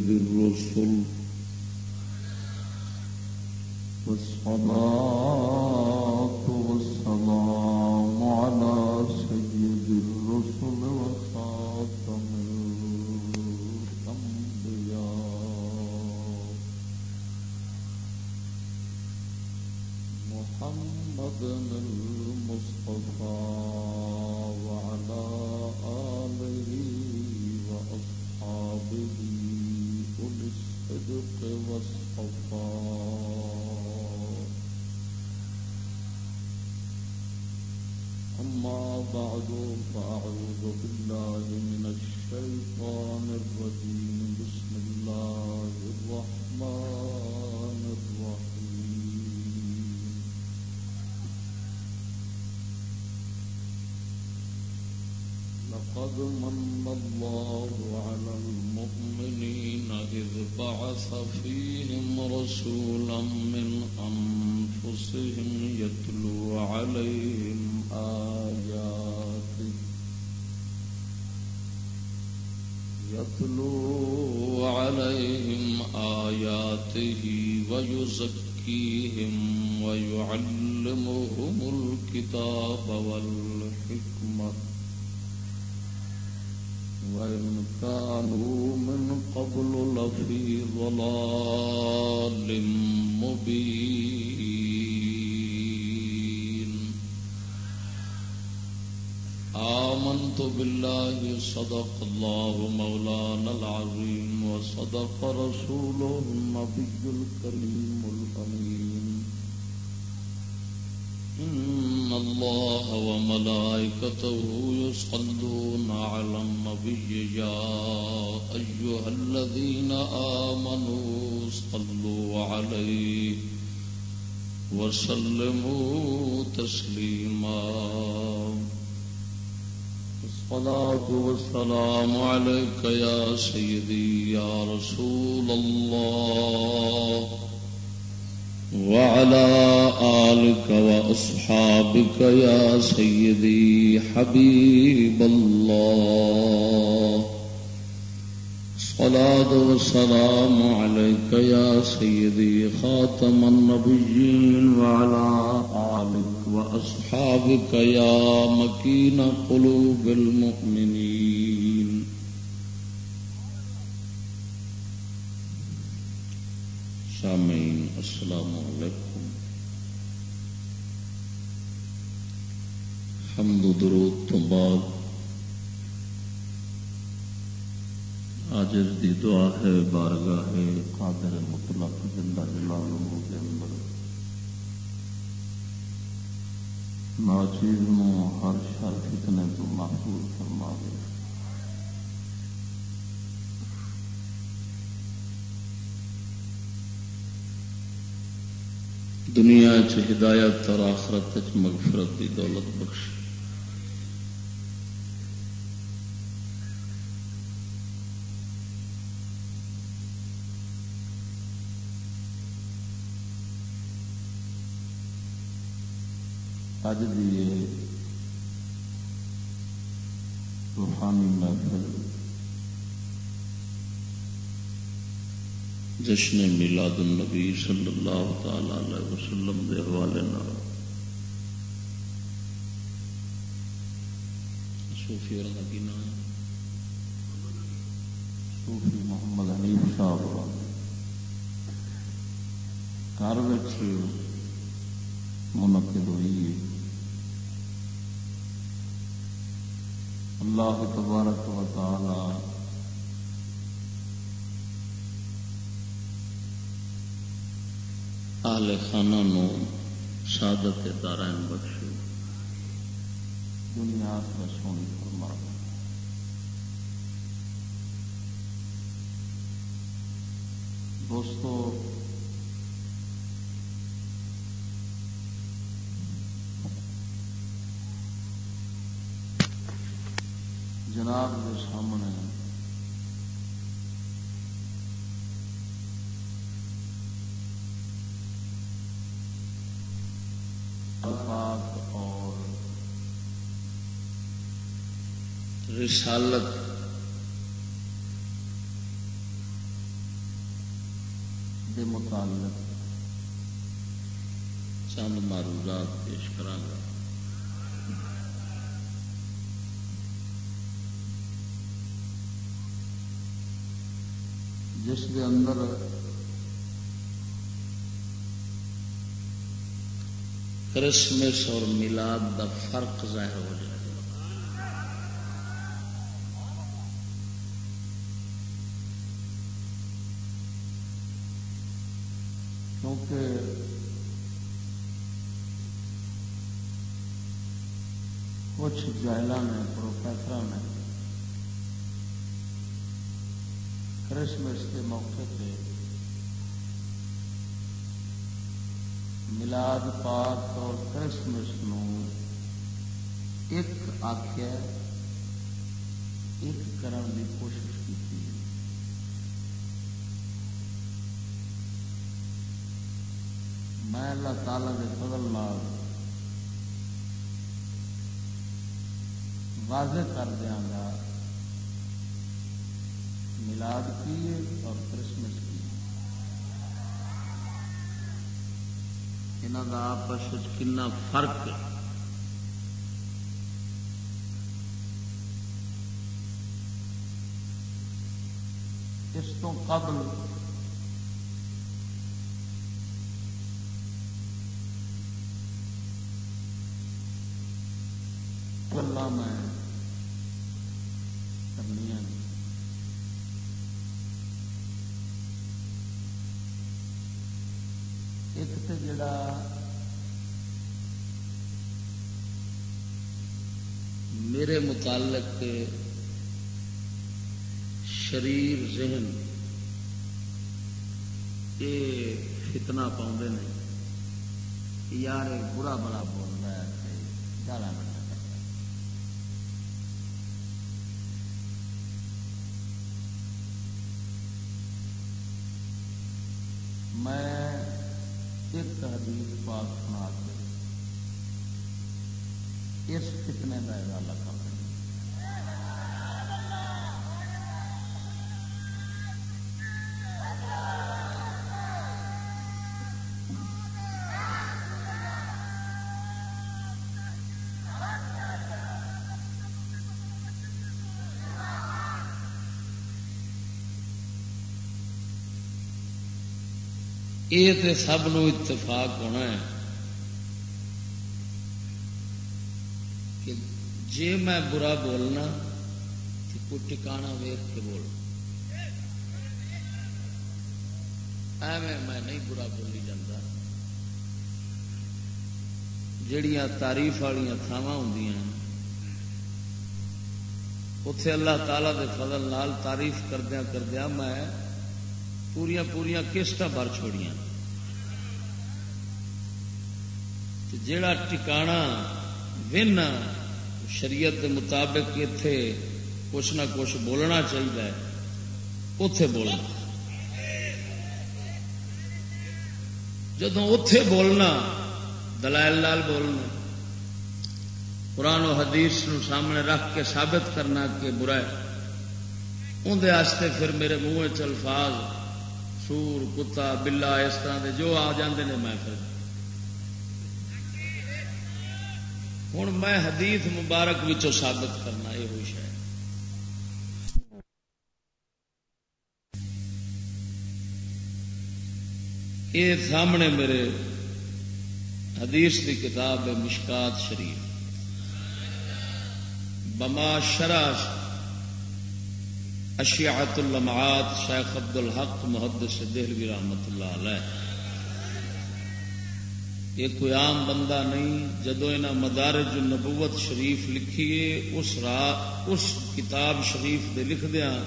الرسل والصلاة والسلام وسلموا تسليما الصلاة والسلام عليك يا سيدي يا رسول الله. وعلى آلك وأصحابك يا سيدي حبيب الله. صلاة والسلام عليك يا سيدي خاتم النبيين وعلى آلك وأصحابك يا مكين قلوب المؤمنين. سامعین، السلام علیکم. حمد درود تو بعد آج دی دعا ہے، بارگاہ قادر مطلق زندہ جلالہ کے اندر۔ ناچیز نو ہر شر فتنے تو محفوظ فرما دے۔ دنیا چ ہدایت اور آخرت چ مغفرت کی دولت بخش اج دی روحانی محفل جشن میلاد النبی صلی اللہ تعالی علیہ وسلم دے حوالے صوفی اور کی نام۔ صوفی محمد حنیف صاحب۔ گھر منعقد ہوئی اللہ تبارک و تعالی آل خانہ نو سعادت دارائن بخشے۔ دنیا کا سونی فرما۔ دوستو جناب کے سامنے پاک اور رسالت۔ دے متعلق چند معروضات پیش کرا جس کے اندر کرسمس اور میلاد دا فرق ظاہر ہو جائے۔ کیونکہ کچھ جائلہ نے پروفیسر نے کرسمس کے موقع پہ ملاد پاک اور کرسمس نو ایک آخیا ایک کرن کی کوشش کی میں اللہ تعالی کے فضل نال واضح کر دیا گا ملاد کی اور کرسمس کی یہاں کا آپس کنا فرق اس تو قبل گلا میں میرے متعلق شریر، ذہن یہ فتنا پاؤں نے یار برا بڑا بول رہا ہے گالا بڑا میں ایک حدیث پاک سنا کے اس فتنے کا ارادہ یہ تو سب نو اتفاق ہونا ہے کہ جی میں برا بولنا تو کوئی ٹکانا ویخ کے بول۔ ایویں میں نہیں برا بولی جاتا جڑیاں تاریف والی تھاواں ہوں اتے اللہ تعالی دے فضل نال تعریف کردیا کردیا میں پوریا پوریا کسٹ بھر چھوڑیاں۔ جڑا ٹکانا ون شریعت کے مطابق اتے کچھ نہ کچھ بولنا چاہیے اتے بولنا۔ جدو اتے بولنا، دلائل لال بولنا۔ قرآن و حدیث نو سامنے رکھ کے ثابت کرنا کہ برا ہے۔ اندر پھر میرے منہ الفاظ سور کتا بلا اس طرح کے جو آ جاندے نے میں پھر ہوں میں حدیث مبارک ثابت کرنا یہ ہوئی شاید۔ یہ سامنے میرے حدیث کی کتاب ہے مشکات شریف۔ بما شرح اشیات اللمعات شیخ عبد الحق محدث دہلوی رحمت اللہ علیہ۔ یہ کوئی عام بندہ نہیں، جدو یہاں مدارج نبوت شریف لکھیے، اس رات اس کتاب شریف دے لکھ دیا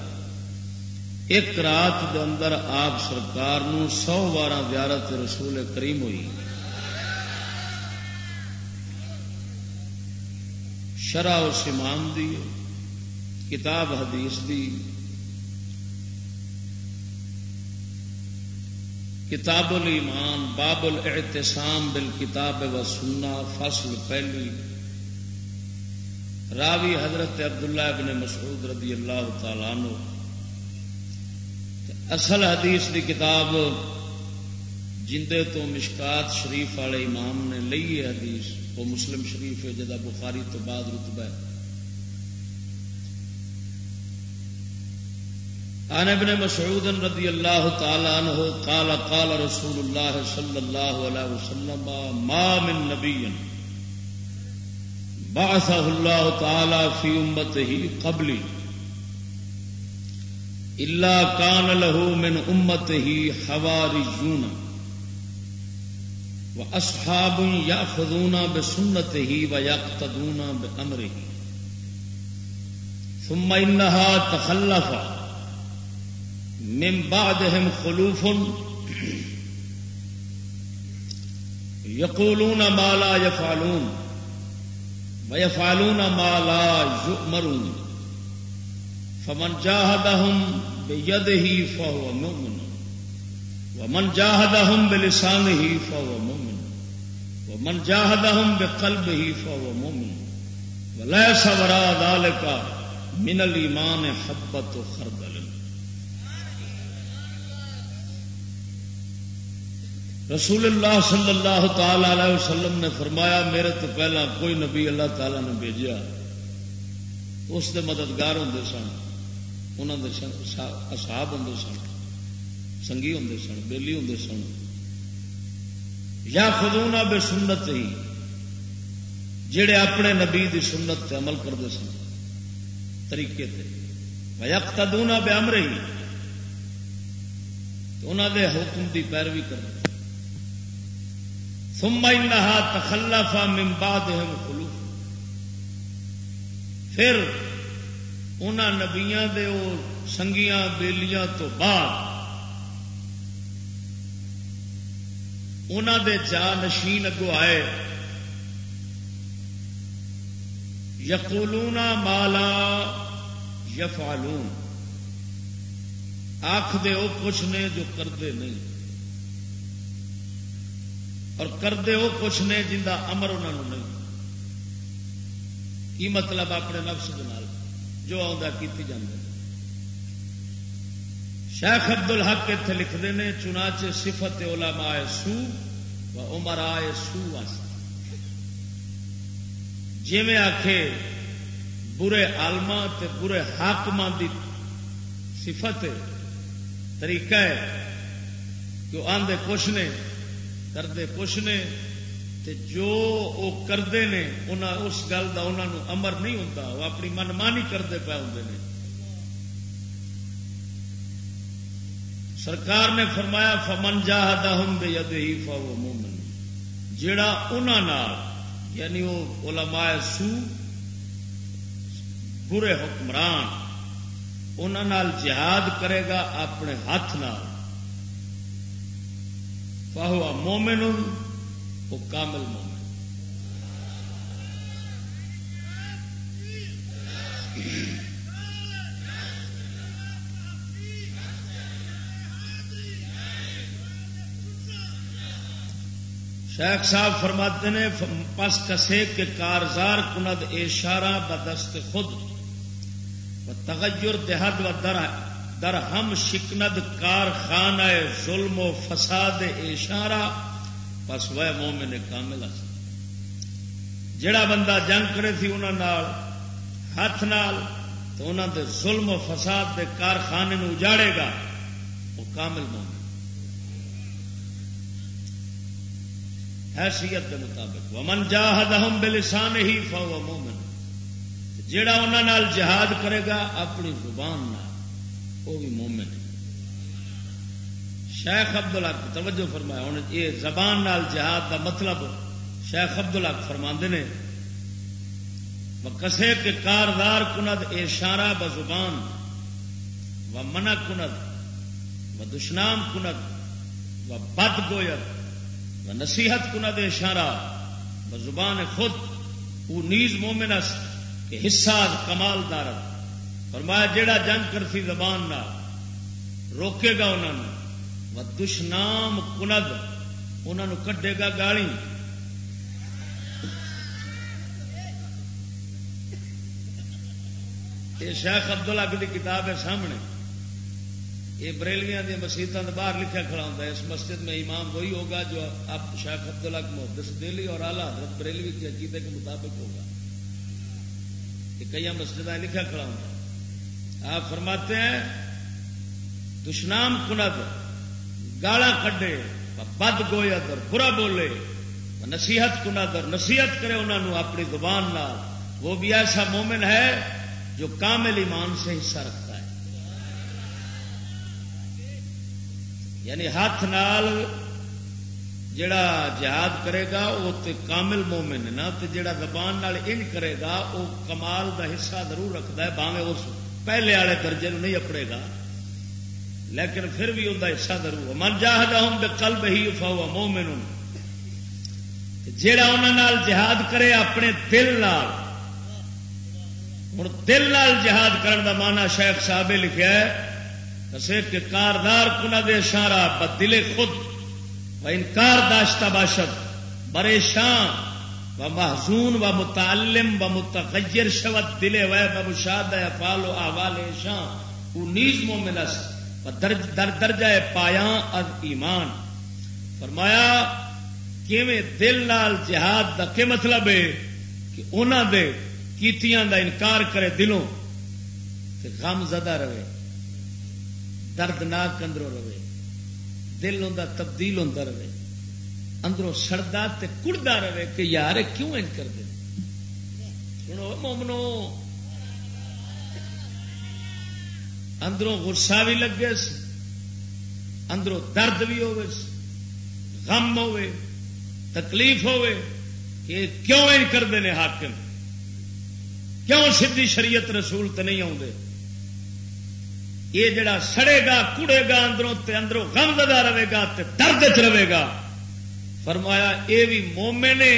ایک رات دے اندر آپ سرکار نو سو بارہ زیارت رسول کریم ہوئی۔ شرح اس امام دی، کتاب حدیث دی۔ کتاب الایمان باب الاعتصام بالکتاب و فصل پہلی۔ راوی حضرت عبداللہ ابن مسعود رضی اللہ تعالی عنہ۔ اصل حدیث دی کتاب جندے تو مشکات شریف والے امام نے لئی ہے حدیث، وہ مسلم شریف ہے جدا بخاری تو بعد رتبہ ہے۔ عن ابن مسعود رضی اللہ تعالی عنہ قال قال رسول اللہ صلی اللہ علیہ وسلم، ما من نبی بعثه اللہ تعالی فی امته قبلی الا كان له من امته حواریون واصحاب ياخذون بسنته ويقتدون بامره ثم انها تخلفت من بعدهم خلوف. يقولون ما لا يفعلون ويفعلون ما لا يؤمرون. فمن جاهدهم بيده فهو مؤمن. ومن جاهدهم بلسانه فهو مؤمن. ومن جاهدهم بقلبه فهو مؤمن. وليس وراء ذلك من الإيمان حبة خردل. رسول اللہ صلی اللہ تعالی علیہ وسلم نے فرمایا، میرے تو پہلا کوئی نبی اللہ تعالی نے بھیجا اس دے مددگار ہوں سن انہوں اصحاب ہوں سن سنگھی ہوں سن بےلی ہوں سن۔ یا خدونا بے سنت ہی، جڑے اپنے نبی دی سنت تے عمل کرتے سن۔ طریقے تے۔ تدونا بے امر ہی انہوں دے حکم دی پیروی کرتے ثم انہا تخلفا من بعدهم خلوف. پھر انہاں نبیاں دے او سنگیاں بیلیاں تو بعد انہاں دے جا نشین اگو آئے. یقولون مالا یفعلون. آخ دے او کچھ نے جو کرتے نہیں. اور کرتے وہ کچھ نے جن کا امر انہوں نہیں۔ کی مطلب اپنے نفس جو آتی جانے شیخ ابد ال حق اتنے لکھتے ہیں چنانچہ صفت علماء سو و عمر آئے سو واسطے۔ جی میں آخ برے آلما برے حاقم کی صفت، طریقہ ہے کہ آدھے کچھ نے کرتے کچھ نے تے جو وہ کرتے ہیں اس گل کا انہوں امر نہیں ہوتا وہ اپنی من مانی کرتے پے ہوں سرکار نے فرمایا، فمن جاہدہ ہوں بے ید ہی فا مومن جڑا انہوں یعنی وہ علماء سو، برے حکمران انہوں جہاد کرے گا اپنے ہاتھ نال۔ فہو مومن وہ کامل مومن۔ شیخ صاحب فرماتے ہیں پس کسے کے کارزار کند اشارہ بدست خود، و تغیر دہد و در در ہم شکند کارخانہ ظلم و فساد اشارہ، بس وہ مومن کامل جڑا بندہ جنگ کرے تھی انہوں ہاتھ نال، تو انہوں دے ظلم و فساد دے کارخانے اجاڑے گا، وہ کامل مومن۔ حیثیت کے مطابق، ومن جاہدہم بلسان ہی فہو مومن۔ جڑا انہوں جہاد کرے گا، اپنی زبان نال۔ وہ بھی مومن شیخ ابد الق توجہ فرمایا ہوں یہ زبان نال جہاد کا مطلب شیخ ابد الق فرما نے کسے کے کاردار کند اشارہ بزبان و منع کند، و دشنام کند، و بد گویت و نصیحت کند اشارہ بزبان خود وہ نیز مومنس کہ حصہ کمال دارت فرمایا جیڑا جنگ کرتی زبان نہ روکے گا انہوں نے دشنام کند انہوں کڈے گا گالی۔ یہ شیخ ابد الگ کی کتاب ہے سامنے۔ یہ بریلویاں دیا مسیحتوں کے باہر لکھا کھڑا ہوتا ہے۔ اس مسجد میں امام وہی ہوگا جو اب شیخ عبد الگ محدث دہلی اور اعلیٰ حضرت بریلوی کے عقیدے کے مطابق ہوگا۔ یہ کئی مسجد لکھا کھڑا ہوتا ہے۔ آپ فرماتے ہیں، دشنام کند گالا کڈے، بد گوئے ادر برا بولے، نصیحت کند اور نصیحت کرے انہوں نے اپنی زبان نال۔ وہ بھی ایسا مومن ہے جو کامل ایمان سے حصہ رکھتا ہے۔ یعنی ہاتھ نال جڑا جہاد کرے گا، وہ تے کامل مومن نا، تے جڑا زبان نال ان کرے گا، وہ کمال دا حصہ ضرور رکھتا ہے باوے اس پہلے والے درجے نو نہیں اپڑے گا۔ لیکن پھر بھی ان حصہ ضرور من جاہد ہوں بے قلب ہی فاؤ مومن۔ جڑا انہوں جہاد کرے اپنے دل نال۔ ہوں دل نال جہاد کرن دا مانا شیخ صاحب لکھا ہے۔ کسے کہ کاردار کنا دے اشارہ بدل خود۔ و انکار داشتا باشد پریشان و محزون و متعلم و متغیر شود دل و مشاد افال و احوال شان، او نیز مومن است و در درجہ پایا از ایمان۔ فرمایا، کیویں دل نال جہاد دا کے مطلب ہے؟ کہ انہوں دے کیتیاں دا انکار کرے دلوں تے غم زدہ رہے، دردناک اندروں رہے۔ دل ہوں تبدیل ہوتا رہے۔ اندروں سڑتا کڑتا رہے کہ یار کیوں ان کر دے؟ سنو مومنو، اندروں غصہ بھی لگے اندروں درد بھی غم ہوے، تکلیف ہوے کہ کیوں ان کرتے ہیں حاکم؟ کیوں سیدھی شریعت رسول تو نہیں آتے یہ جڑا سڑے گا کڑے گا اندروں تے، اندروں غم ددا رہے گا تے درد چ رہے گا۔ فرمایا، اے بھی مومے نے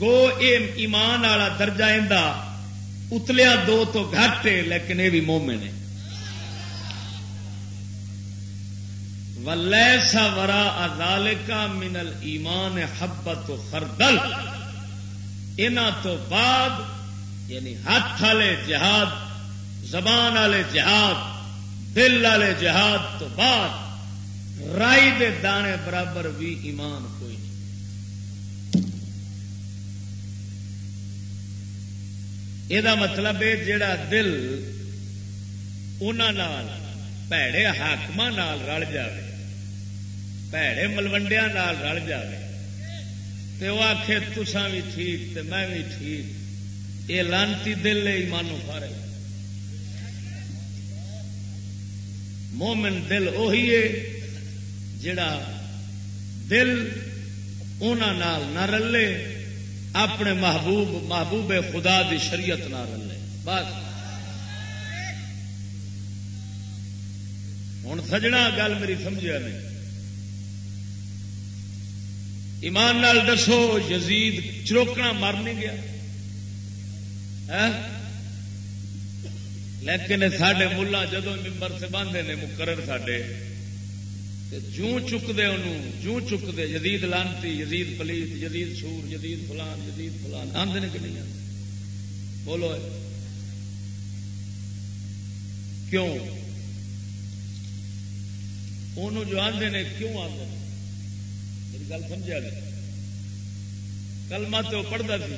گو اے ایمان والا درجہ اندا اتلیا دو تو گھٹ لیکن یہ بھی مومے نے ولیسا ورا ادالکا منل ایمان حبت خردل۔ انہ تو بعد یعنی ہاتھ والے جہاد، زبان والے جہاد، دل والے جہاد تو بعد رائی دے دانے برابر بھی ایمان کوئی نہیں۔ یہ مطلب ہے جڑا دل انہوں پیڑے حاقم رل جائے پیڑے ملوڈیا رل جائے تو وہ آخے تسان بھی ٹھیک تو میں بھی ٹھیک۔ یہ لانتی دل ہے ایمانو فارغ مومن دل اہی ہے جڑا دل انہوں نہ رلے، اپنے محبوب محبوب خدا دی شریعت نہ رلے۔ بس۔ ہوں سجنا گل میری سمجھا نہیں۔ ایمان نال دسو، یزید چروکنا مر نہیں گیا۔ ہاں؟ لیکن سڈے ملا جدو ممبر سے باندھے نے، مقرر سڈے جوں چکتے انہوں، جوں چکتے جدید لانتی، یزید پلیت جدید سور جدید فلان جدید فلان آدھے نے کہ نہیں بولو کیوں؟ انہوں جو آدھے نے کیوں آدھے میری گل سمجھا گیا کلمہ تو پڑھتا سی،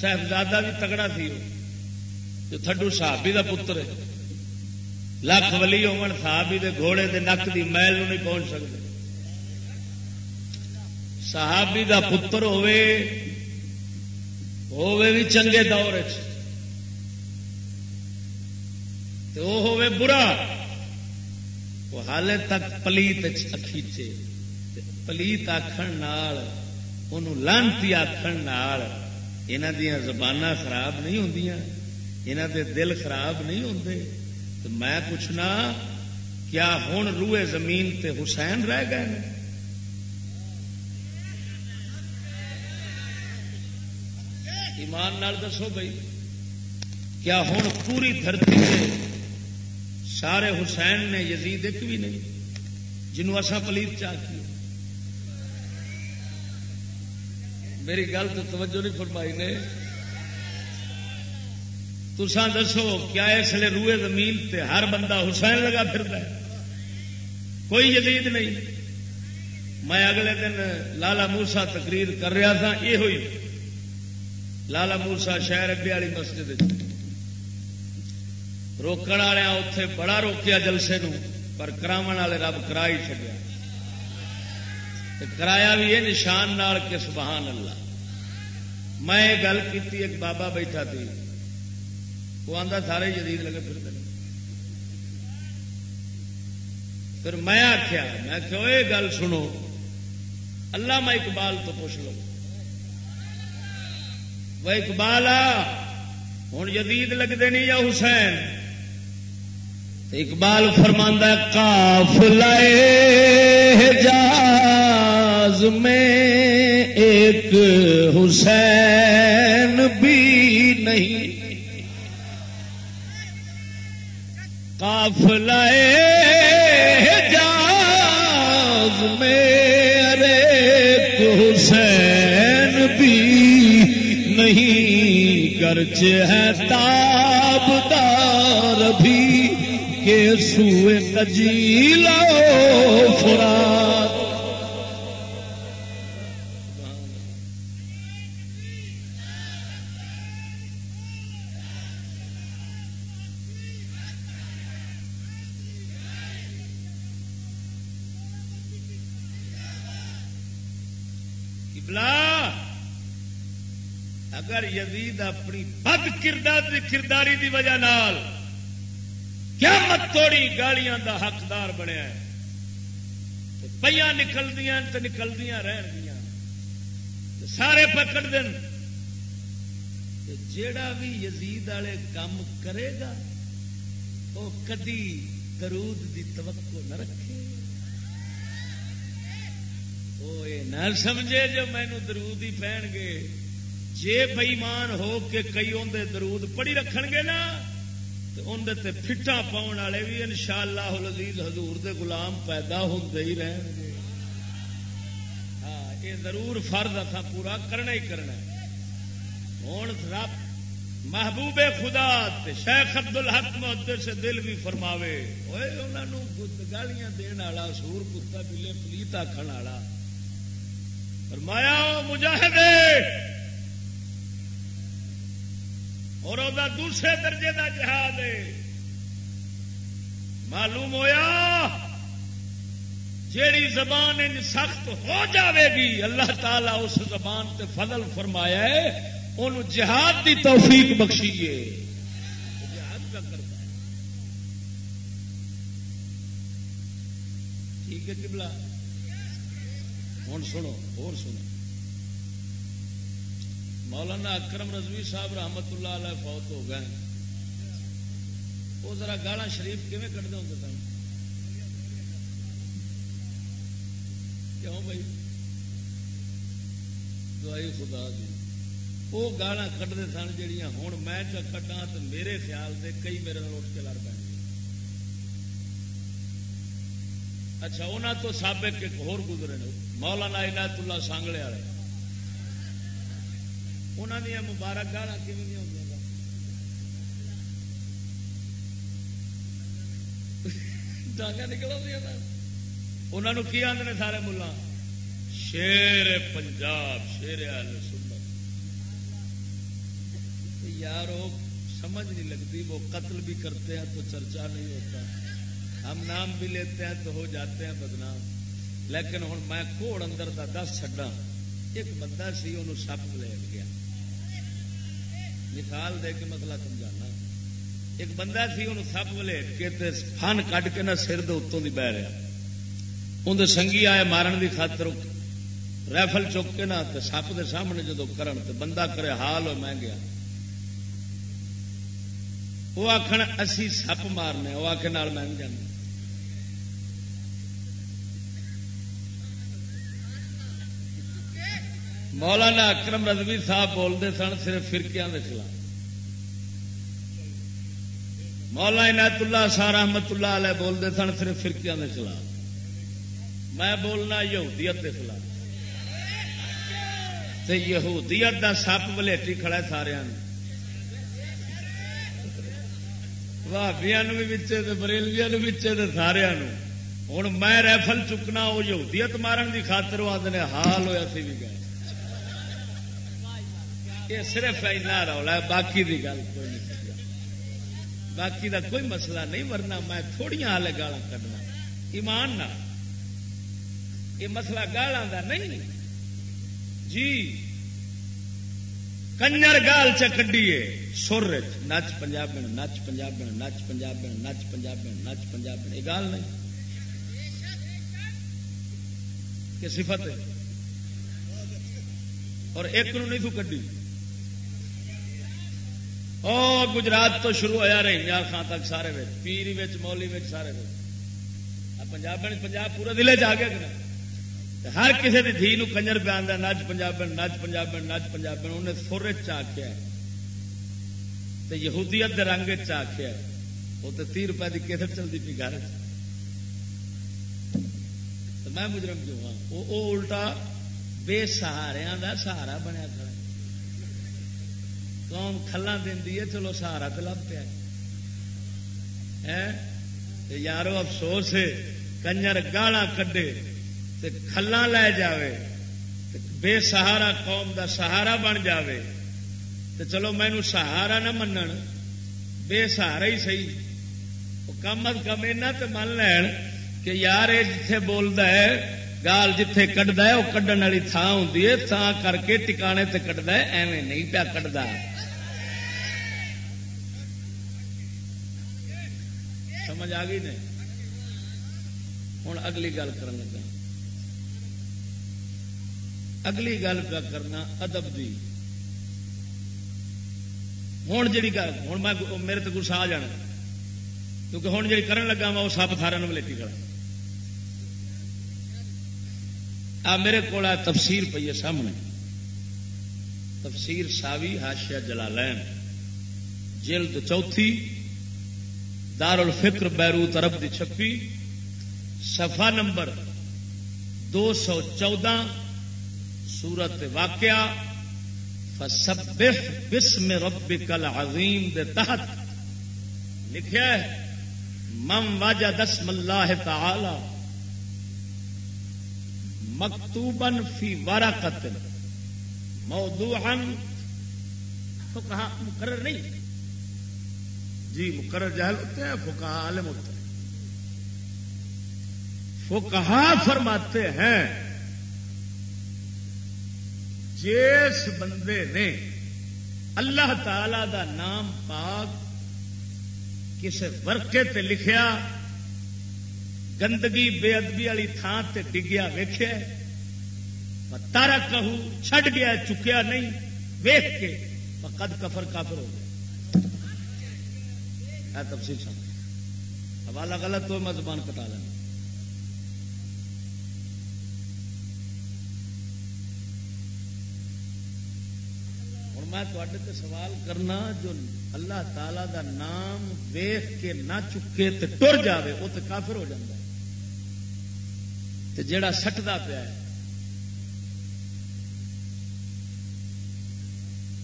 صاحبزادہ بھی تگڑا تھی وہ تھڈو صحابی دا پتر ہے۔ لکھ ولی ہون صحابی دے گھوڑے دے نک دی میل نہیں پہنچ سکتے صحابی دا پتر ہوے ہوے بھی چنگے دور ہوے برا۔ وہ حالے تک پلیت کھیچے پلیت آخر لانتی آخر یہاں دیا زبان خراب نہیں ہوں یہاں دے دل خراب نہیں ہوتے تو میں پوچھنا، کیا ہوں روئے زمین تے حسین رہ گئے ایمان نال دسو بھائی، کیا ہوں پوری دھرتی سے سارے حسین نے، یزید ایک بھی نہیں جنوں اصا پلیت چاہیے میری گل تو توجہ نہیں فرمائی نے۔ تسان دسو کیا اس لیے روئے زمین تے ہر بندہ حسین لگا پھر کوئی جدید نہیں۔ میں اگلے دن لالا موسا تقریر کر رہا تھا، یہ ہوئی۔ لالا موسا شہر اگے والی مسجد روکن والے اتے بڑا روکیا جلسے نو پر کراو والے رب کرا ہی چڑیا کرایا بھی یہ نشان نال کہ سبحان اللہ۔ میں گل کی ایک بابا بیٹھا تھی۔ وہ آتا سارے جدید لگے پھر پھر میں آخیا میں کہ یہ گل سنو۔ اللہ میں اقبال تو پوچھ لو۔ وہ اقبال آ ہوں جدید لگتے نہیں یا حسین؟ اقبال فرماندہ کاف لائے جاز میں ایک حسین بھی نہیں قافلہ جاز میں حسین بھی نہیں گرچ ہے تابدار بھی کے سوئے کجیلا فرات یزید اپنی بد کردار کرداری دی وجہ نال کیا مت توڑی گالیاں دا حقدار بنیا پہ نکلدیا تو نکلدیا رہن گیا سارے پکڑ دن جیڑا بھی یزید والے کام کرے گا وہ کدی درود دی توقع نہ رکھے۔ وہ یہ نہ سمجھے جو مینو درود ہی پہن گے۔ جے بئیمان ہو کے کئی اندر درود پڑی رکھ گے نا تو اندر فٹا پاؤن والے بھی ان شاء اللہ لذیذ حضور دے غلام پیدا ہوتے ہی رہن گے۔ ہاں یہ ضرور فرض اتنا پورا کرنا ہی کرنا ہوں رب محبوب خدا شیخ ابد الحق محدر سے دل بھی فرماوے انہوں گالیاں دن والا، سور کتا بلے پلیت آخر والا۔ فرمایا مجاہد اور وہ دوسرے درجے کا جہاد ہے۔ معلوم ہویا؟ جیڑی زبان ان سخت ہو جاوے گی، اللہ تعالی اس زبان تے فضل فرمایا ہے ان جہاد دی توفیق بخشیے جہاد کا کرتا ہے۔ ٹھیک ہے کبلا ہوں سنو اور سنو۔ مولانا اکرم رضوی صاحب رحمت اللہ علیہ فوت ہو گئے وہ ذرا گالا شریف کیون کٹتے ہوں سن؟ کیوں بھائی؟ دوائی خدا دی۔ وہ گالا کٹتے سن جہیا ہوں میں کٹا تو میرے خیال سے کئی میرے اٹھ کے لڑ پہ اچھا انہوں تو سابق ایک ہور گزرے مولانا عنایت اللہ سانگلے والے۔ انہوں دیا مبارک گالا کھانا ڈانگا نکل انہوں کی آدھے سارے ملا شیر پنجاب، شیر سنت۔ یار وہ سمجھ نہیں لگتی، وہ قتل بھی کرتے ہیں تو چرچا نہیں ہوتا۔ ہم نام بھی لیتے ہیں تو ہو جاتے ہیں بدنام۔ لیکن ہوں میں کوڑ اندر کا دس چڈا ایک بندہ سی، انہوں سپ لے گیا۔ مثال دے کے مسئلہ سمجھانا۔ ایک بندہ سی انہوں سپ ولیٹ کے فن کٹ کے نہ سر اتوں کی بہ رہا۔ اندر سنگھی آئے مارن کی خاطر ریفل چک کے نہ سپ کے سامنے جدو کرن تو بندہ کرے حال ہو میں گیا۔ وہ آخر اسی سپ مارنے، وہ آخر میں جانا مولانا اکرم رضوی صاحب بولتے سن صرف فرقیاں کے خلاف۔ مولا عنایت اللہ سار احمد اللہ علیہ بولتے سن صرف فرقیاں کے خلاف۔ میں بولنا یہودیت کے خلاف۔ یہودیت کا سپ ولیٹی کھڑا سارا بھابیا بھی بریلویا بچے سارا ہوں میں ریفل چکنا، وہ یہودیت مارن کی خاطر آدھے حال ہوا سی بھی گئے یہ صرف اینا رولا ہے، باقی کی گل کوئی نہیں باقی دا کوئی مسئلہ نہیں، ورنہ میں تھوڑی ہال گالا کرنا ایمان نہ یہ مسئلہ گالا دا نہیں۔ جی کنجر گال چکیے سر نچ پنجاب نچ پنجاب نچ پنجاب نچ پنجاب نچ پنجاب یہ گال نہیں۔ کہ صفت ہے۔ اور ایک نو نہیں تو کڈی۔ او گجرات تو شروع ہوا رہی خان تک سارے پیری مولی سارے پنجاب پنجاب پورے دلے چ آ گیا ہر کسی کی دھی کنجر پہ آدھا نچ پنجاب نچ پنجاب نچ پنجاب انہیں سر چکیا یہودیت رنگ چکیا وہ تو تی روپئے کی کیسٹ چلتی پی گھر میں مجرم کیوں ہاں؟ وہ الٹا بے سہارا کا سہارا بنیا کھڑا۔ قوم کھلا دینی ہے، چلو سہارا تو لب پیا۔ یارو افسوس ہے، کنجر گالا کڈے کھلا لے جاوے۔ بے سہارا قوم دا سہارا بن جاوے۔ تو چلو مینو سہارا نہ من بے سہارا ہی سی کم از کم اینا تو من لین کہ یار یہ جتھے بولتا ہے، گال جتھے کٹتا ہے وہ کڈن والی تھان ہوں تھان کر کے ٹکانے تے کٹتا ہے، ایویں نہیں پیا کٹتا سمجھ آ گئی نہیں ہوں اگلی گل کر لگا۔ اگلی گل پہ کرنا ادب دی۔ ہوں جی گل ہوں میں میرے تو گسا آ جانا۔ کیونکہ ہوں جی کرن لگا وا وہ سب تھارا ملےٹی کر آ میرے کو تفسیر پی ہے سامنے۔ تفسیر ساوی ہاشیا جلالین۔ جلد چوتھی۔ دار الفکر بیروت عرب دی چھپی سفا نمبر دو سو چودہ، سورت واقعہ، فسبح بسم ربک العظیم دے تحت لکھا ہے مم واجہ دسم اللہ تعالی مکتوبن فی ورقت موضوعا، تو کہا مقرر نہیں جی مقرر جہل ہوتے ہیں فکا عالم ہوتے ہیں۔ فکا فرماتے ہیں جس بندے نے اللہ تعالی دا نام پاک کسی ورکے تے لکھیا، گندگی، بے ادبی والی تھان سے ڈگیا ویخیا تارا کہوں چھڈ گیا، چکیا نہیں ویخ کے قد کفر کافر ہو گیا۔ تفصیل سب حوالہ غلط تو میں زبان کٹا لینا۔ ہوں میں تے سوال کرنا، جو اللہ تعالی دا نام ویخ کے نہ چکے تے ٹر جاوے وہ تو کافر ہو جاتا تے جیڑا سٹتا پیا ہے،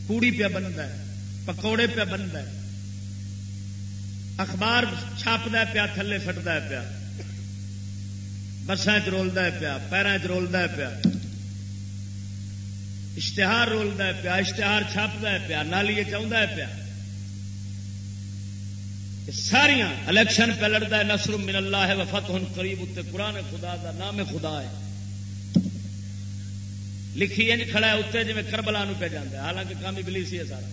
کوڑی پیا بنتا ہے، پکوڑے پیا بنتا ہے۔ اخبار چھاپتا پیا، تھلے سٹتا پیا بسان چولتا پیا پیروں چولتا پیا، اشتہار رولتا پیا، اشتہار چھاپتا پیا نالی چاہتا پیا۔ ساریا الیکشن پہ لڑتا ہے نسر من اللہ ہے وفت ہن قریب اتنے قرآن خدا دا نام خدا ہے۔ لکھی انج کھڑا ہے، اتنے جی کربلا پہ جانا حالانکہ کام ابلیسی ہے سارا۔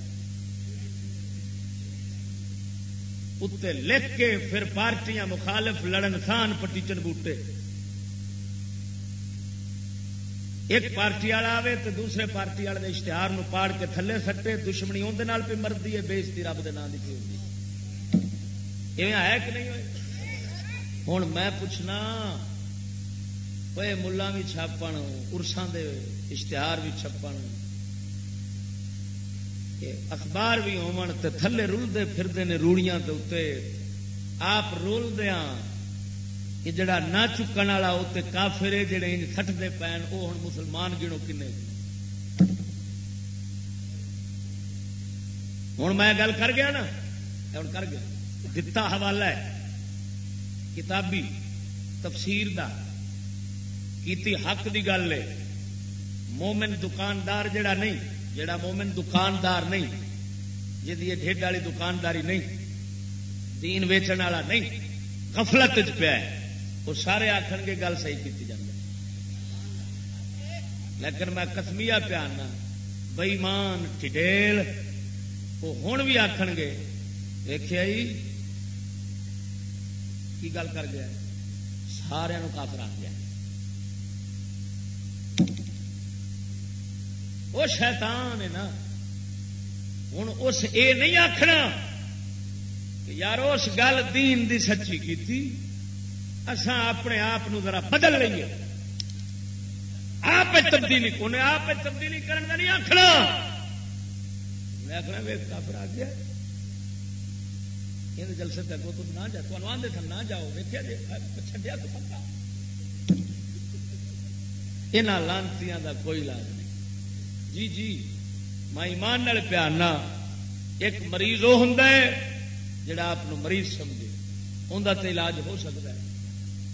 اتنے لکھ کے پھر پارٹیاں مخالف لڑن سان پٹیچن بوٹے ایک پارٹی والا آئے تو دوسرے پارٹی والے اشتہار پاڑ کے تھلے سٹے دشمنی اندر پہ مرضی ہے بےزتی رب کے نام کی ہوتی ہے کہ نہیں ہوئے ہوں میں پوچھنا ملا بھی چھاپن ارسان دے اشتہار بھی چھپن اخبار بھی ہون تے تھلے رلتے پھرتے نے روڑیاں دے اتنے آپ رولدیا کہ جڑا نہ چکن والا اتنے کافرے جڑے ان سٹتے پین وہ ہوں مسلمان گنو کنے؟ ہوں میں گل کر گیا نا؟ ہوں کر گیا۔ دتا حوالہ ہے، کتابی تفسیر دا، کیتی حق دی گل ہے۔ مومن دکاندار جڑا نہیں جڑا مومن دکاندار نہیں جی ڈیڈ والی دکانداری نہیں، دین ویچن والا نہیں، غفلت پیا وہ سارے آخر گے گل صحیح کی جائے لیکن میں کسمیا پیانا بئیمان ٹھیل وہ ہوں بھی آخن گے دیکھا جی، کی گل کر گیا سارا کافر آ گیا وہ شیطان ہے نا۔ ہوں اس یہ نہیں آخنا کہ یار اس گل دین دی سچی کی اسان اپنے آپ ذرا بدل لیے آپ تبدیلی کون آپ تبدیلی کرنے کا نہیں آخنا میں آخنا ویک کافر آ گیا۔ یہ جلسے تک تو نہ جا تو آدھے تھا نہ جاؤ ویکیا جی چڈیا تو پکا۔ یہاں لانتی کا کوئی علاج نہیں جی جی میں ایمان پیارنا ایک مریض وہ ہوں جڑا آپ مریض سمجھے اندر تو علاج ہو سکتا ہے۔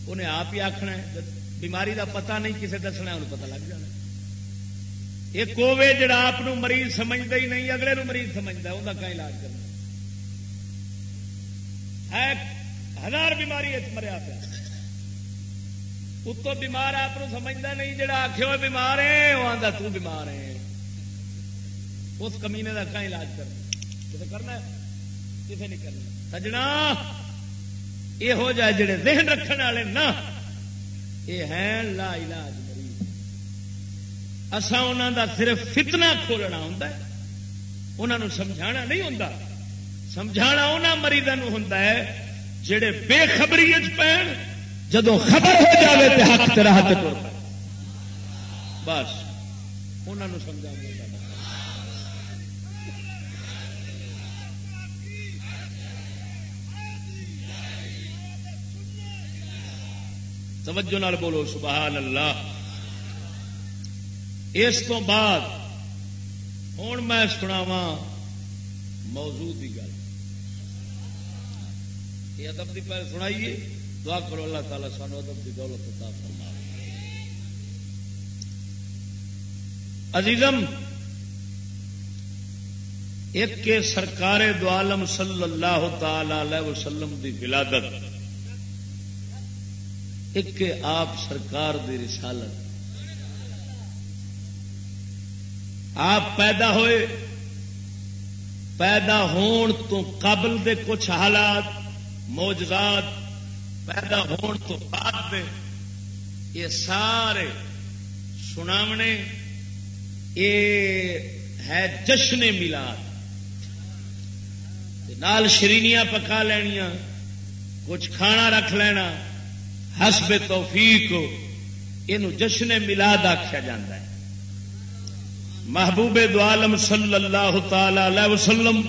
انہیں آپ ہی آخنا ہے بیماری دا پتہ نہیں کسے دسنا انہوں پتہ لگ جانا ایک ہوے جڑا آپ مریض سمجھتا ہی نہیں، اگلے نو مریض سمجھتا انہوں کا علاج کرنا ہے۔ ہزار بیماری مریا پیا۔ اتو بیمار آپ سمجھتا نہیں، جڑا آخو بیمار ہے وہ آتا تو بیمار ہے۔ اس کمینے کا کہیں علاج کرنا؟ کسی کرنا کسی نہیں کرنا۔ سجنا، یہ ہو جائے جڑے ذہن رکھنے والے نا یہ ہے لا علاج مریض۔ اسا انہوں دا صرف فتنہ کھولنا ہوں انہوں سمجھا نہیں ہوں سمجھا انہوں مریضوں ہوں جڑے بے خبری پہن جدو خبر ہو جائے تو حق تیرا بس انہوں سمجھا توجہ نال بولو، سبحان اللہ۔ اس تو بعد ہوں میں سناوا موضوع کی گل۔ یہ ادب کی پہلے سنائیے، دعا کرو اللہ تعالیٰ سانو ادب کی دولت عطا فرما عزیزم، ایک کے سرکار دو عالم صلی اللہ تعالی وسلم دی ولادت۔ ایک آپ سرکار دی رسالت۔ آپ پیدا ہوئے، پیدا ہون تو قبل دے کچھ حالات موجزات پیدا ہون تو بعد دے، یہ سارے سنامنے، یہ ہے جشن ملاد نال شرینیاں پکا لینیاں، کچھ کھانا رکھ لینا۔ حسب توفیق یہ جشن ملاد آخیا جا محبوب دعالم صلی اللہ تعالی وسلم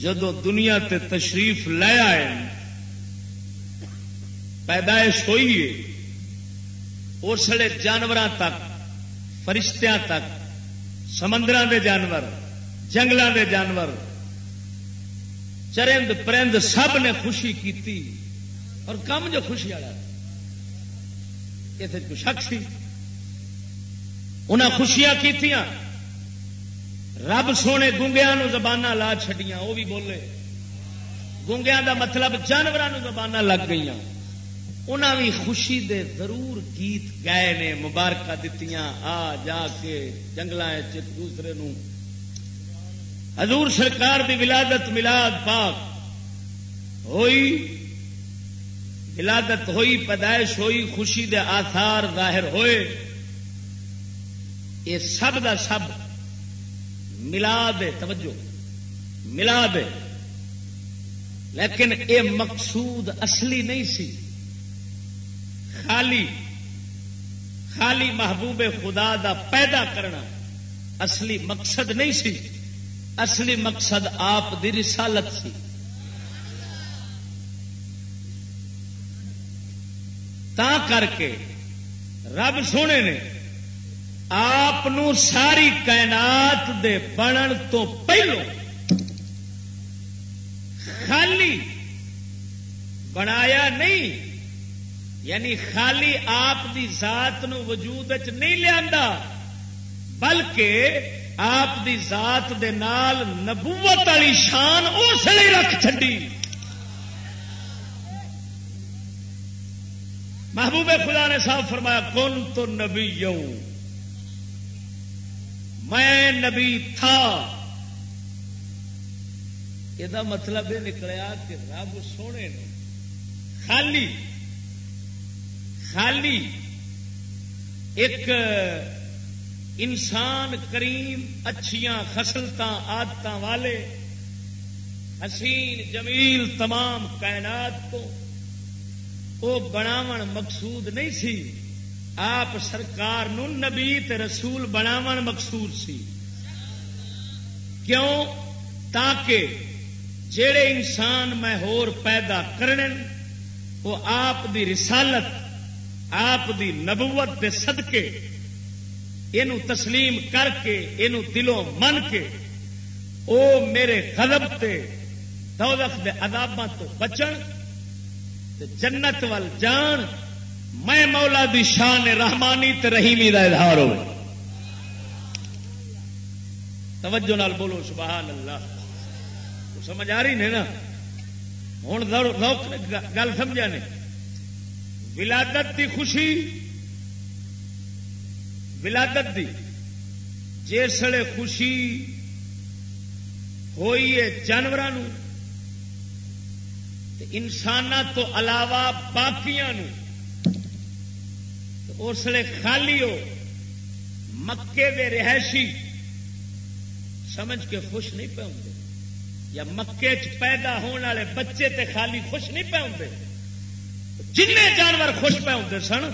جدو دنیا تے تشریف لے آئے، پیدائش ہوئی ہے اسلے جانور تک، فرشتیاں تک سمندر دے جانور جنگل دے جانور، چرند پرند سب نے خوشی کی اور کم جو خوشی والا یہ شک سی۔ انہیں خوشیاں کی رب سونے گونگیا زبان لا چڈیاں وہ بھی بولے۔ گونگیا دا مطلب جانوروں زبان لگ گئی انہیں بھی خوشی دے ضرور گیت گائے نے مبارک دیتی آ جا کے جنگل دوسرے نو حضور سرکار دی ولادت ملاد پاک ہوئی۔ ولادت ہوئی، پیدائش ہوئی، خوشی دے آثار ظاہر ہوئے۔ یہ سب دا سب ملا دے توجہ ملا دے لیکن اے مقصود اصلی نہیں سی۔ خالی خالی محبوب خدا دا پیدا کرنا اصلی مقصد نہیں سی۔ اصلی مقصد آپ دی رسالت سی۔ تا کر کے رب سونے نے آپ ساری کائنات دے بنن تو پہلو خالی بنایا نہیں یعنی خالی آپ دی ذات نو وجود نہیں لیا بلکہ آپ دی ذات دے نال نبوت والی شان اس لیے رکھ چڈی محبوب خدا نے صاف فرمایا کون تو نبی میں نبی تھا۔ یہ مطلب یہ نکلیا کہ رب سونے نے خالی خالی ایک انسان کریم اچھیاں خسلت آدت والے حسین جمیل تمام کائنات کو وہ بناو مقصود نہیں سی۔ آپ سرکار نو نبی تے رسول بناو مقصود سی۔ کیوں؟ تاکہ جڑے انسان میں ہور پیدا کرنے وہ آپ دی رسالت، آپ دی نبوت دے صدقے یہ تسلیم کر کے یہ دلوں من کے، او میرے قدم تے دولت دے عذاباں تو بچن۔ جنت وال جان، میں مولا دی شان رحمانی تے رحیمی دا اظہار ہو توجہ نال بولو، سبحان اللہ۔ سمجھ آ رہی نے نا؟ ہوں گل سمجھا نے۔ ولادت دی خوشی، ولادت دی۔ جسے خوشی ہوئی ہے جانوروں انسان تو علاوہ باقی اس لیے خالی ہو مکے دے رہائشی سمجھ کے خوش نہیں پہ ہوں یا مکے چ پیدا ہونے والے بچے تے خالی خوش نہیں پہ ہوں جن جانور خوش پہ ہوں سن،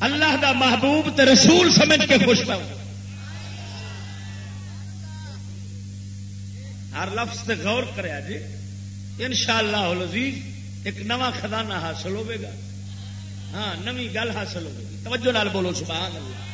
اللہ دا محبوب تے رسول سمجھ کے خوش پہ ہوں ہر لفظ تے غور کریا جی ان شاء اللہ ایک نواں خزانہ حاصل ہوے گا۔ ہاں نوی گل حاصل ہوگی توجہ نال بولو، سبحان اللہ۔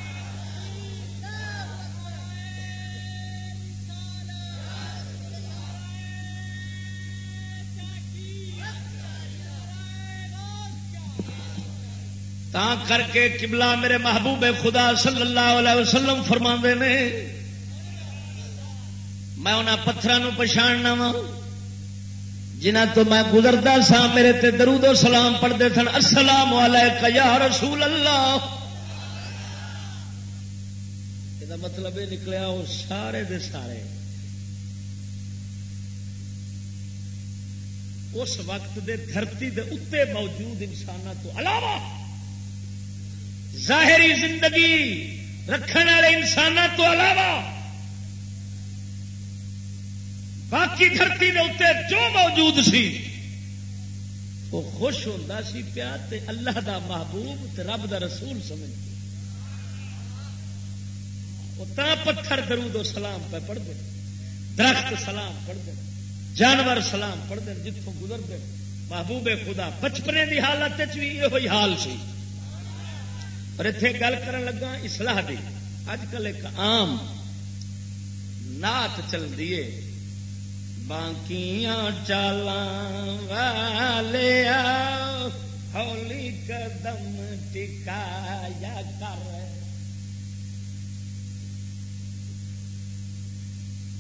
تا کر کے کبلا میرے محبوب خدا صلی اللہ علیہ وسلم فرما نے، میں انہوں پتھروں پچھاڑنا وا جنہ تو میں گزرتا سا، میرے تے درود و سلام پڑھتے سن، السلام علیکم یا رسول اللہ۔ یہ مطلب یہ نکلیا، وہ سارے دے سارے۔ اس وقت دے دھرتی دے اتنے موجود انسانوں تو علاوہ ظاہری زندگی رکھنے والے انسانوں تو علاوہ باقی دھرتی کے اتنے جو موجود سی، وہ خوش ہوتا سی پیا تے اللہ دا محبوب تے رب دا رسول سمجھ تا پتھر درود و سلام پہ پڑھتے درخت سلام پڑھتے جانور سلام پڑھتے جتوں گزرتے۔ محبوب خدا، بچپنے کی حالت بھی یہ حال سی۔ اور اتنے گل کر لگا اسلح دی۔ اج کل ایک آم نات چل دیے باقیاں چال والے ہولی قدم ٹکایا کر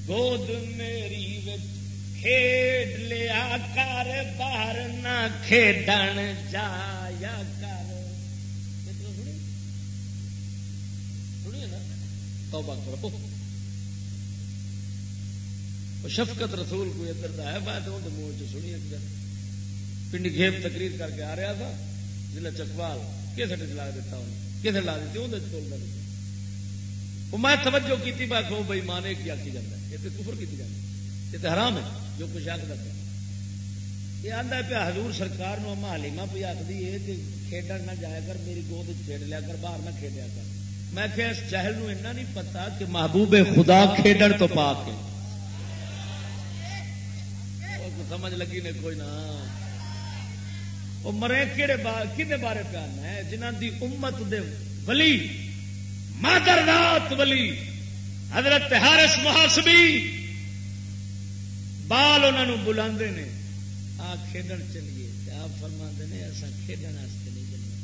گود میری کھیڈ لیا کر باہر نہ کھیڈن جایا کر توبہ کرو شفقت رسول کو ادھر کا ہے بات وہ منہ سنی پنڈ گھیب تقریر کر کے آ رہا تھا، ضلع چکوال۔ کس لا دیتا انہیں کس لا دیتی اندر بولتا وہ میں توجہ کی بات ہو بھائی مانے کی آخی جاتا ہے۔ یہ تو کفر کی جاتی یہ تو حرام ہے، جو کچھ آخر پہ یہ آتا پیا، حضور سرکار نو اما حلیما پہ آخری یہ کہ کھیڈن نہ جایا کر، میری گود کھیڈ لیا کر، باہر نہ کھیڈیا کر۔ میں کہ اس جہل نو ایسا نہیں پتا کہ محبوب خدا کھیڈن تو پا کے سمجھ لگی نے کوئی نہ۔ وہ مرے کہڑے کھے بارے پیان ہے؟ جنہ دی امت دے ولی، مادر رات ولی، حضرت ہارس محاسبی، بال انہوں بلا آ کھیڈن چلیے آپ فرما نے؟ ایسا کھیڈن نہیں چلنا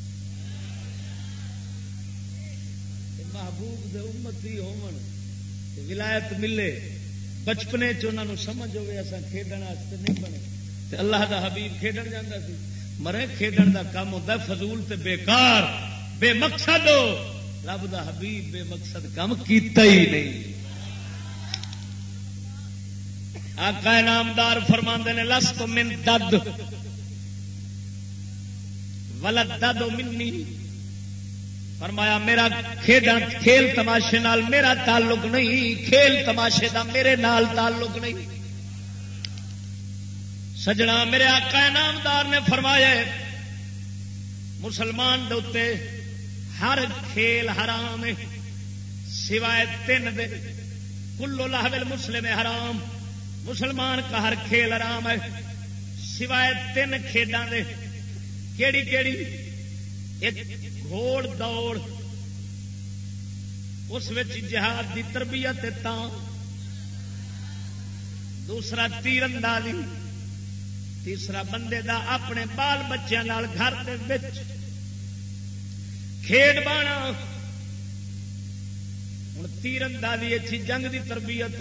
محبوب دے امتی ہون ولایت ملے۔ بچپنے چ سمجھ ہوئے ایسا کھیڈن نہیں بنے۔ اللہ دا حبیب کھیڈن جانا سی۔ مرے کھیڈن دا کام ہوتا فضول تے بیکار۔ بے مقصد رب دا حبیب بے مقصد کام کیتا ہی نہیں۔ آقا نامدار فرما نے لس تو من دد۔ ولد دد منی۔ فرمایا، میرا کھیل تماشے نال میرا تعلق نہیں، کھیل تماشے دا میرے نال تعلق نہیں۔ سجنا، میرے آقا نامدار نے فرمایا مسلمان دے ہر کھیل حرام سوائے تین دے۔ کلو لاہل مسلم حرام، مسلمان کا ہر کھیل آرام ہے، سوائے تین کھیڈاں دے۔ کیڑی کیڑی؟ ایک گھوڑ دوڑ، اس جہاد دی تربیت دوسرا تیر اندازی تیسرا بندے دا اپنے بال بچوں گھر دے کھیڈ بانا۔ ہوں تیر اندازی اچھی جنگ دی تربیت۔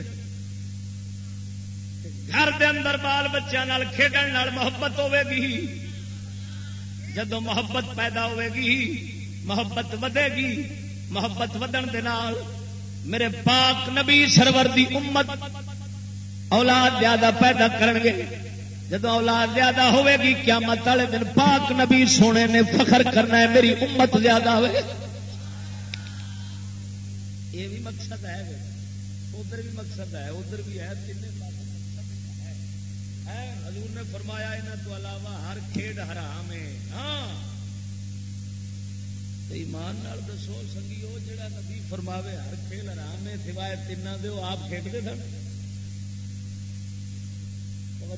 گھر دے اندر بال بچوں کھیڈن محبت ہوے گی۔ جدو محبت پیدا ہوے گی محبت ودے گی، محبت ودن دے نال میرے پاک نبی سرور دی امت اولاد زیادہ پیدا کرن گے۔ جدو اولاد زیادہ ہوے گی کیا مت والے دن پاک نبی سونے نے فخر کرنا ہے، میری امت زیادہ ہوئے۔ یہ بھی مقصد ہے۔ ادھر بھی مقصد ہے، ادھر بھی ہے۔ تین حضور نے فرمایا یہاں تو علاوہ ہر کھیڈ حرام ہے۔ ہاں۔ ایمان نال دسو، سنگی وہ جڑا نبی فرماوے، ہر کھیل حرام ہے، سوائے تین دے آپ کھیڈتے سن؟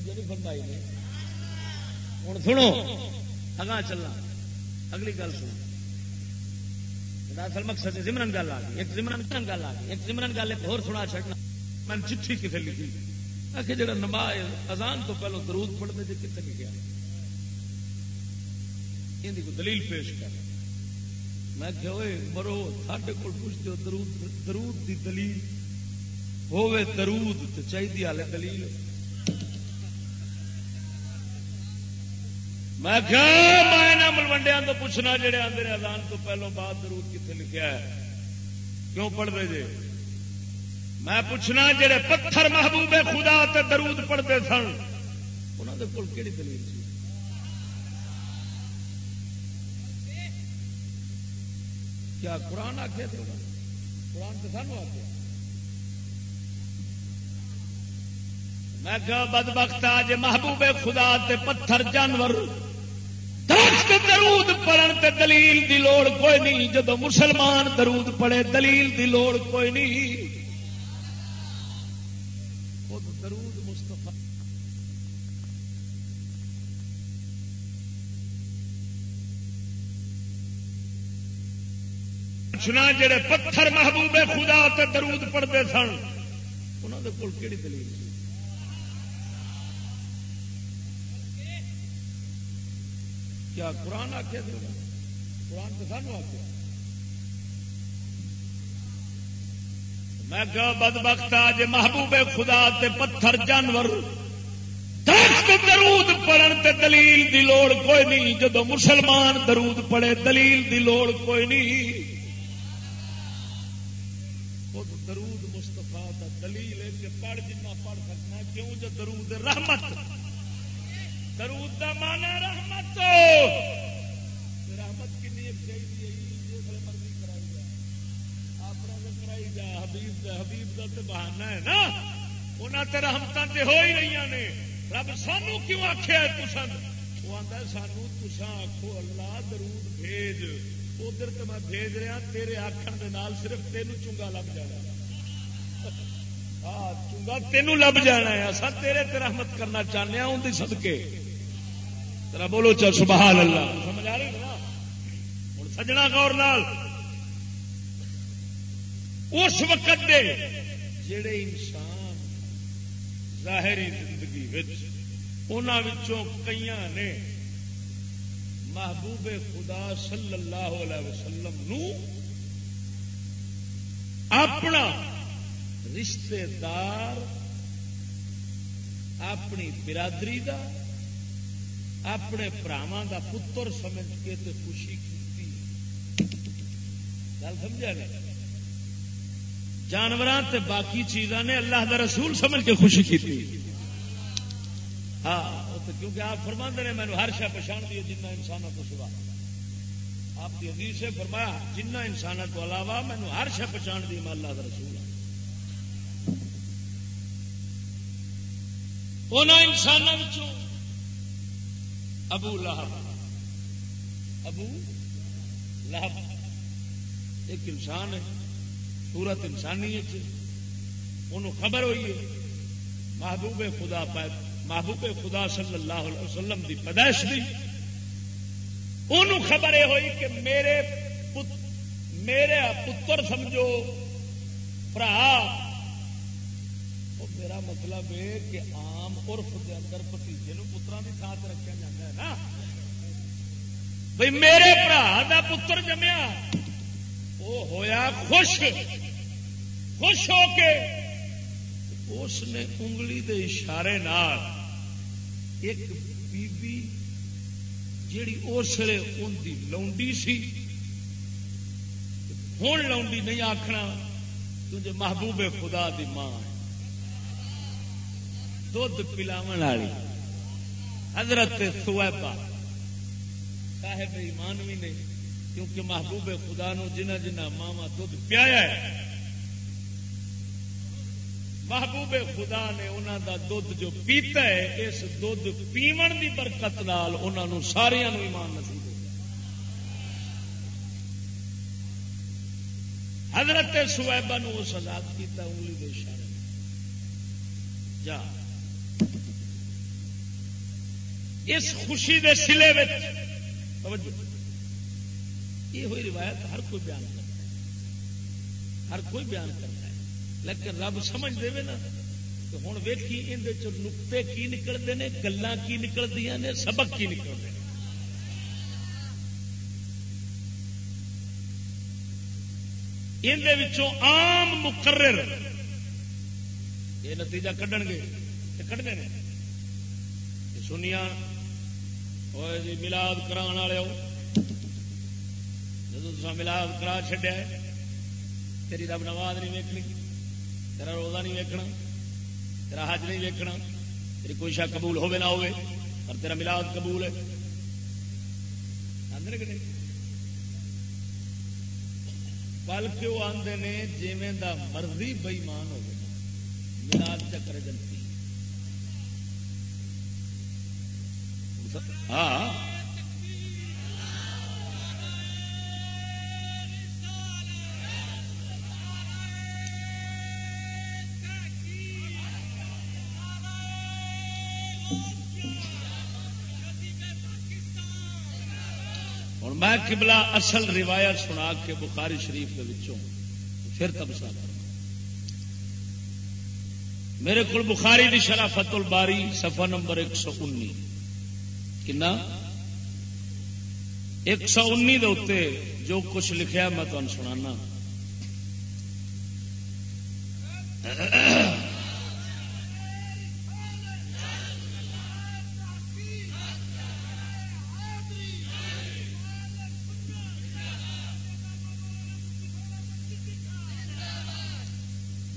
نہیں فرمائی نے۔ ہوں سنو اگاں چلنا اگلی گل سنو۔ اصل مقصد سمرن گل آ گئی، ایک سمرن گل آ گئی؟ ایک سمرن گل ایک اور سنا چڑنا میں چٹھی کتنے لکھی؟ کہ جڑا نماز اذان تو پہلو درود پڑھتے جی کتنے لکھا یہ دلیل پیش کر۔ میں کہ مرو، ساڈے کو پوچھتے ہو درود درود دی دلیل ہوے درود تو چاہیے ہالے دلیل میں میں ملوڈیا تو پوچھنا جڑے آدھے اذان تو پہلو بعد درود کتنے لکھا ہے؟ کیوں پڑھتے جی میں پوچھنا جڑے پتھر محبوب خدا تے درود پڑھتے سن انہوں نے کول کہڑی دلیل سی؟ کیا قرآن آخیا تھے؟ قرآن تو سانو آخیا میں کہ بد بخت آج محبوب خدا تے پتھر جانور درخت درود پڑھن تے دلیل دی لوڑ کوئی نہیں جدو مسلمان درود پڑے دلیل دی لوڑ کوئی نہیں۔ پوچھنا جڑے پتھر محبوب خدا تے درود پڑھتے سن انہوں نے کول کہڑی دلیل کیا قرآن آخیا قرآن تو سانو آخیا میں کہ بد بخت آج محبوب خدا تے پتھر جانور درود پڑھن تے دلیل دی لوڑ کوئی نہیں جدو مسلمان درود پڑے دلیل دی لوڑ کوئی نہیں۔ درود رحمت درود دا مانا رحمت۔ رحمت کنی چاہیے مرضی کرائی جا اپنا تو کرائی جا حبیب حبیب کا تو بہانا ہے نا۔ انہوں تے رحمت تے ہو ہی رہی نے۔ رب سانو کیوں آخیا تسان وہ آتا سانو تسان آخو اللہ درود بھیج۔ ادھر تو میں بھیج رہا، تیرے آخر صرف تینوں چنگا لگ جانا۔ تینوں لب جانا ہے۔ اصا تیرے تے رحمت کرنا چاہنے ہاں، ان کی سدکے ترا بولو چل، سبحان اللہ۔ سمجھ آ رہی ہوں، سجنا گور نال۔ اس وقت دے جڑے انسان ظاہری زندگی انہوں کئی نے محبوب خدا صلی اللہ علیہ وسلم نو اپنا رشتے دار اپنی برادری دا، اپنے براوا کا پتر سمجھ کے تے خوشی کی گل سمجھا نہیں جانور باقی چیزاں نے اللہ دا رسول سمجھ کے خوشی کی ہاں کیونکہ آپ فرما نے مینو ہر شا پچھان دی جنہ انسانوں کو سوا۔ آپ کی عزیز سے فرمایا جنہ انسانوں کو علاوہ مینو ہر شا پچھان دی میں اللہ کا رسول انسانوں ابو لہب۔ ابو لہب۔ ایک انسان ہے سورت انسانی انہوں خبر ہوئی ہے، محبوب خدا محبوب خدا صلی اللہ علیہ وسلم دی پیدائش دی۔ انہوں خبر یہ ہوئی کہ میرے پت، میرے پتر سمجھو، برا۔ میرا مطلب ہے کہ آم عرف دے اندر پتیجے پترا کی تھان رکھا جاتا ہے نا۔ بھائی میرے برا کا پتر جمیا۔ وہ ہویا خوش۔ خوش ہو کے اس نے انگلی دے اشارے نال ایک بی بی جیڑی اس لیے ان کی لونڈی سی۔ ہوں لونڈی نہیں آخنا تجھے محبوب خدا دی ماں۔ دھد پلاو والی۔ حضرت سویبا صاحب ایمان بھی نہیں، کیونکہ محبوب خدا نو جنہ جنہ ماوا دھد پیایا ہے۔ محبوب خدا نے انہوں دا دھد جو پیتا ہے، اس دھد پیو کی برکت نال انہوں سارا ایمان نصیب حضرت سویبا نو اس آزاد کیا انگلی کے اشارے۔ جا۔ اس خوشی دے سلے یہ ہوئی روایت ہر کوئی بیان کرتا ہے۔ ہر کوئی بیان کرتا ہے۔ لیکن رب سمجھ دے نا تو ہوں ویکھی اندر نقطے کی نکلتے ہیں گلان کی نکلتی نے، سبق کی نکلتے ہیں اندر آم مقرر۔ یہ نتیجہ کھڈن گے۔ کھڑنے نے۔ سنیا جی ملاد کرا والے جب ملاد کرا چڈیا تیری رب نواز نہیں ویکنی تیرا روزہ نہیں ویکنا تیرا حج نہیں ویکنا تیری کوئی شا قبول ہوے نہ ہوے پر تیرا ملاد قبول ہے بلکہ وہ آتے نے جیویں دا مرضی بئیمان ہو ملاد چکر جنتی ہاں۔ میں کبلا اصل روایت سنا کے بخاری شریف کے وچوں پھر تبصرہ کر میرے کو بخاری دی شرافت الباری صفحہ نمبر ایک سو انی کنا ایک سو انی دے جو کچھ لکھیا میں تمہیں سنانا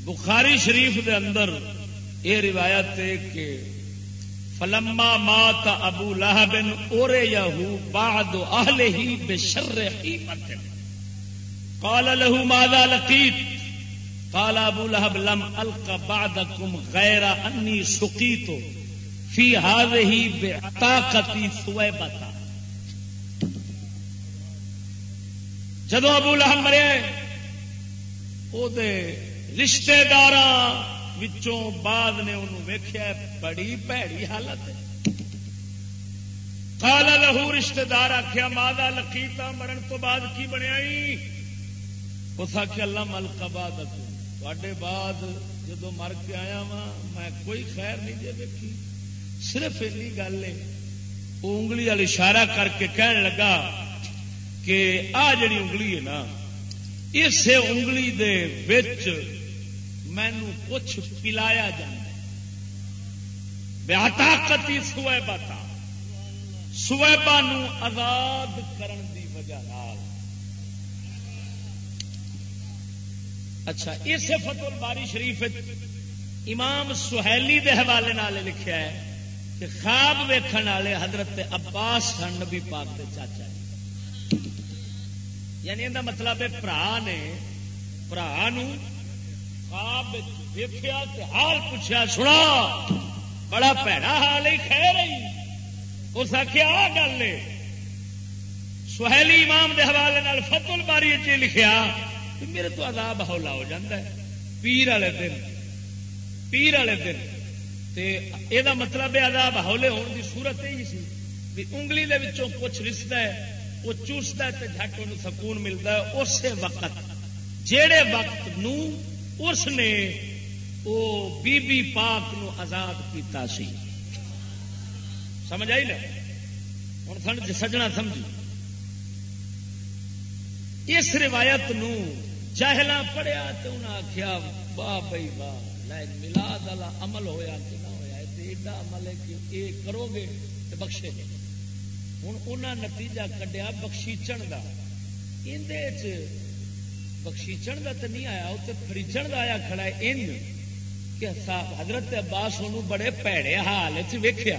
بخاری شریف دے اندر یہ روایت ہے کہ فلما مات ابو لہبن اورے یہو بعد اہل ہی بشر قیمت. قال له ماذا لقيت قال ابو لهب لم الق بعدكم غير اني سقيت في هذه بعتاقتي ثويبه جدو ابو لہب مرے، او دے رشتے دار بعد نے انہوں ویخیا بڑی پیڑی حالت ہے۔ کالا لہو رشتے دار آخیا مادا لکیتا مرن تو بعد کی بنیا اس آخیا اللہ ملک بعد تے بعد جدو مر کے آیا وا میں کوئی خیر نہیں جی ویکھی۔ صرف این گل ہے وہ انگلی والی اشارہ کر کے کہنے لگا کہ آ جڑی انگلی ہے نا اس انگلی دے وچ مینو کچھ پلایا جا سویبا تھا سویبا آزاد کرن دی وجہ نال۔ اچھا اس فتح باری شریف امام سہیلی دے حوالے نال لکھا ہے کہ خواب ویکھن والے حضرت عباس سن نبی پاک دے چاچا جی۔ یعنی یہ مطلب ہے برا نے برا خواب ویخیا حال پوچھا سنا، بڑا پیڑا حال ہی خیر رہی اس آخیا آ گل سہیلی امام دے حوالے فتل باری چ لکھیا میرے تو عذاب ہولا ہو جاتا ہے، پیر والے دن۔ پیر والے دن۔ یہ مطلب ہے عذاب ہولے ہونے کی صورت یہی سی بھی انگلی دے وچوں کچھ رستا ہے، وہ چوستا ہے تو جھٹ ان سکون ملتا ہے۔ اسی وقت جہے وقت نو اس نے وہ بی بی پاک نو آزاد کیتا سی۔ سمجھ آئی نا؟ ہوں جی سجنا سمجھی۔ اس روایت نو جاہلا پڑھیا تو انہیں آخیا واہ بھائی واہ لائن ملاد والا عمل ہویا کہ ایڈا عمل ہے کہ یہ کرو گے تو بخشے گے۔ ہوں انہیں نتیجہ کڈیا بخشیچن کا بخشیچن کا تو نہیں آیا وہ فریچن کا آیا کھڑا ہے ان کہ حضرت عباس انہوں بڑے پیڑے حال ویخیا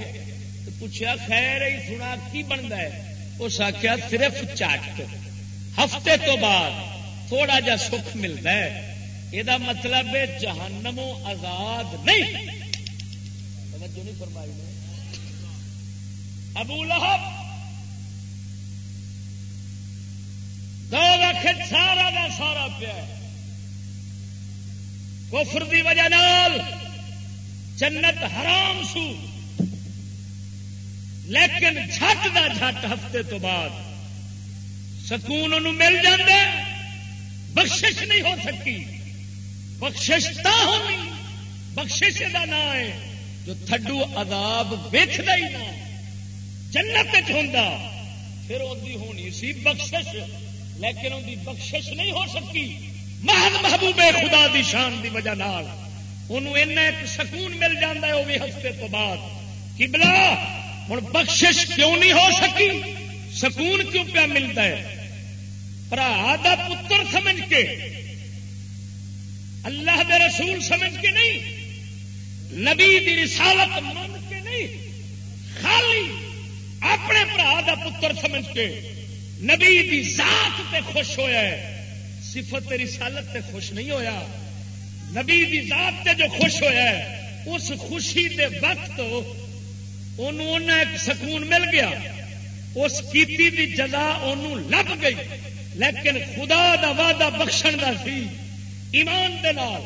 پوچھا خیر ہی سنا، کی بنتا ہے؟ اس آخیا صرف چٹ ہفتے تو بعد تھوڑا جا سکھ ملتا ہے۔ یہ مطلب ہے جہنموں آزاد نہیں۔ توجہ نہیں فرمائی ابو لہب دو لکھ سارا کا سارا پیا کفر دی وجہ نال جنت حرام سو۔ لیکن جھٹ دا جھٹ ہفتے تو بعد سکون انہوں مل جاندے بخشش نہیں ہو سکی۔ بخشش تا ہونی۔ بخشش کا نام ہے جو تھڈو عذاب ویچتا ہی نہ۔ جنت ہوں پھر وہی ہونی سی بخشش۔ لیکن ان کی بخشش نہیں ہو سکی۔ محض محبوب خدا دی شان دی وجہ نال۔ انہوں ایک سکون مل جاتا ہے وہ بھی ہفتے تو بعد۔ کہ بلا ہوں بخشش کیوں نہیں ہو سکی؟ سکون کیوں پیا ملتا ہے؟ برا دا پتر سمجھ کے۔ اللہ دے رسول سمجھ کے نہیں۔ نبی دی رسالت من کے نہیں۔ خالی اپنے برا کا پتر سمجھ کے۔ نبی دی ذات تے خوش ہویا ہے، صفت رسالت تے خوش نہیں ہویا۔ نبی دی ذات تے جو خوش ہویا ہے، اس خوشی دے وقت انہوں ایک سکون مل گیا۔ اس کیتی دی جزا انہوں لب گئی۔ لیکن خدا دا وعدہ بخشن دا سی، ایمان دے نال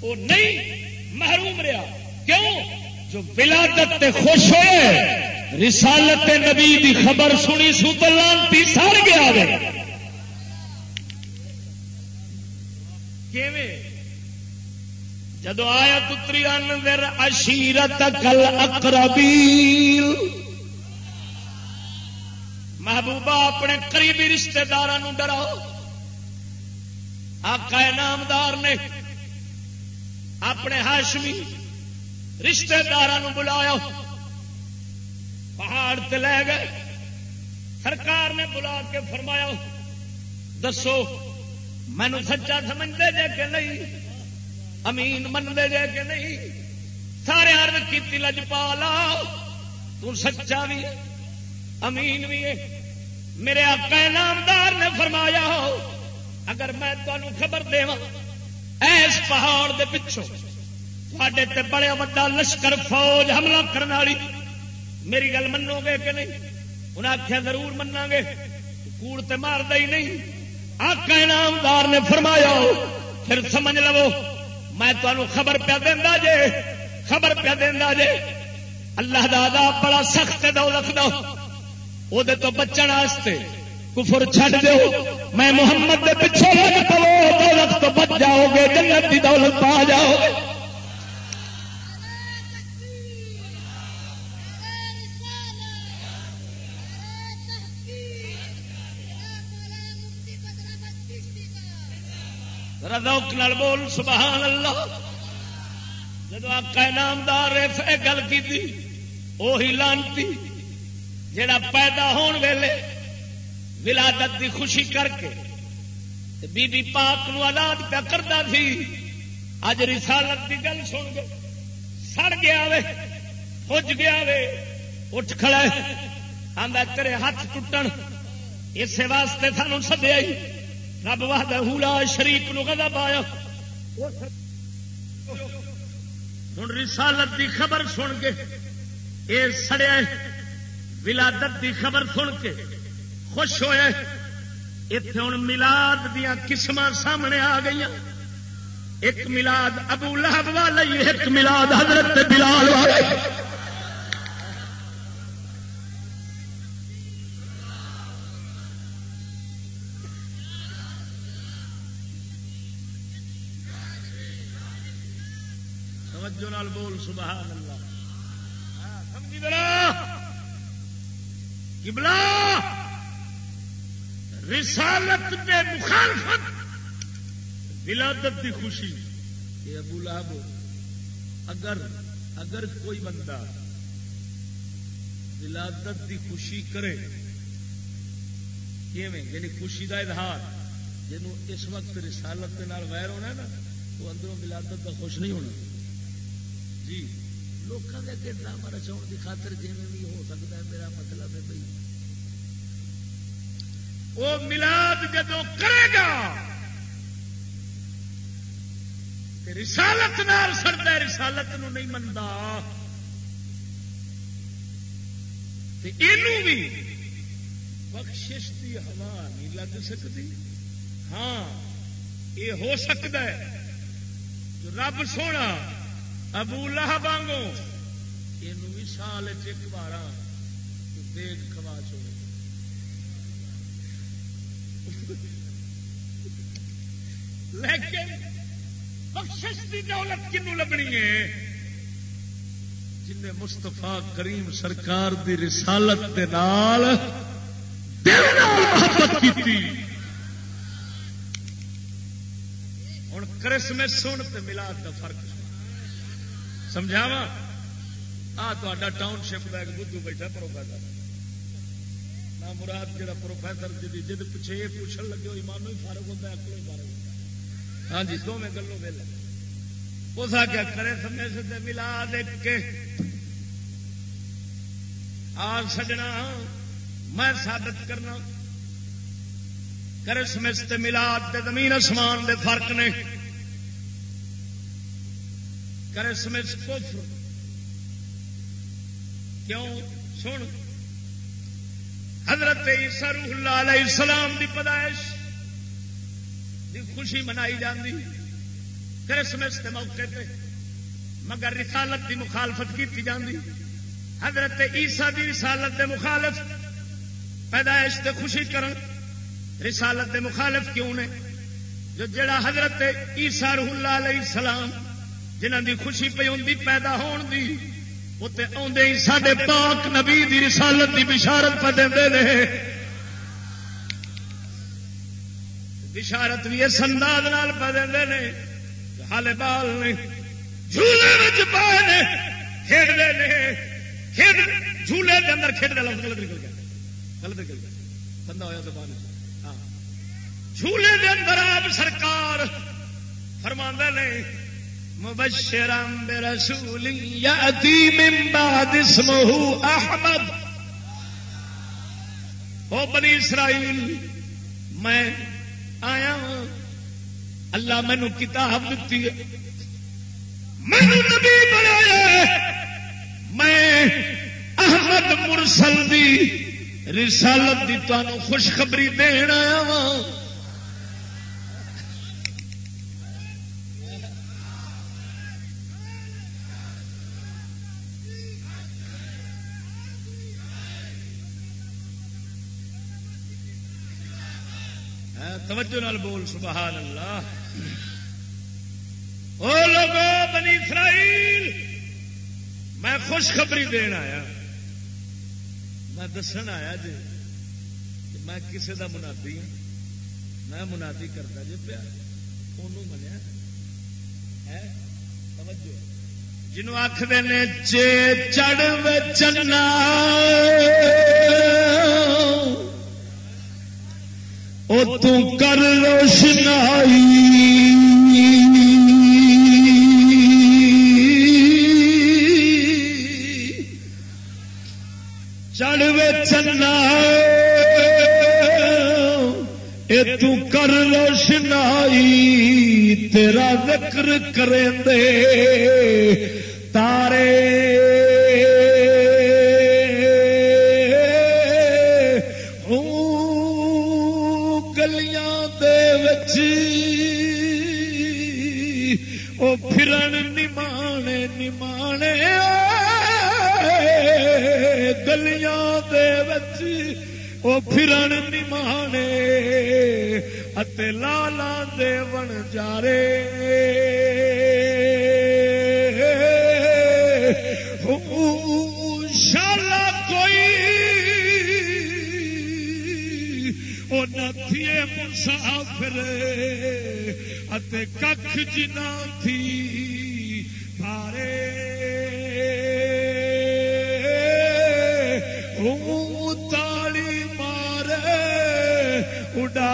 وہ نہیں محروم رہا کیوں؟ جو ولادت تے خوش ہوئے۔ رسالت نبی دی خبر سنی سو تو لانتی سڑ گیا جدو آیا پتری اندر اشیرت کل اقربی محبوبہ اپنے قریبی رشتہ دار ڈراؤ۔ آقا نامدار نے اپنے ہاشمی رشتے دار بلایا۔ پہاڑ تے لے گئے۔ سرکار نے بلا کے فرمایا، دسو مینو سچا سمجھتے جے کہ نہیں؟ امین منگے جے کہ نہیں؟ سارے ارد کی لج پا لا سچا بھی امین بھی ہے۔ میرے آقا نامدار نے فرمایا ہو اگر میں تمہیں خبر دے ایس پہاڑ دے پچھوں تے بڑے وا لشکر فوج حملہ کرنے والی میری گل منو گے کہ نہیں؟ انہیں آخیا ضرور منا گے۔ کوڑ تے مار ہی نہیں۔ آقا انعامدار نے فرمایا، پھر سمجھ لو، میں تمہیں خبر پیا دینا جے، خبر پیا دینا جے۔ اللہ دا بڑا سخت دولت دو وہ تو بچن واسطے کفر چھڈ دو میں محمد دے پیچھے لگ پو دولت تو بچ جاؤ گے، جنت کی دولت پا جاؤ گے۔ ردوک نال بول سبحان اللہ جب آقا نامدار گل کی وہی لانتی جڑا پیدا ہون ویلے ولادت دی خوشی کر کے بی بی پاک نو آزاد پیا کرتا سی، اج رسالت دی گل سن گے۔ سڑ گیا وے پج گیا وے، اٹھ کھڑا آدھا تیرے ہاتھ ٹوٹن اسی واسطے سانو سدیا رب وحد ہولا شریف نو گدا پایا ہوں رسالت دی خبر سن کے یہ سڑیا ولادت دی خبر سن کے خوش ہوئے۔ اتے ہوں ملاد دیا قسم سامنے آ گئی ایک ملاد ابو لہب والی ایک ملاد حضرت بلال والے نال بول، سبحان اللہ۔ ہاں، سمجھی بلا کبلا رسالت کے مخالفت، ولادت کی خوشی۔ یہ ابو لہب، اگر اگر کوئی بندہ ولادت کی خوشی کرے یعنی خوشی کا اظہار۔ جنوب اس وقت رسالت کے ویر ہونا نا وہ اندروں ولادت کا خوش نہیں ہونا۔ جی۔ لوگوں کے اگے ڈرامہ رچاؤ کی خاطر جی بھی ہو سکتا ہے میرا مطلب ہے بھائی۔ وہ ملاد جدو کرے گا رسالت نال سڑتا رسالت نو نہیں منتا بھی بخشش کی ہوا نہیں لگ سکتی۔ ہاں یہ ہو سکتا ہے۔ جو رب سونا ابو لہ بانگو یہ سال ایک بار دیکھ کھوا چھوڑے۔ لیکن بخشش کی دولت کنو لبنی ہے؟ جن مستفا کریم سرکار دی رسالت دے نال محبت کی ہوں کرسمس سن تو ملاد کا فرق سمجھاوا آ تا ٹاؤن شپ کا ایک بدھو بیٹھا پروفیسر۔ نہ مراد جہاں پروفیسر جی جد پیچھے یہ پوچھنے لگے ہوئی مانو ہی فارغ ہوتا ہے اکلو ہی فارغ ہوتا ہاں جی دو میں گلوں ویل اس آ کیا کرے سمے سے ملا دیکھ کے آ سجنا، میں ثابت کرنا۔ کرسمس ملاد زمین آسمان دے فرق نے۔ کرسمس کفر۔ کیوں؟ سن۔ حضرت عیسیٰ روح اللہ علیہ السلام دی پیدائش دی خوشی منائی جاتی کرسمس کے موقع پہ۔ مگر رسالت دی مخالفت کی جاتی حضرت عیسیٰ دی رسالت دے مخالف پیدائش تے خوشی کرن۔ رسالت دے مخالف کیوں نے؟ جو جڑا حضرت عیسیٰ روح اللہ علیہ السلام جنہ دی خوشی پہ ہوں پیدا ہون دی آدھے ہی سڈے پاک نبی دی رسالت دی بشارت پہ دے رہے بشارت بھی اس انداز نال پہ دے ہال بال نے جھولے پائے نے کھیڈتے کھیڈ، جھولے کے اندر کھیڈ لفظ غلط نکل گیا۔ غلط نکل گیا۔ بندہ ہوا زبان ہاں۔ جھولے کے اندر آپ سرکار فرما نے مبشرا برسول يأتي من بعد اسمه احمد. او بنی اسرائیل، میں آیا اللہ مینو کتاب دیتی ہے۔ مینو نبی بنایا میں احمد مرسل دی رسالت دی تمہیں خوشخبری دین آیا ہوں۔ توجہ نال بول، سبحان اللہ۔ او لوگو، بنی اسرائیل، میں خوشخبری دین آیا۔ میں دسن آیا جی میں کسی کا منادی ہوں میں منادی کرتا جی پیا۔ منیا۔ جنوں آخر نے چے چڑھ چنا او تو کر روشنائی۔ چڑھوے چنا۔ اے تو کر روشنائی، تیرا ذکر کریں دے۔ تارے گلیاں دے او پھرن نمانے اتے لالا دے بن جارے شالا کوئی وہ نتھی مسافر اتے کھ جنا تھی اڈا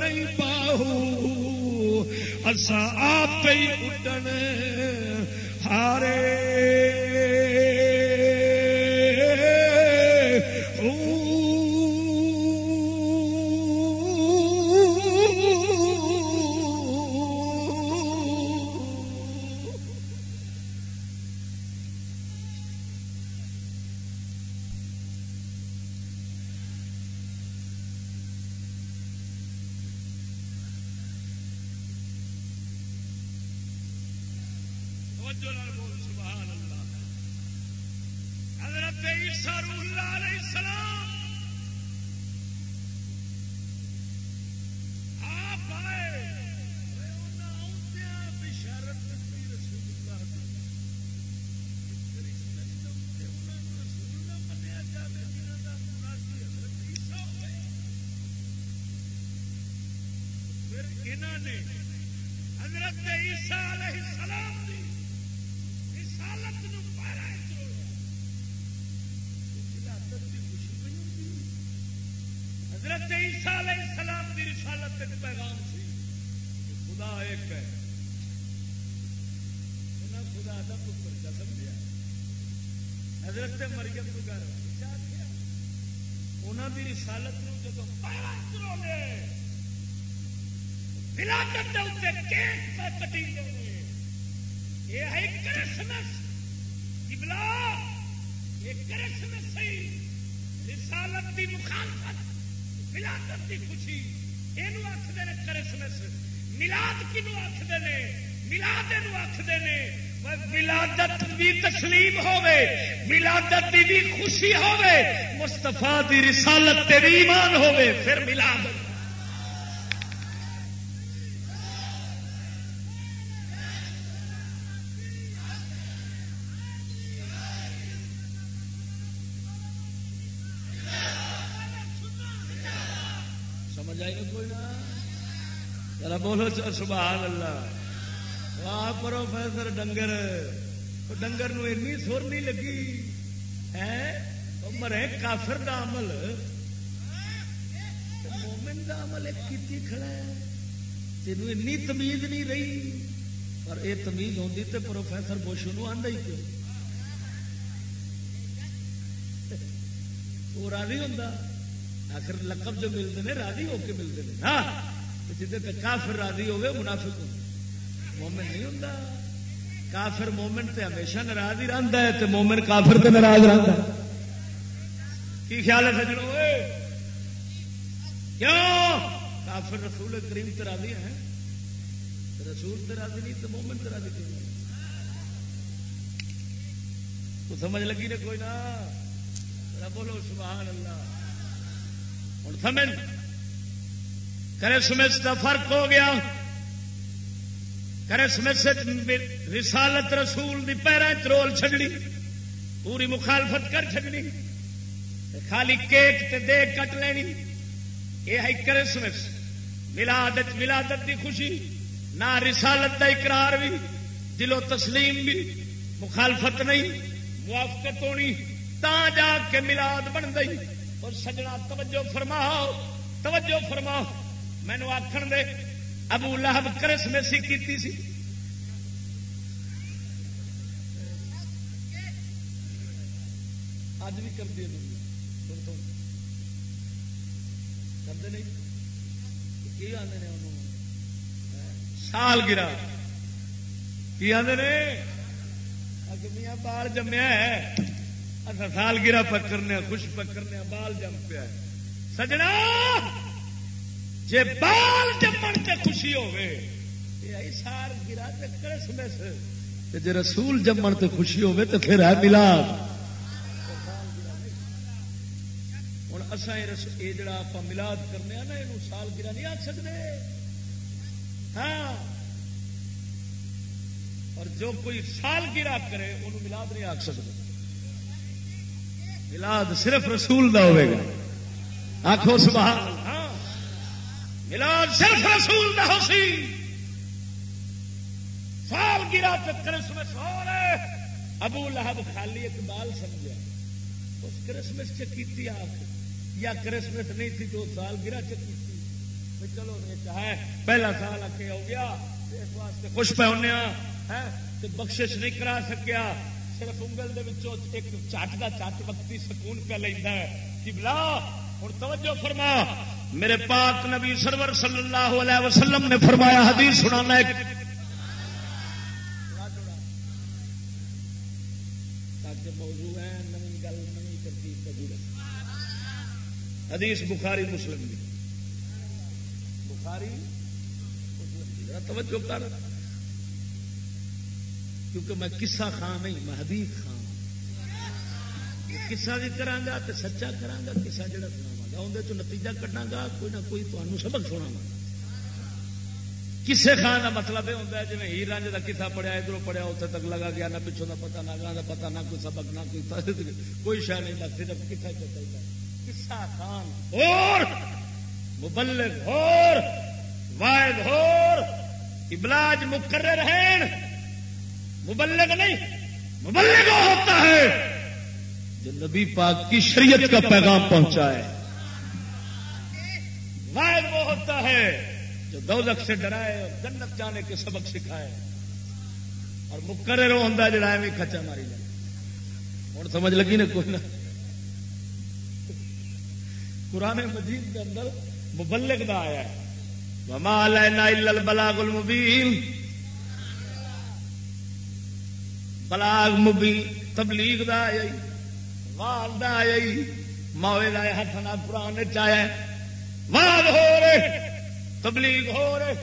نہیں باہو اسا آپ ہی اڈن۔ ہارے مستفا دی رسالت تیری ایمان ہوے پھر ملا سمجھ آئی نا کوئی نا؟ بولو سبحان اللہ۔ واہ، پروفیسر ڈنگر۔ ڈنگر سر نہیں لگی۔ ہے مرے، کافر دا عمل۔ مومن دا عمل ایک کیتی کھڑا ہے۔ تینوں اینی تمیز نہیں رہی۔ پر یہ تمیز ہوتی تو پروفیسر بوش نو آدھا ہی کیوں؟ وہ راضی ہوں آخر لقب جو ملتے ہیں، راضی ہو کے ملتے ہیں۔ ہاں جی کافر راضی ہوگی منافق ہو مومن نہیں ہوں کافر مومن تے ہمیشہ ناراض ہی رہتا ہے تو مومن کافر تے ناراض رہتا ہے۔ کی خیال ہے سجڑوں کیوں؟ کافر رسول کریم ترا دیا ہے رسول ترا دی نہیں تو مومن ترا دی کیوں تو سمجھ لگی نے کوئی نہ بولو سبحان اللہ ہوں سمجھ۔ کرے کا فرق ہو گیا۔ کرے سمجھ رسالت رسول دی پیروں چرول چھڑنی پوری مخالفت کر چھڑنی خالی کیک تے دے کٹ لینی۔ یہ ہے کرسمس۔ ملاد ملادت کی خوشی، نہ رسالت کا اقرار بھی دلو تسلیم بھی مخالفت نہیں، موافقت ہونی۔ تا جا کے ملاد بن گئی۔ اور سجنا توجہ فرماؤ توجہ فرماؤ۔ مینو آخر دے، ابو لہب کرسمسی کی سی۔ اج بھی کرتی ہے کرتے نہیں؟ کی آدھے نے سال گرا۔ کی آدھے نے؟ میاں بال جمیا ہے۔ اچھا سال گرا پکڑنے، خوش پکڑنے، بال جم پیا سجنا! جی بال جمن سے خوشی ہوے سال گرا کرسمس۔ جی رسول جمن سے خوشی ہوے تو پھر ہے ملاد اصا یہ جڑا آپ ملاد کرنے نا یہ سال گرا نہیں آ سکتے ہاں۔ اور جو کوئی سال گرا کرے انہوں ملاد نہیں آ سکتے ملاد صرف رسول دا ہوئے گا۔ آخو سبحان ہاں۔ ملاد صرف رسول دا ہو سی۔ سال گرا تو کرسمس ہو رہے۔ ابو لہب خالی اقبال سمجھا اس کرسمس چکی آخر یا کرسمس نہیں تھی تو سال گرا چکی تھی۔ چلو ہے۔ پہلا سال آ کے ہو گیا۔ اس واسطے خوش پہ ہونے ہاں۔ بخشش نہیں کرا سکیا۔ صرف انگل دے ایک چٹ کا چٹ وقتی سکون پہ لینا ہے۔ کہ بلا ہوں توجہ فرما۔ میرے پاک نبی سرور صلی اللہ علیہ وسلم نے فرمایا، حدیث سنانا ایک۔ حدیث بخاری مسلم دی۔ بخاری توجہ کر۔ کیونکہ میں کسا خان نہیں، میں حدیث خان۔ کسا بھی کرا تو سچا کرا کسا جڑا سنا گا اندر چ نتیجہ کٹا گا کوئی نہ کوئی تمہیں سبق سنا گا کسے خان کا مطلب یہ ہوتا ہے جی ہیر رانج کا کسا پڑیا ادھر پڑیا اتنے تک لگا گیا، نہ پچھوں کا پتا نہ گاہ کا پتا نہ کوئی سبق، نہ کوئی کوئی شہ نہیں، بس صرف کسا چلتا قصہ خان اور مبلغ ہور، واحد ہور، ابلاج مقرر ہیں۔ مبلغ نہیں، مبلغ ہوتا ہے جو نبی پاک کی شریعت کا پیغام پہنچا ہے واحد وہ ہوتا ہے جو دولت سے ڈرائے اور جنت جانے کے سبق سکھائے۔ اور مقرر وہ ہوتا ہے جڑا بھی کچا ماری جائے۔ ہوں سمجھ لگی نا کوئی نہ قرآن مجید کے اندر مبلغ دا آیا ہے۔ وما لینا البلاغ المبین بلاغ مبین، تبلیغ دا آیا وال دا آیا ماوے دا ہاتھ نہ قرآن چایا وال ہو رہے، تبلیغ ہو رہے۔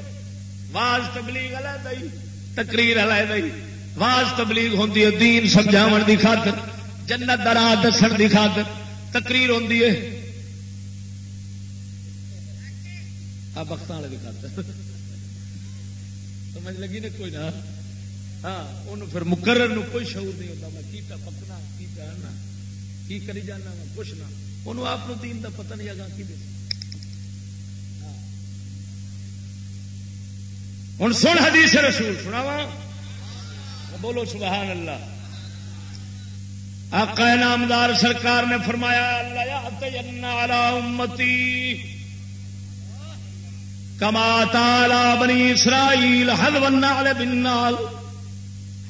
واز تبلیغ علیحدہ ہی، تقریر علیحدہ ہی۔ واز تبلیغ ہوندی ہے، دین سمجھاون دی خاطر، جنت درا دسن دی خاطر تقریر ہوندی ہے۔ بخت والے بھی کرتے سمجھ لگی نا کوئی نہ ہاں ان پھر مقرر نو کوئی شعور نہیں ہوتا، میں کی پکنا، کی کرنا کی کری جانا میں کچھ نہ انہوں آپ دین دا پتہ نہیں آگا، کی دے؟ ہوں سن حدیث رسول سناوا بولو سبحان اللہ۔ آقا نامدار سرکار نے فرمایا اللہ امتی کما تالا بنی اسرائیل حل ونال بنال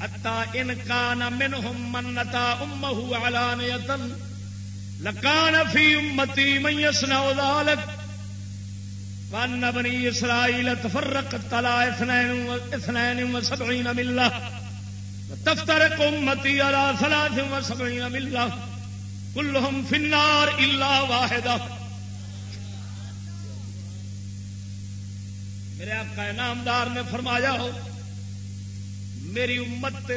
حتا ان کان منهم من نتا امه علانية لكان في امتي من يصنع ذلك وان بني اسرائيل تفرقت على اثنين اثنين وسبعين مله وتفترق امتي على ثلاث وسبعين مله كلهم في النار الا واحده میرے آقا نامدار نے فرمایا ہو، میری امت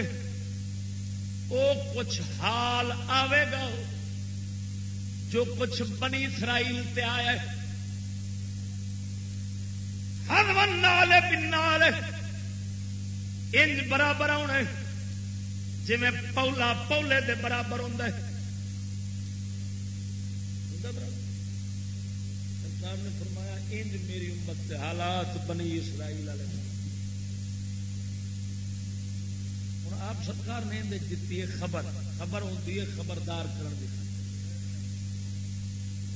وہ کچھ حال آئے گا جو کچھ بنی اسرائیل تے آیا ہے۔ ہر من نال پنال انج برابر آنا جی پولا پولے دے برابر ہوں سرکار نے فرمایا انج میری امت کے حالات بنی اسرائیل والے ہوں آپ سرکار نے اندر دیتی ہے خبر خبر ہوتی ہے خبردار کرنے کی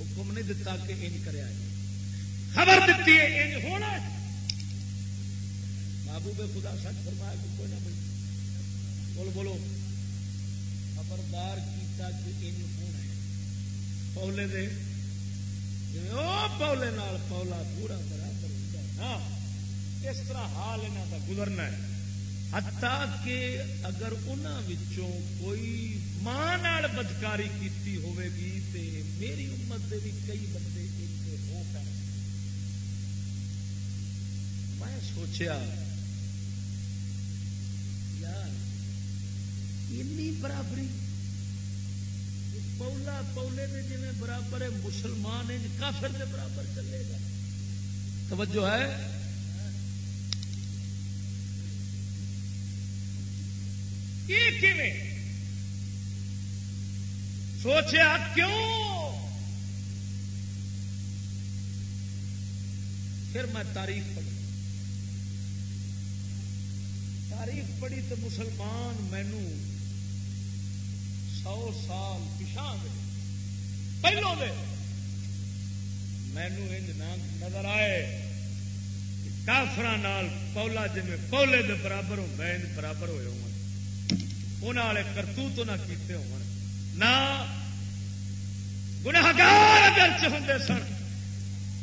حکم نہیں دتا کہ انج کرے خبر دیتی ہے انج ہونا بابو بے خدا سچ فرمایا کہ کوئی نہ بولو بولو۔ خبردار کیتا کہ انج ہونا ہے۔ پولے دے پولے نال پولا پورا برابر ہوتا ہے اس طرح حال یہاں کا گزرنا ہے حتا کہ اگر انہوں کوئی ماں بدکاری کی ہوے گی تے میری امت دے بھی کئی بندے ہو پے میں سوچیا یار برابری پولا پولے دے جی برابر ہے، مسلمان کافر دے برابر چلے گا۔ توجہ ہے؟ یہ سوچیا کیوں؟ پھر میں تاریخ پڑھی تاریخ پڑھی تو مسلمان مینو سو سال پچھا پہلو دے۔ مینو نظر آئے کافر پولا جی پولے دے برابر ہو میں برابر ہوئے ہو والے کرتوت نہ کیتے ہو نہ گناگار اگر ہوں سن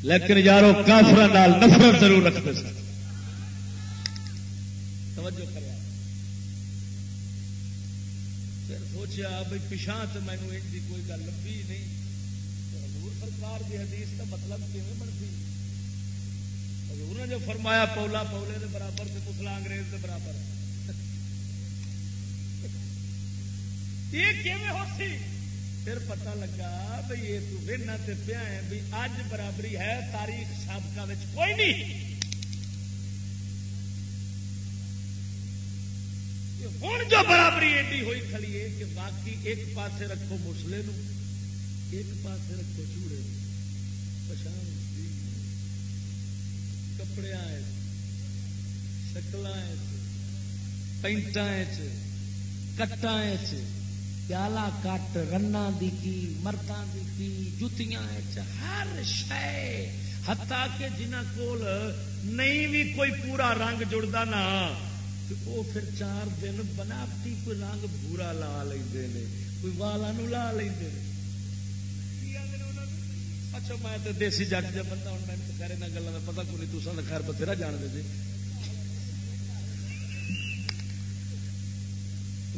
لیکن یارو کافر نفرت ضرور رکھتے سن۔ توجہ کرے سوچا بھائی پچھا تو مینو ان کی کوئی گل لبھی نہیں. حضور سرکار کی حدیث کا مطلب کیون بنتی؟ حضور نے جو فرمایا، پولا پولے دے برابر سے پتلا انگریز دے برابر. یہ ہو سی پھر پتہ لگا، بھائی یہ تو بہنا تے پیا ہے بھی اج برابری ہے، تاریخ سابقہ کوئی نہیں. ہوں جو برابری ایڈی ہوئی کھڑی ہے کہ باقی ایک پاسے رکھو مسلے نو ایک پاسے رکھو چوڑے پچھان کپڑے شکل پینٹ کٹا پیالہ کٹ رنا دی کی مردوں دی کی جتیاں ہر شے ہتا کہ جنہ کول نہیں بھی کوئی پورا رنگ جڑتا نہ وہ پھر چار دن بناوٹی کوئی رنگ بورا لا لے کوئی والا نو لا لے اچھا میں تو دیسی جٹ جا بندہ ہوں میں کرے نہ گلا پتا کو نہیں تو خیر بتھیرا جان دے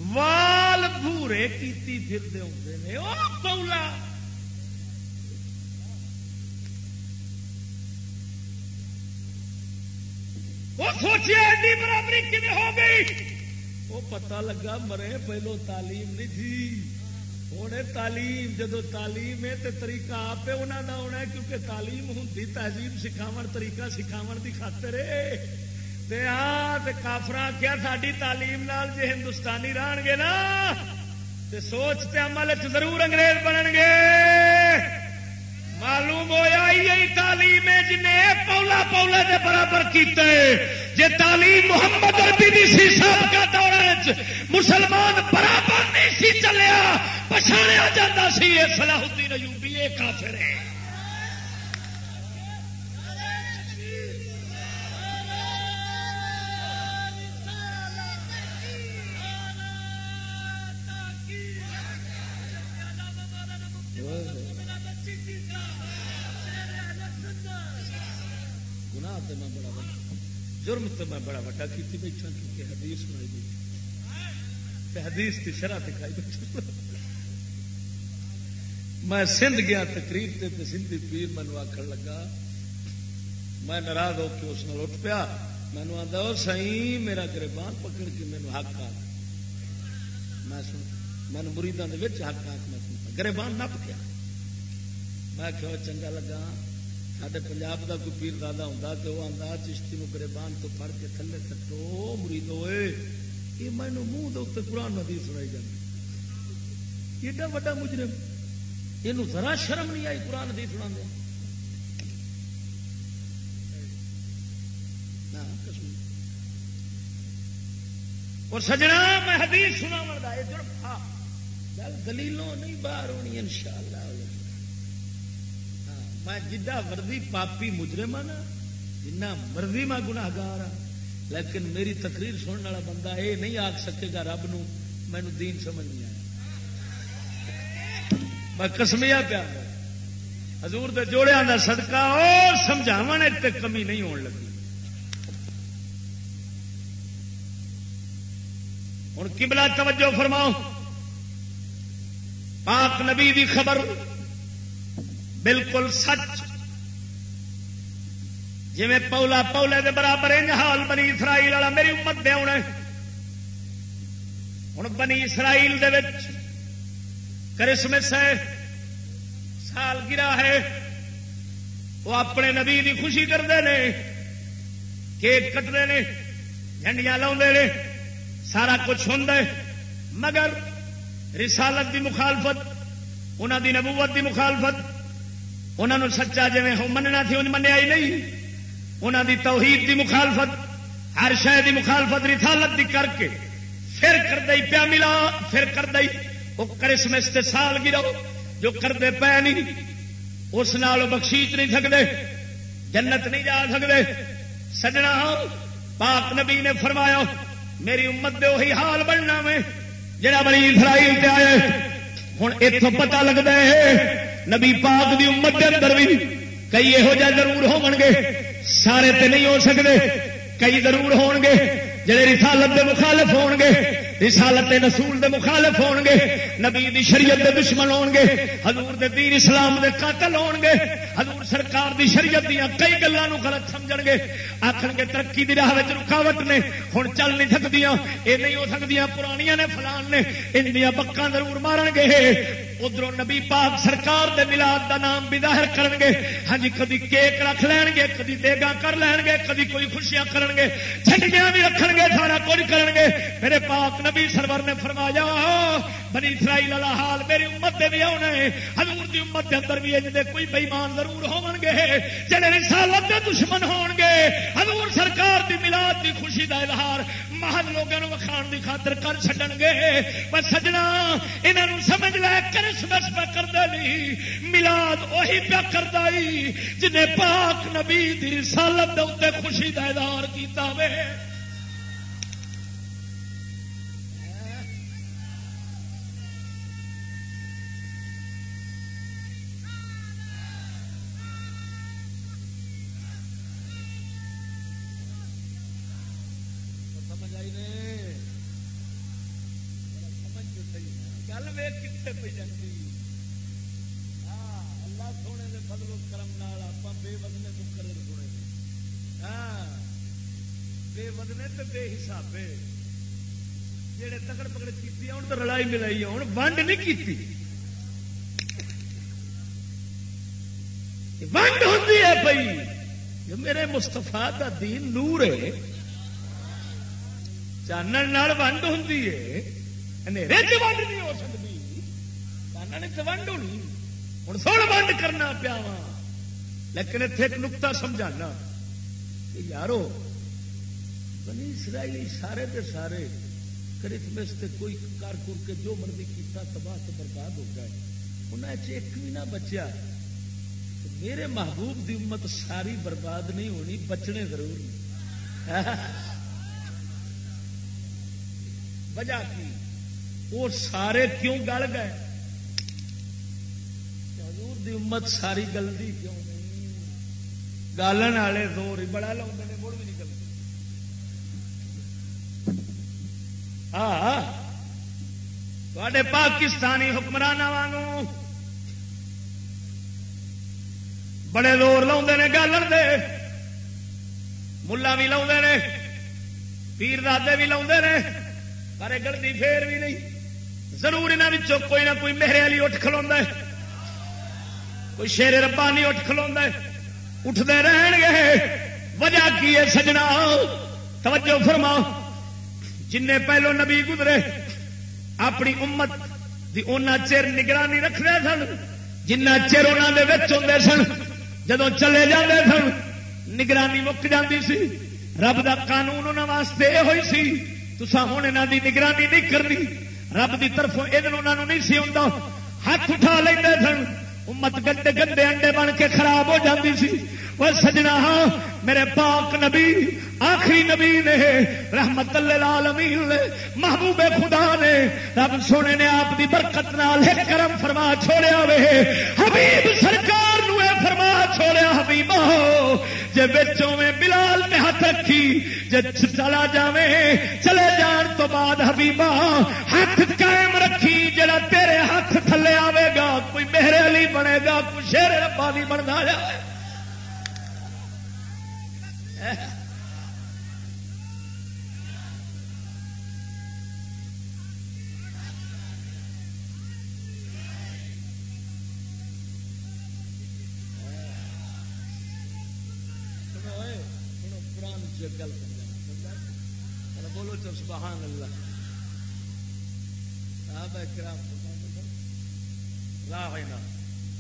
وال بورے کیتی پھر دے وہ پولا وہ سوچے ایڈی برابری کھے ہو گئی؟ وہ پتا لگا مرے پہلو تعلیم نہیں تھی۔ ہوں تعلیم، جدو تعلیم ہے تو طریقہ آپ انہوں کا ہونا ہے کیونکہ تعلیم ہوں تہذیب سکھاو طریقہ سکھاو کی خاطر ہاں، کافر کیا ساری تعلیم نال جی ہندوستانی رہن گے نا؟ تے سوچ تے عمل ضرور انگریز بنن گے۔ معلوم ہوا یہی تعلیم ہے جنہیں پولا پولا کے برابر کیتے جی تعلیم محمد بی سی صاحب کا دور مسلمان برابر نہیں سی چلیا، پچھاڑیا جاتا سی، یہ سلاح الدین ایوبی، یہ کافر ہے۔ بڑا وڈا کی بیٹھا کیونکہ حدیث سنائی بیٹھا حدیث کی شرح دکھائی بیٹھا میں سندھ گیا تقریب تے تے سندھی پیر مینو آخر لگا، میں ناراض ہو کے اس نے اٹھ پیا۔ مینو آتا وہ سی میرا گربان پکڑ کے مینو حق آ میں سن مینو مریدوں کے حق آ میں گربان نپ گیا میں کہ چنگا لگا سارے پنجاب کا کوئی پیر دادا ہوں تو وہ آتا چشتی گریبان تو پڑھ کے تھلے سٹو مرید ہوئے یہ مینو منہ دے قرآن ندی سنائی جاتی ایڈا وا مجرم۔ یہ ذرا شرم نہیں آئی قرآن ندی سنا دیا اور سجنا، میں حدیث سنا دا، یہ دلیلوں نہیں باہر ہونی ان شاء اللہ میں جدا مرضی پاپی مجرم ہاں جنا مرضی میں گناگار ہاں۔ لیکن میری تقریر سننے والا بندہ یہ نہیں آخ سکے گا رب نو مینو دین سمجھ نہیں آیا۔ میں کسمیا پیا حضور دے جوڑیا کا سدکا اور سمجھاو کمی نہیں ہون لگی۔ ہوں کبلا توجہ فرماؤ۔ پاک نبی دی خبر بالکل سچ۔ جی پولا پولے دے برابر حال بنی اسرائیل والا میری امت دے آنا ہوں بنی اسرائیل دے وچ کرسمس ہے سال گرا ہے۔ وہ اپنے نبی دی خوشی کرتے ہیں کیک کٹتے ہیں جھنڈیاں لا سارا کچھ ہوں مگر رسالت دی مخالفت انہوں دی نبوت دی مخالفت انہوں سچا جی مننا تھی ان منیا ہی نہیں۔ انہوں دی توحید دی مخالفت، ہر شہ دی مخالفت، رسالت دی کر کے پھر کر دئی پیا ملا، پھر کر دئی وہ کرسمس کے سال گرو جو کرتے پے نہیں، اس نال بخشیچ نہیں سکتے جنت نہیں جا سکتے سجنا پاک نبی نے فرمایا، میری امت دے وہی حال بننا میں، جڑا بڑی اسرائیل تے آئے ہوں اتوں پتا لگتا ہے نبی پاک دی امت دے اندر بھی کئی یہو جہ ضرور ہو گے سارے تے نہیں ہو سکتے کئی ضرور ہون گے جڑے رسالت دے مخالف ہون گے رسالت رسول دے مخالف ہون گے نبی دی شریعت دے دشمن ہون گے حضور دے دین اسلام دے قاتل ہون گے حضور سرکار دی شریعت دیا کئی گلوں غلط سمجھ گے آخر گے ترقی دی راہ رکاوٹ نے ہوں چل نہیں سکتی یہ نہیں ہو سکتی پرانیاں نے، فلان نے، ان پکا ضرور مارن گے ادھر نبی پاک سرکار دے ملاد دا نام بھی ظاہر کرن گے ہاں جی کدی کیک رکھ لین گے کدی دیگا کر لین گے کدی کوئی خوشیاں کرن گے چھٹیاں بھی رکھ گے سارا کچھ کرن گے میرے پاک نبی سرور نے فرمایا، بنی اسرائیل والا حال میری امت دے بھی آنا ہے۔ حضور دی امت دے اندر بھی اجدے کوئی بےمان ضرور ہون گے جڑے رسالت دے دشمن ہون گے حضور سرکار دی میلاد دی خوشی دا اظہار محل لوگوں وکھان کی خاطر کر چڈن گے پر سجنا یہ سمجھ لے، کرسمس پہ کرتا نہیں ملاد اہی پیا کرتا جنہیں پاک نبی دی رسالت دے اتنے خوشی کا اظہار کیتا وے۔ ملائی ہوں ونڈ نہیں کی ونڈ ہوتی ہے پی میرے مستفا کا دین نور ہے، چانن ونڈ ہوں ونڈ نہیں ہو سکتی چانن تو ونڈ ہونی۔ ہوں سوڑ ونڈ کرنا پیا وا لیکن اتنے ایک نکتا سمجھانا کہ یارو، بنی اسرائیلی سارے دے سارے کرسمس تے کوئی کر کر کے جو مرضی کیتا تباہ تو برباد ہو گئے انہیں ایک بھی نہ بچیا۔ میرے محبوب دی امت ساری برباد نہیں ہونی، بچنے ضرور وجہ کی؟ وہ سارے کیوں گل گئے؟ حضور دی امت ساری گلتی کیوں نہیں؟ گالن والے زور ہی بڑا لاؤ تے پاکستانی حکمران وانگو بڑے زور لا گالر دے ملا بھی لا پیر دادے بھی لا پر گردی پھر بھی نہیں۔ ضرور یہاں کوئی نہ کوئی میرے والی اٹھ کھلوا کوئی شیر ربانی اٹھ کھلوا اٹھتے رہن گے وجہ کی ہے سجنا؟ توجہ فرماؤ۔ جن پہلو نبی گزرے، اپنی امت دی اونا چر نگرانی رکھتے سن، جنہ چر انہوں نے ہوں سن جدو چلے جاتے سن، نگرانی مک جاتی سی۔ رب دا قانون انہوں واسطے یہ ہوئی سی تسا ہوں یہاں دی نگرانی نہیں کرنی۔ رب دی طرف ادھر انہوں نہیں سی ہوں ہاتھ اٹھا لیں سن۔ امت گندے گندے انڈے بن کے خراب ہو جاتی سی۔ وہ سجنا ہاں میرے پاک نبی، آخری نبی نے رحمت العالمین نے، محبوب خدا نے رب سونے نے آپ دی برکت نال کرم فرما چھوڑیا وے۔ حبیب سرکار نو فرما چھوڑیا حبیب جے بچوں میں بلال نے ہاتھ رکھی، جے چلا جاوے، چلے جان تو بعد حبیبا ہاتھ قائم رکھی، جڑا تیرے ہاتھ تھلے آئے شیر ربانی بننا جائے بولو تو سبحان اللہ۔ راہ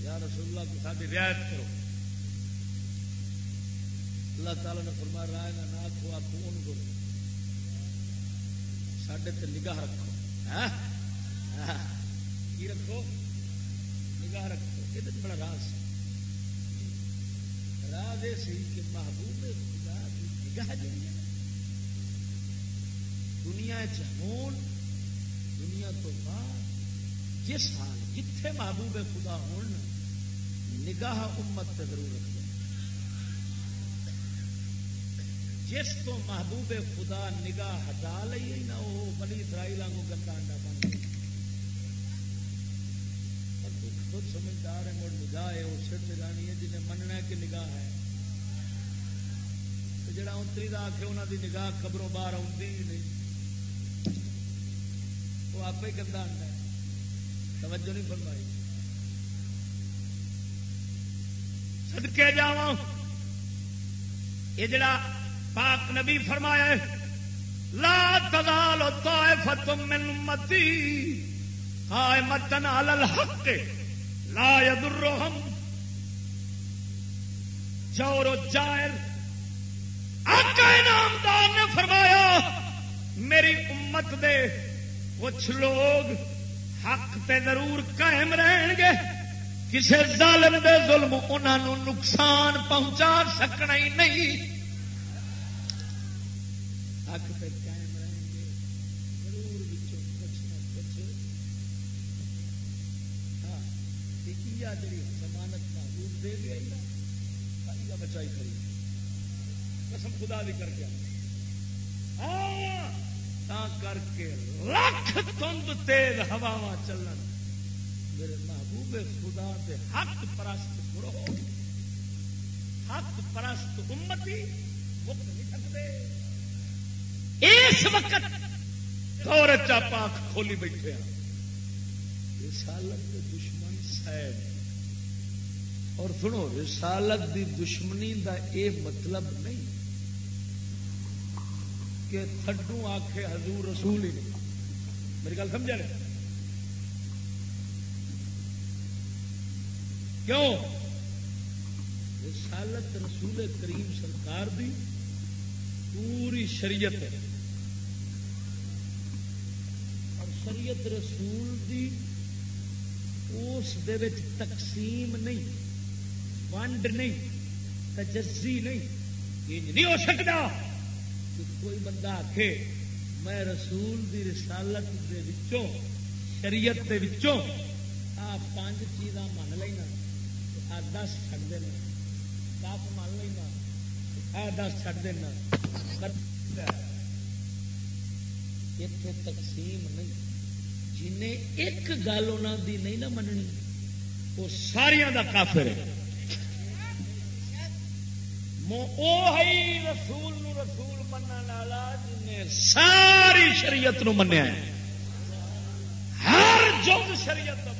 یا رسول اللہ کی ساری رعایت کرو۔ اللہ تعالی نے فرما رہا ہے نہ آخو آخو ان کو سڈے تے نگاہ رکھو۔ ہاں؟ ہاں۔ کی رکھو؟ نگاہ رکھو۔ یہ بڑا راز راز یہ سی کہ محبوب خدا کی نگاہ جی دنیا چون دنیا تو بعد، جس حال جتھے محبوب خدا ہون نگاہ امت تے ضرور رکھو جس تو محبوب خدا نگاہ ہٹا لی نا، وہ بلی اسرائیل کو گندا انڈا بن خود سمجھدار ہے، مڑ نگاہ ہے، وہ سر جانی ہے، جنہیں مننا ہے کہ نگاہ ہے۔ جڑا انتری کا آخ انہوں کی نگاہ خبروں باہر آتی ہی نہیں۔ وہ آپ ہی گندا انڈا ہے۔ توجہ نہیں فرمائی۔ سدکے جا یہ جڑا پاک نبی فرمایا ہے، لا تزال طائفة من امتی قائمتا على الحق، لا يضرهم چور و جائر۔ آقا نامدار نے فرمایا، میری امت دے کچھ لوگ حق تے ضرور قائم رہن گے۔ کسی ظالم دے ظلم انہوں نقصان پہنچا سکنا ہی نہیں۔ حق پہ قائم رہیں گے۔ ضرور کچھ نہ کچھ ہاں جی ضمانت محبوب دے بچائی کری۔ قسم خدا بھی کر کے۔ ہاں کر کے لکھ تند تیز ہوا چلن۔ میرے محبوب خدا دے حق پرست گرو حق پرست امتی مک نہیں سکتے اس وقت دور چاپاک کھولی بیٹھے رسالت کے دشمن سید اور سنو، رسالت دی دشمنی دا اے مطلب نہیں کہ تھڈو آخے حضور رسول ہی نہیں۔ میری گل سمجھا رہے کیوں؟ رسالت رسول کریم سرکار دی پوری شریعت ہے۔ اور شریعت رسول دی اس تقسیم نہیں، ونڈ نہیں، تجزی نہیں یہ نہیں ہو سکتا کہ کوئی بندہ آخ میں رسول دی رسالت دے وچوں، شریعت دے وچوں، آ پانچ چیزاں من لینا۔ آ دس چڑھ دینا۔ کپ من لینا آ دس چڑھ دینا۔ اتنے تقسیم نہیں۔ جنہیں ایک گل انہوں دی نہیں نہ مننی، وہ ساریا کا کافر ہے۔ رسول نو رسول منع والا جن ساری شریعت نو منیا ہر جگ شریعت کا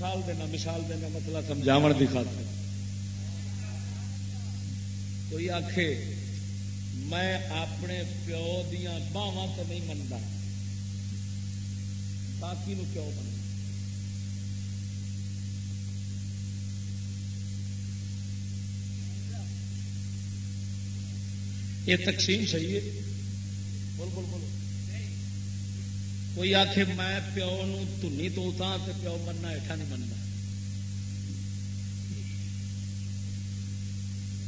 مثال دینا مثال دینا مطلب سمجھاو کی خاطر۔ کوئی آخے میں اپنے پیو دیا باواں تو نہیں منتا باقی نو کیوں من یہ تقسیم صحیح ہے۔ بول بول بول۔ کوئی آخ میں پیو نی تو پیو مننا ایٹھا نہیں مننا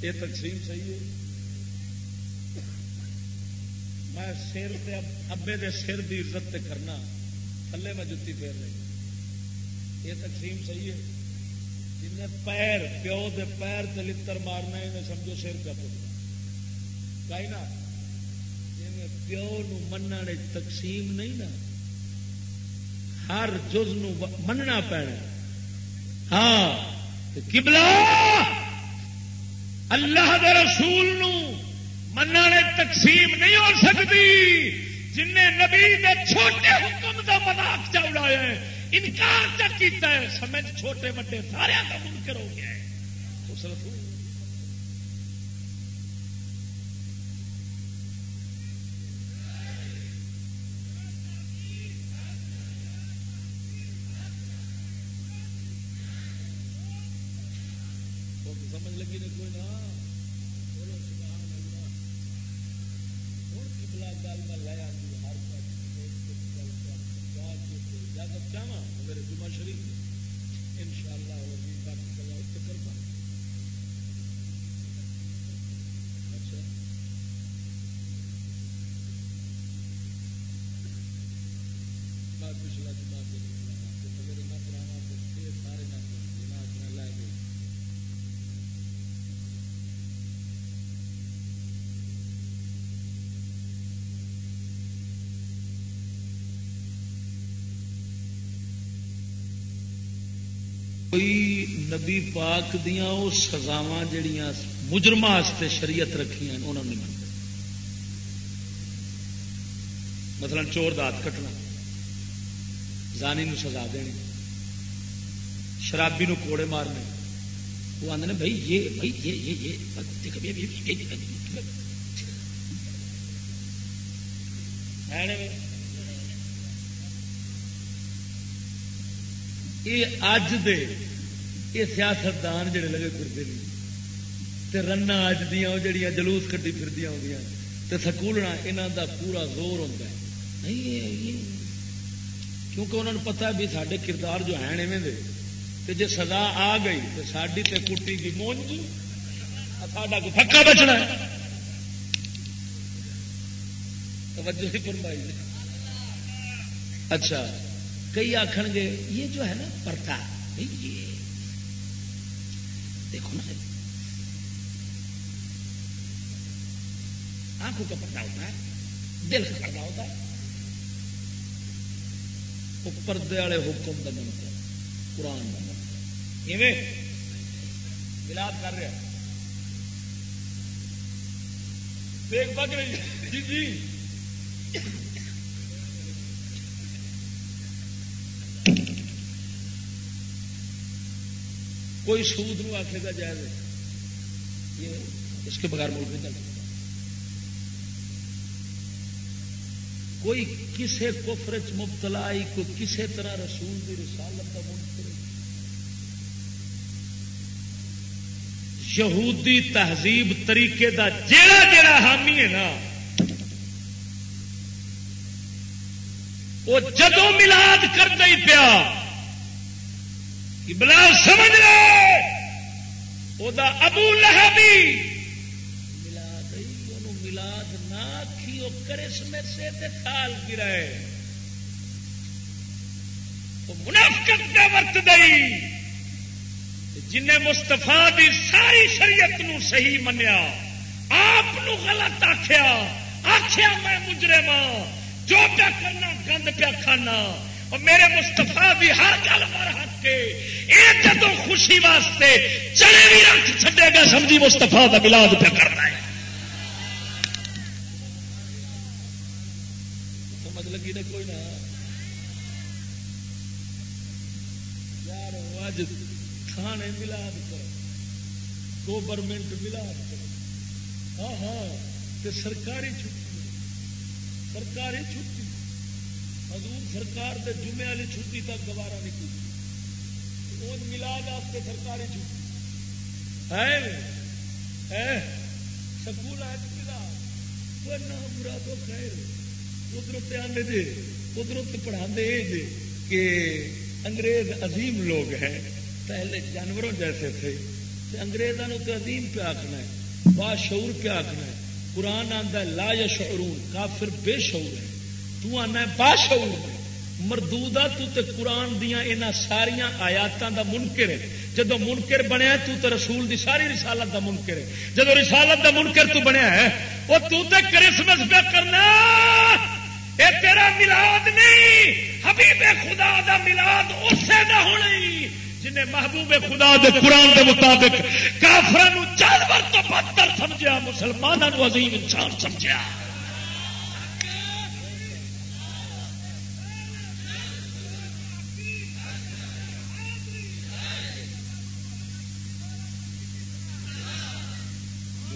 یہ تقسیم صحیح ہے میں سر ابے دے سر دی عزت کرنا تھلے میں جتی پھیر رہی یہ تقسیم صحیح ہے جن پیر پیو دے پیر تے لتر مارنا انہیں سمجھو سر پہ پڑنا کہیں نا جی پیو نو تقسیم نہیں نا ہر جز مننا پینا ہاں کبلا اللہ دے رسول نو منع تقسیم نہیں ہو سکتی۔ جن نبی نے چھوٹے حکم کا مذاق چا اڑایا ہے، انکار چا کیتا ہے، سمجھ چھوٹے بڑے سارے کا منکر ہو گیا ہے۔ اس رسول نبی پاک دیا وہ سزاوا جڑیاں مجرم شریعت رکھیا انہوں نے منتے مثلا چور دات کٹنا، زانی نو سزا دینی، شرابی نو کوڑے مارنے۔ وہ آدھے بھائی یہ بھائی یہ یہ اج دے یہ سیاستدان جڑے لگے پھرتے ہیں رنا اج دیا جڑیاں جلوس کٹی پھر ہو سکولنا یہاں دا پورا زور ہوتا ہے. نہیں کیونکہ انہوں نے پتا بھی سارے کردار جو ہیں ایویں دے. جی سزا آ گئی تو ساری تے کٹی کی مونج ساڈا کو پکا بچنا توجہ ہی فرمائی اچھا کئی آخر گے، یہ جو ہے نا پرتا یہ دیکھو نا. آنکھوں کا پردہ ہوتا ہے؟ دل کا پردہ ہوتا ہے. وہ پردے والے حکم کا منتر قرآن کا منتر ملاد کر رہا دیکھ پک رہی جی جی۔ کوئی سود نو آخے گا جائز یہ اس کے بغیر ملک نہیں چلتا کوئی کسے کفر چ مبتلا کوئی کسے طرح رسول کی رسالت کا منکر یہودی تہذیب طریقے دا جیڑا جیڑا حامی ہے نا، وہ جدو ملاد کر ہی پیا بلا سمجھ لے وہ ابو لہبی۔ ملاد ملاد نہ آخی وہ کرسمے سے گرائے وہ منافقت کا ورت دئی جن مستفا دی ساری شریعت نو صحیح منیا، آپ غلط آخیا آخیا میں مجرم ہاں۔ جو پیا کرنا، گند پیا کھانا۔ اور میرے مستفا بھی ہر گل پر ہٹ کے یہ جدو خوشی واسطے چلے بھی رکھ چڈے گا، سمجھی مستفا کا ملاد پہ کرنا ہے۔ سمجھ لگی نے کوئی نہ یار اج تھانے ملاد کرو گورنمنٹ ملاد کرو ہاں ہاں سرکاری چھٹی سرکاری چھٹی۔ حضور سرکار دے جمعے والی چھٹی تک گوارا نہیں کی ملاد واسطے سرکاری چھٹی ہے سکول ہے مراد خیر، قدرت آنے دے، قدرت پڑھا دے جے کہ انگریز عظیم لوگ ہیں۔ پہلے جانوروں جیسے تھے انگریزوں تو عظیم پہ آخنا ہے باشعور پہ آخنا ہے۔ قرآن آتا لا یا شعرون کافر بے شعور ہے تو آنا ہے باشعور مردودا تو تے قرآن دیا یہاں ساریا آیاتوں دا منکر ہے۔ جب منکر بنیا تو تے رسول دی ساری رسالت دا منکر ہے۔ جب رسالت دا منکر تو بنیا ہے وہ تو تے کرسمس پہ کرنا۔ اے تیرا ملاد نہیں، حبیب خدا دا ملاد اسے نہ ہونی جنہیں محبوب خدا دے قرآن دے مطابق کافر جانور تو بدتر سمجھا مسلمانوں عظیم انسان سمجھا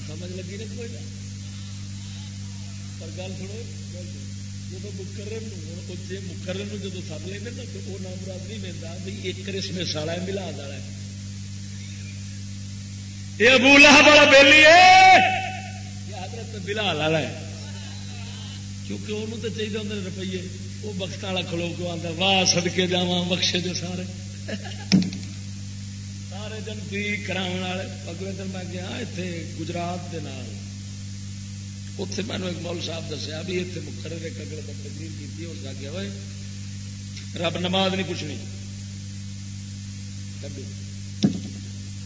سمجھ لگی نا کوئی پر گل سنو جب مکرم جی مکرم جب سب لیں نا تو وہ نام مراد نہیں ملتا بھی ایک کرسمس والا ہے، ملاد والا ہے۔ یہ ابو لہب والا بیلی ہے۔ حضرت بلال والا ہے۔ کیونکہ انہوں تو چاہیے ہوں روپیے۔ وہ بخت والا کھلو کو آتا واہ سدکے جا بخشے جو سارے۔ سارے دن بھی کرا اگلے دن میں گیا اتنے گجرات کے نال۔ اتے میں ایک مول صاحب دسیا بھی اتنے مکھر ایک اگلے دن تقریر کی اور جا کے ہوئے رب نماز نہیں پوچھنی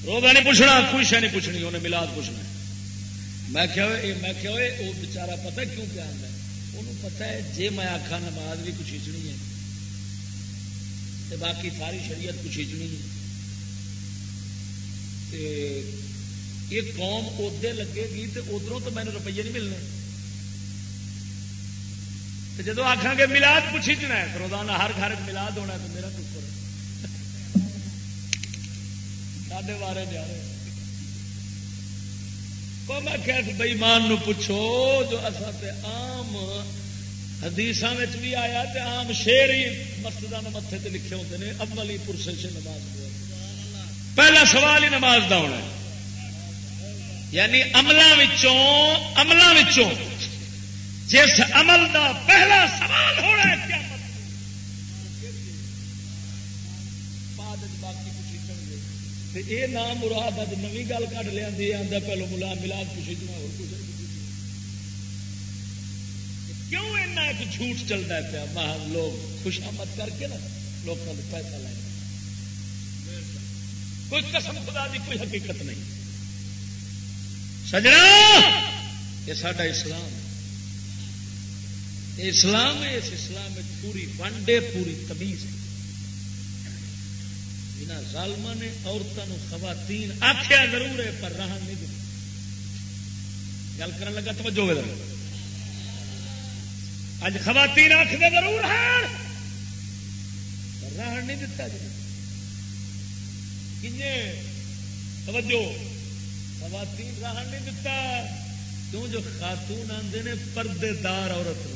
روزہ نہیں پوچھنا کوئی شہ نہیں پوچھنی انہیں ملاد پوچھنا میں کیا ہوئے میں کیا ہوئے وہ بچارا پتا کیوں پیا آتا ہے انہوں پتا ہے جی میں آخا نماز بھی کچھ ہے تو باقی ساری شریعت کچھ کھینچنی ہے یہ قوم ادے لگے گی تو ادھروں تو مینو روپیے نہیں ملنے۔ جدو آخان گے ملاد کچھ کھینچنا ہے روزانہ ہر گھر ملاد ہونا ہے تو میرا ٹکر ساڈے بارے جا رہے میں کہ بئیمان پوچھو، جو اصا تے عام حدیث بھی آیا تے عام شیر ہی مسجد متے تے لکھے ہوتے ہیں اولی پرسے سے نماز پہلا سوال ہی نماز دا ہونا یعنی عملوں عملوں جس عمل دا پہلا سوال ہونا ہے کیا یہ نام مراد اج نوی گل کٹ لیا آتا پہلو ملا ملاد خوشی جنا ہو کیوں ایسا ایک جھوٹ چلتا ہے پیا؟ لوگ خوشامد کر کے نا لوگوں کو پیسہ لے کوئی قسم خدا دی، کوئی حقیقت نہیں۔ سجنا! یہ سارا اسلام اسلام ہے، اس اسلام میں پوری ونڈے پوری تمیز ہے۔ ظالم نے عورتوں خواتین آخیا ضرور ہے، پر رہن نہیں دیا گل کر لگا، توجہ اج خواتین آخر ضرور ہے رہن نہیں دتا جی توجہ۔ خواتین رہن نہیں دتا کیوں جو خاتون آتے نے پردے دار عورت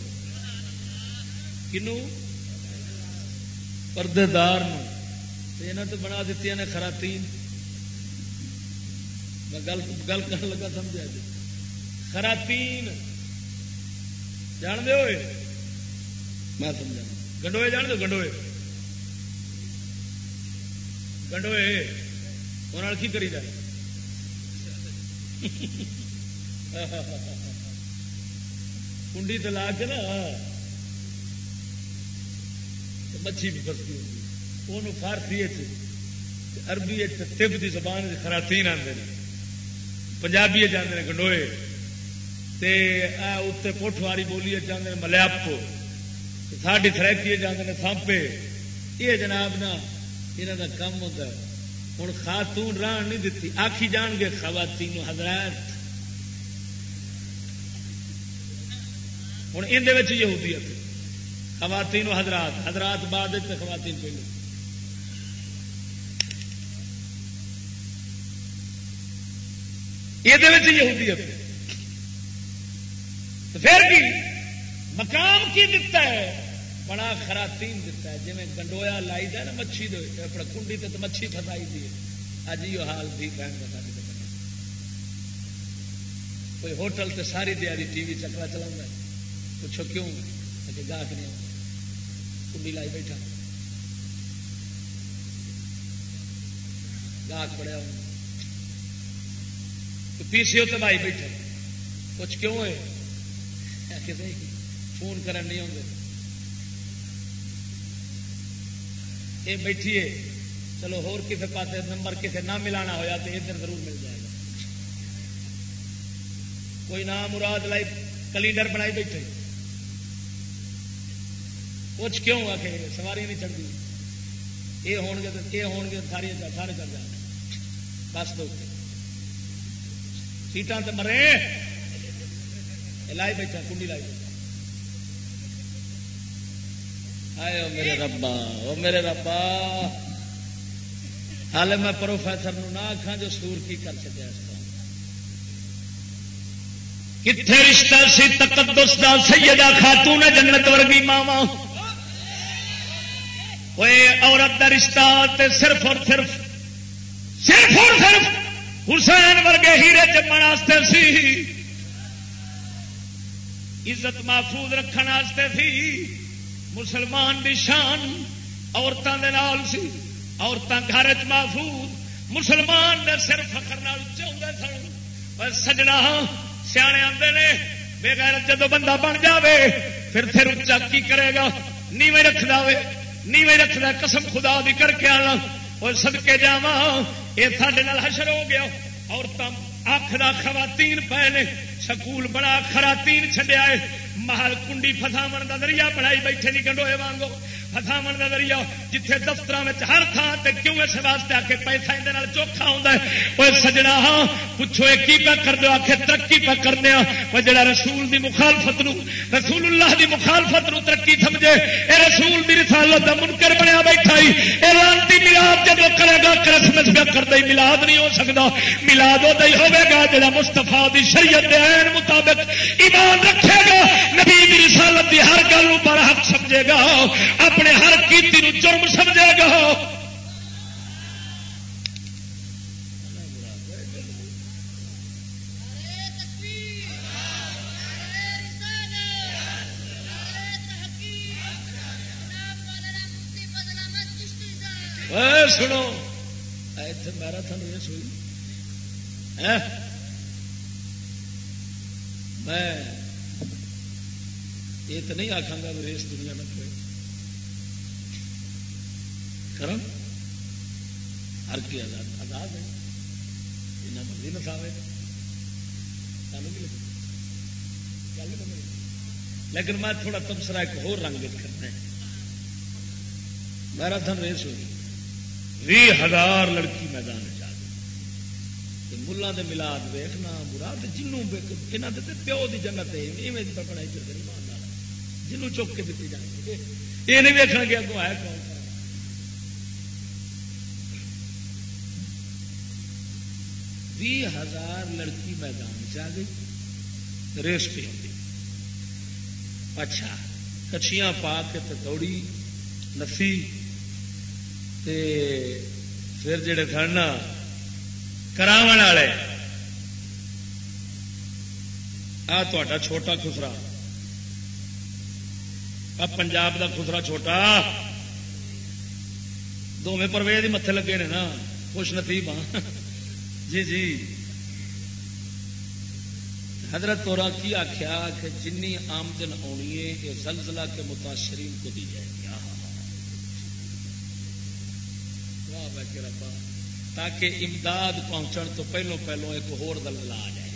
کنو؟ پردے دار یہاں تو بنا دیتی نے خراتین۔ میں گل گل کر لگا سمجھا جی۔ خراتین۔ جان دے ہوئے؟ میں سمجھا۔ گنڈوئے جان دو گنڈوئے۔ گنڈوئے۔ انہوں نے کی کری جائے؟ کنڈی تلا کے نا مچھی بھی فستی ہوتی وہ فارسی اربی تب کی زبان خراتین آتے ہیں پنجابی جانے گنڈوئے اتنے پوٹواری بولی جانے ملیاپ ساڈی تھرکی جانے سانپے یہ جناب نا یہاں کا کام ہوتا ہے ہوں خاتون ران نہیں دیتی آخی جان گے خواتین حضرات۔ ہوں یہ یہودیت۔ خواتین حضرات حضرات بعد خواتین پہلے۔ یہ یہودیت۔ پھر بھی مقام کی دتا ہے۔ بڑا خراتین دتا ہے۔ جی گنڈویا لائی دا نا مچھی دے اپنا کنڈی تے مچھی فسائی دی اج یہ حال بھی بہن کا کوئی ہوٹل تے ساری دیاری ٹی وی چکرا چلا پوچھو کیوں؟ کہ گاہک نہیں کنڈی لائی بیٹھا۔ گاہک بڑا پی سی او بھائی بیٹھے کچھ کیوں ہوئے؟ فون کرن نہیں آتے یہ بیٹھیے۔ چلو ہور کسی پاس نمبر کسی نہ ملانا ہوا تو ادھر ضرور مل جائے گا۔ کوئی نام مراد لائی کلیڈر بنائی بیٹھے۔ کچھ کیوں آ کے سواری نہیں چڑھتی یہ ہون گے تو یہ ہون گے؟ ساری سارے چل جائیں بس دو سیٹان تو مرے۔ لائی بیٹھا، کنڈی لائی بیٹھا۔ آئے میرے ربا، او میرے ربا۔ ہال میں پروفیسر نہ آخا جو سور کی کر سکیا اس کا کتنے رشتہ سی تقدس دا سیدہ خاتون جنت ورگی ماوا عورت کا رشتہ تے صرف اور صرف صرف اور صرف حسین ورگے ہیرے جمن سی۔ عزت محفوظ رکھنے سی۔ مسلمان دی شان عورتوں کے نال سی عورتیں گھر چ محفوظ، مسلمان نے سر فخر چاہتے سن۔ سجنا سیانے آتے نے بےغیر جب بندہ بن جاوے، پھر پھر اچا کی کرے گا؟ نیویں رکھ دے نیویں رکھ دے قسم خدا بھی کر کے آنا۔ اور سدکے جا یہ سڈے حشر ہو گیا۔ عورتیں آخر خواتین پے نے سکول بڑا خراتین چڈیا ہے۔ محل کنڈی فساو کا دریا بنائی بیٹھے نہیں گنڈوئے وانگو۔ فساو کا دریا جتنے دفتر ہر تھان سے کیوں اس واسطے آ کے پیسہ اندر چوکھا ہوتا ہے؟ وہ سجنا ہاں پوچھو یہ کی پہ کر دو آ کے ترقی پہ کرنے ہاں۔ وہ جڑا رسول دی مخالفت نو، رسول اللہ دی مخالفت نو ترقی سمجھے، اے رسول دی رسالت دا منکر بنیا بیٹھا ہی۔ اے لانتی ملاد جب کرے گا، کرسمس پہ کر دے ملاد نہیں ہو سکتا ملاد وہ ہوے گا، جڑا مستفا دی شریعت دے عین مطابق ایمان رکھے گا، نبی دی رسالت دی ہر گل پر حق سمجھے گا، اپنے ہر کیتی نو جرم سمجھے گا۔ سنو۔ میرا یہ سوئی۔ میں یہ تو نہیں آخا گا ریس دنیا میں کوئی کرم ہر کی آزاد آزاد ہے۔ جنا مرضی نساوے لیکن میں تھوڑا تبصرہ ایک ہو رنگ کرنا میرا تھن ریس ہوئی بھی ہزار لڑکی میدان ہے ملا دے ملاد ویخنا برا جنوں یہاں پیو کی جنت ہے۔ بنائی چلتے نہیں جنوں چک کے دیتی جائے یہ نہیں دیکھنا کہ اگوں ہے کون۔ بھی ہزار لڑکی میدان چ گئی، ریس پہ آئی اچھا کچھیاں پا کے تو دوڑی نفی تے پھر جڑے سن کراو والے آ تا چھوٹا خسرا پنجاب کا خسرا چھوٹا دونوں پرویز ہی متے لگے نے نا خوش نصیب ہاں جی جی حضرت تو کی آخیا کہ جن آمدن آنی ہے یہ زلزلہ کے متاثرین کو دی جائے گی واہ ربا تاکہ امداد پہنچن تو پہلو پہلو ایک ہور زلزلہ آ جائے۔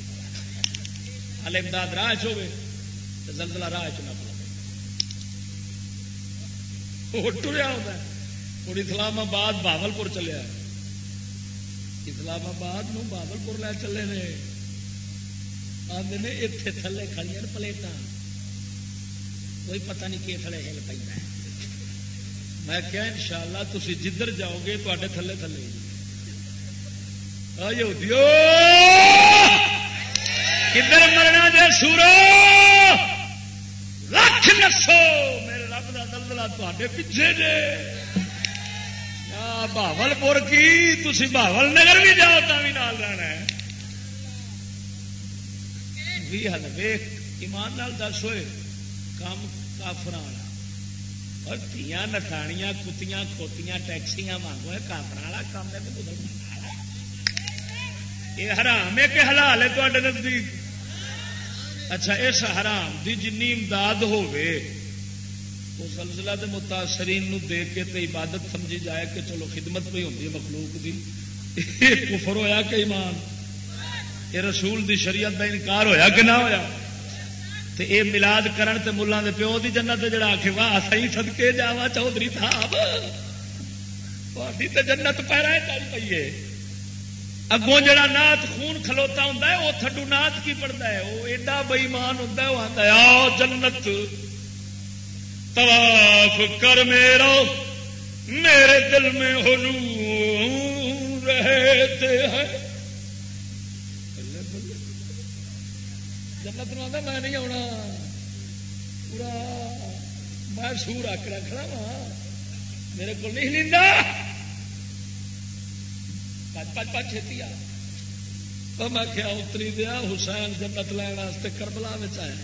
ہل امداد راہ چوے تو زلزلہ راہ چنا پڑے ٹریا ہوتا ہے۔ ہوں اسلام آباد بابل پور چلیا اسلام آباد نو پور لے چلے نے۔ آدھے نے اتنے تھلے کھڑی پلیٹا کوئی پتہ نہیں کہ تھلے ہل پہ میں کیا ان شاء اللہ تھی جدھر جاؤ گے تے تھلے تھلے۔ کدھر مرنا جی سورو؟ لکھ نسو! میرے رب کا دلدلا تے پیچھے جے۔ بہل پور کی؟ تھی بہل نگر بھی جاؤ تو بھی نال رہنا ہے۔ بھی حل ویخ ایمان نال دس ہوئے، کام کافر والا۔ اور تیاں نٹانیاں کتیاں، کھوتیاں، ٹیکسیاں مانگو ہے کافر والا کام ہے تو یہ حرام ہے کہ حلال ہے تے نزدیک۔ اچھا اس حرام دی جن امداد ہوے وہ سلسلہ دے متاثرین نو دے کے تے عبادت سمجھی جائے کہ چلو خدمت بھی ہوتی ہے مخلوق دی۔ کفر ہویا کہ ایمان؟ یہ رسول دی شریعت دا انکار ہویا کہ نہ ہویا؟ تے اے ملاد کرن تے ملان دے پیو دی جنت جڑا آکھے، واہ صحیح صدقے جاوا چودھری صاحب۔ تے جنت پیرا چل پئی ہے اگوں جڑا نات خون کھلوتا ہوں وہ تھڈو نات کی پڑتا ہے؟ وہ ایڈا بئیمان ہوں وہ آتا ہے جنت۔ طواف کر میرا، میرے دل میں حضور رہتے ہیں۔ جنت نو آتا میں نہیں آنا پورا میں سور آکڑا کھڑا وا میرے کو نہیں لینا پچ پچ چھتی آ میں کیا اتری دیا حسین جنت لین واسطے کربلا آیا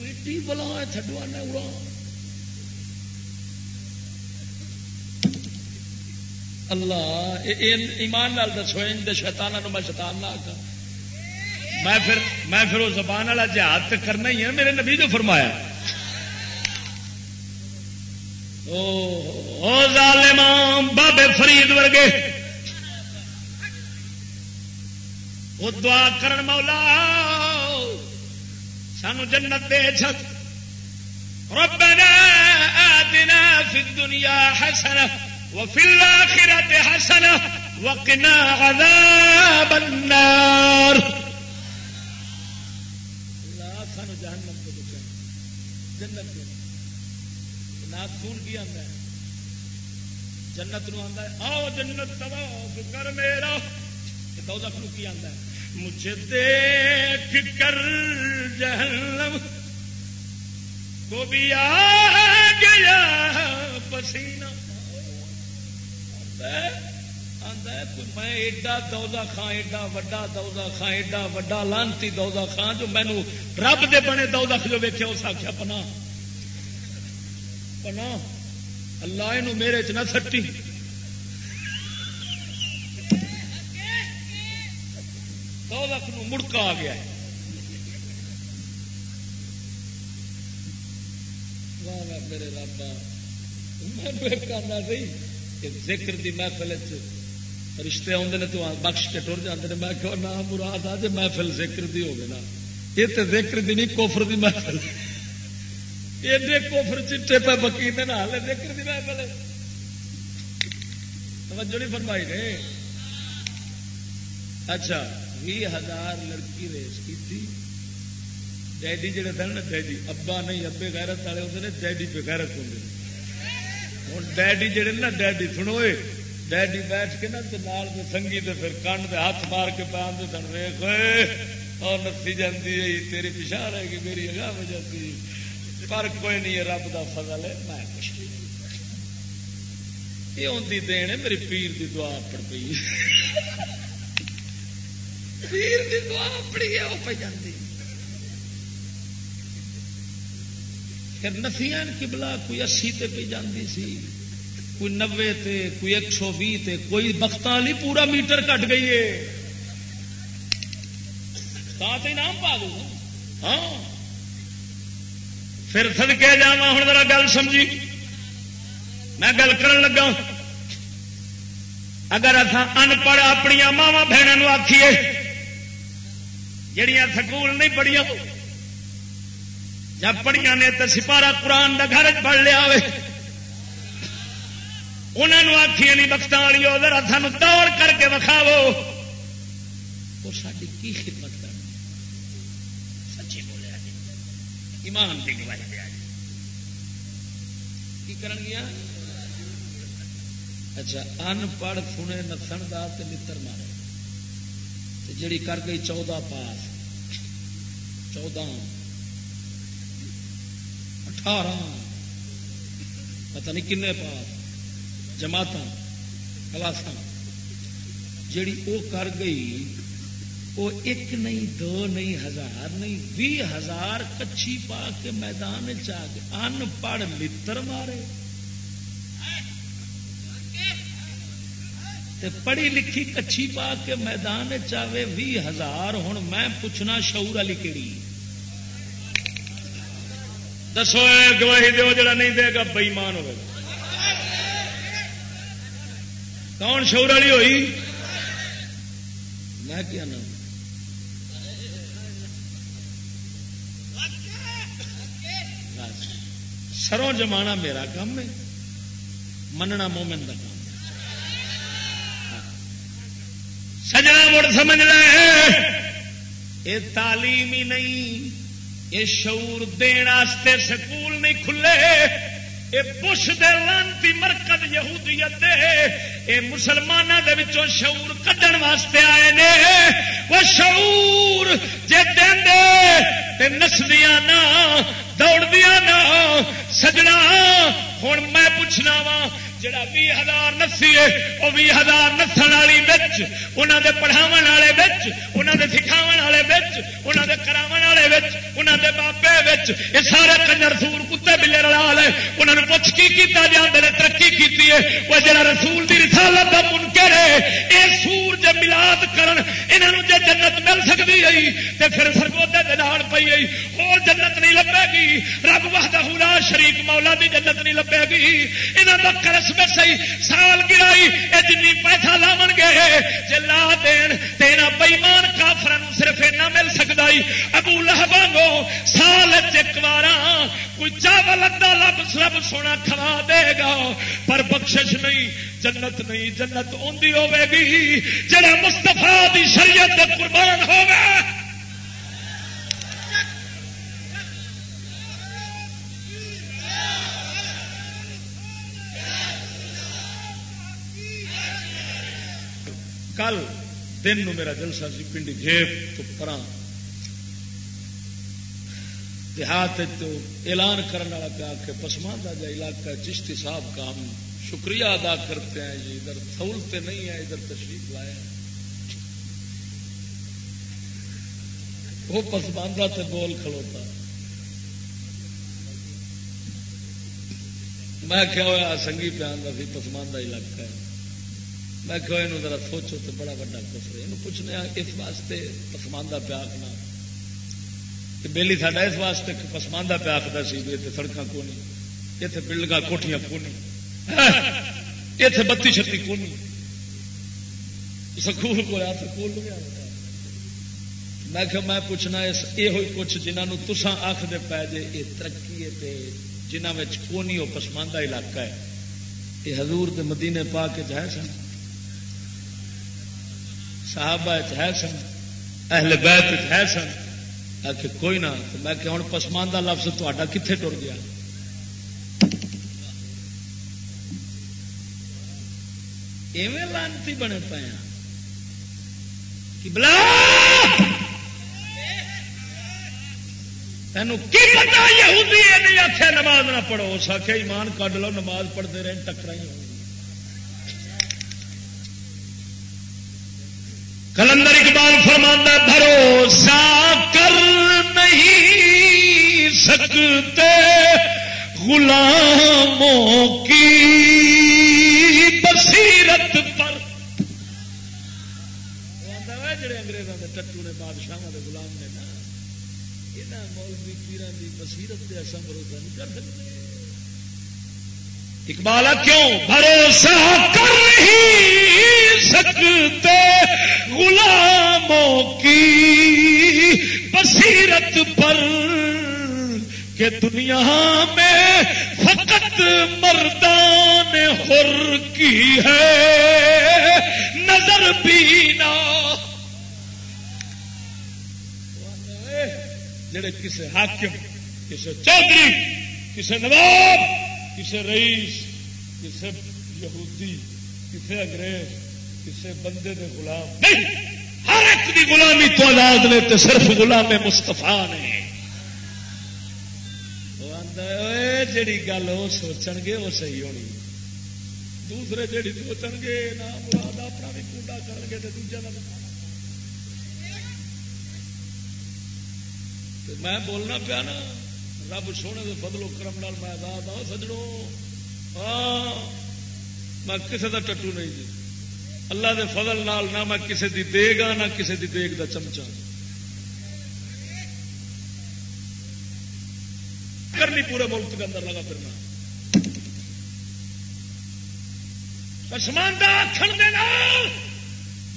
ایڈی بلا چڈوا اڑا اللہ ایمان لال دسو ان شیتانوں میں شیتان نہ آگا میں پھر میں پھر وہ زبان والا جہاد کرنا ہی ہے میرے نبی جو فرمایا او ظالم بابے فرید ورگے۔ وہ دعا کرن مولا، سانو جنت دے چھت۔ ربنا آتنا فی الدنیا حسنہ وفی الاخرت حسنہ وقنا عذاب النار۔ اللہ سانو جہنم کو بچائے۔ جنت دے۔ نات خون کی آتا ہے۔ جنت نو آتا ہے۔ آؤ جنت طواف کر میرا۔ دوزخ نو کی آتا ہے؟ مجھے دیکھ کر جہنم کو بھی آ گیا، پسینہ میں ایڈا دودا خان، ایڈا وڈا دودا خان، ایڈا وڈا لانتی دودا خان جو مینو رب دے بنے دودھ جو ویکیا اس آخیا پنا پنا اللہ یہ میرے چ نہ سٹی۔ دو لکھ مڑکا آ گیا میرے رابطہ کرنا سی کہ ذکر دی محفل رشتے آتے ہیں تو بخش کے ٹر جاتے ہیں میں کہ نہ مراد آ جی محفل ذکر دی ہوگی نا۔ یہ تو ذکر دی نہیں کوفر دی محفل۔ ایڈے کوفر چٹے پہ بکی نہ ہالے ذکر دی محفل توجہ نہیں فرمائی نے؟ اچھا بھی ہزار لڑکی ریس کی تھی ڈیڈی جڑے تھے نا ڈیڈی، ابا نہیں، ابے غیرت والے ہوتے ہیں ڈیڈی پہ غیرت ہوں ہوں ڈیڈی جڑے نا، ڈیڈی سنوئے ڈیڈی بیٹھ کے نا نال دے سنگی تو پھر کن دے ہاتھ مار کے پہ آدھے سن ویخ اور نسی جاتی تیری پچھا رہے گی میری اگاہ ہو جاتی۔ پر کوئی نہیں رب کا فضل ہے، میں کچھ نہیں یہ آدھی دین ہے، میری پیر کی دعا پڑ پی پیر کی دعا پڑی ہے، وہ پہ جاتی پھر نفیاں کبلا کوئی اسی تے پہ جاندی سی، کوئی نوے تے، کوئی ایک سو بھی تے، کوئی بخت والی پورا میٹر کٹ گئی ہے۔ تا تے نام پا دوں۔ ہاں۔ پھر سدکے جا ہوں ذرا گل سمجھی۔ میں گل کر لگا۔ اگر اصا ان پڑھ اپنی ماوا بہنوں آخیے جڑیاں سکول نہیں پڑھیا جب پڑھیا نے تو سپارا قرآن کا گھر پڑھ لیا انہوں آخی نہیں بخت والی ادھر سان دوڑ کر کے وکھاو وہ ساری کی خدمت کر سچی بولیا ایمان کی کرن گیا؟ اچھا ان پڑھ سنے نسن کا متر مارے۔ جڑی کر گئی چودہ پاس، چودہ۔ اٹھارہ۔ پتہ نہیں کنے پاس جماعت کلاس جیڑی وہ کر گئی وہ ایک نہیں، دو نہیں، ہزار نہیں، بھی ہزار کچھی پا کے میدان ان پڑھ لڑ مارے۔ تے پڑھی لکھی کچھی پا کے میدان چاہے بھی ہزار۔ ہوں میں پوچھنا شعور والی کہڑی دسو گواہی دو جڑا نہیں دے گا بئیمان ہوگا کون شور والی ہوئی؟ میں کیا نام سروں جمانا میرا کام ہے۔ مننا مومن کا کام۔ سجنا مڑ سمجھ لے یہ تعلیم ہی نہیں یہ شعور دن سکول نہیں کھلے۔ بش دے لانتی مرکز یہودیت اے مسلمانوں کے شعور کڈن واسطے آئے نے۔ وہ شعور جے دے نسدیا نہ جڑا بھی ہزار نسی ہے وہ بھی ہزار نسن والی بچ انہوں نے پڑھاو والے بچ انہوں نے سکھاو والے بچ انہوں نے کراو والے بچ انہوں بابے یہ سارے کنجر سور، کتے بلے رلا لے۔ انہوں نے پوچھ، کی کیتا جاندے نے ترقی کیتی ہے۔ وہ جڑا رسول دی رسالت دا منکر ہے، اے سور جے ملاد کرن، انہاں نو جے جنت مل سکدی ہے تے پھر سرگودے دے نال پئی ہے اور جنت نہیں لبے گی۔ رب وحدہ لا شریک، مولا دی جنت نہیں لبے گی۔ انہاں دا کرس میں سی سال گرائی یہ جن پیسہ لاو گے جی لا دین، تیرا بئیمان کافر صرف ایسا مل سکتا ابو لہبانگو سال ایک بار کوئی چاول ادا لب سب سونا کھوا دے گا، پر بخشش نہیں، جنت نہیں، جنت آدھی ہوے گی، جڑا مستفا دی شریعت قربان ہوگا کل دن نو میرا جلسہ سی پنڈی جیب تو پرا دیہات اعلان کرنے والا پیا کہ پسماندہ جا علاقہ چشتی صاحب کا ہم شکریہ ادا کرتے ہیں جی ادھر سہولتیں نہیں ہیں ادھر تشریف لائے وہ پسماندہ سے بول کھلوتا۔ میں کیا ہوا سنگھی پہ آتا سی پسماندہ علاقہ ہے۔ میں کہ یہ ذرا سوچو تو بڑا وا کفر یہ پوچھنے اس واسطے پسماندہ پیا آخنا بہلی ساڈا اس واسطے پسماندہ پیا آخر سی بھی اتنے سڑک کو نہیں اتنے بلڈنگ کوٹیاں کو نہیں اتنے بتی چھتی کو نہیں سکول کو آ سکول میں کہ میں پوچھنا یہ کچھ جنہوں تسان آخر پی جے یہ ترقی ہے جنہوں میں کونی وہ پسماندہ علاقہ ہے یہ حضور کے مدینے پا کے جائے سن صحابہ ہے سن اہل بیت ہے سن کہ کوئی نہ میں کہ ہوں پسماندہ لفظ تا کتنے ٹر گیا ایویں لانتی بنے پے بلا تین کی پتا آخیا نماز نہ پڑھو سکے ایمان کڈ لو نماز پڑھتے رہے ٹکرائی ہو کلندر اقبال فرماندہ بھروسہ کر نہیں سکتے غلاموں کی بصیرت پر۔ جڑے انگریزوں کے ٹٹو نے بادشاہ کے نے نا یہاں مولوی پیران کی بصیرت سے بھروسہ نہیں کر سکتے اقبال کیوں بھروسہ کر نہیں سکتے غلاموں کی بصیرت پر کہ دنیا میں فقط مردان ہر کی ہے۔ نظر بینا جڑے کسی حاکم کسی چودھری کسی نواب کسی رئیس کسی یہودی کسی انگریز کسی بندے دے غلام نہیں ہر ایک کی غلامی تو آزاد نے تو صرف غلام مستفا نے۔ جڑی گل وہ سوچن گے وہ صحیح ہونی۔ دوسرے جڑی سوچن گے نہ مراد اپنا بھی کوڈا کر گے تو دوجا کا میں بولنا پیا نا رب سونے کے بدلو کرم نال میں آزاد ہوں سجڑوں ہاں میں کسی کا ٹٹو نہیں جی اللہ دے فضل نال نہ میں کسی دی دے گا نہ کسی دی دیگ دا چمچا کرنی پورے ملک کے اندر لگا پھرنا پسماندہ آخر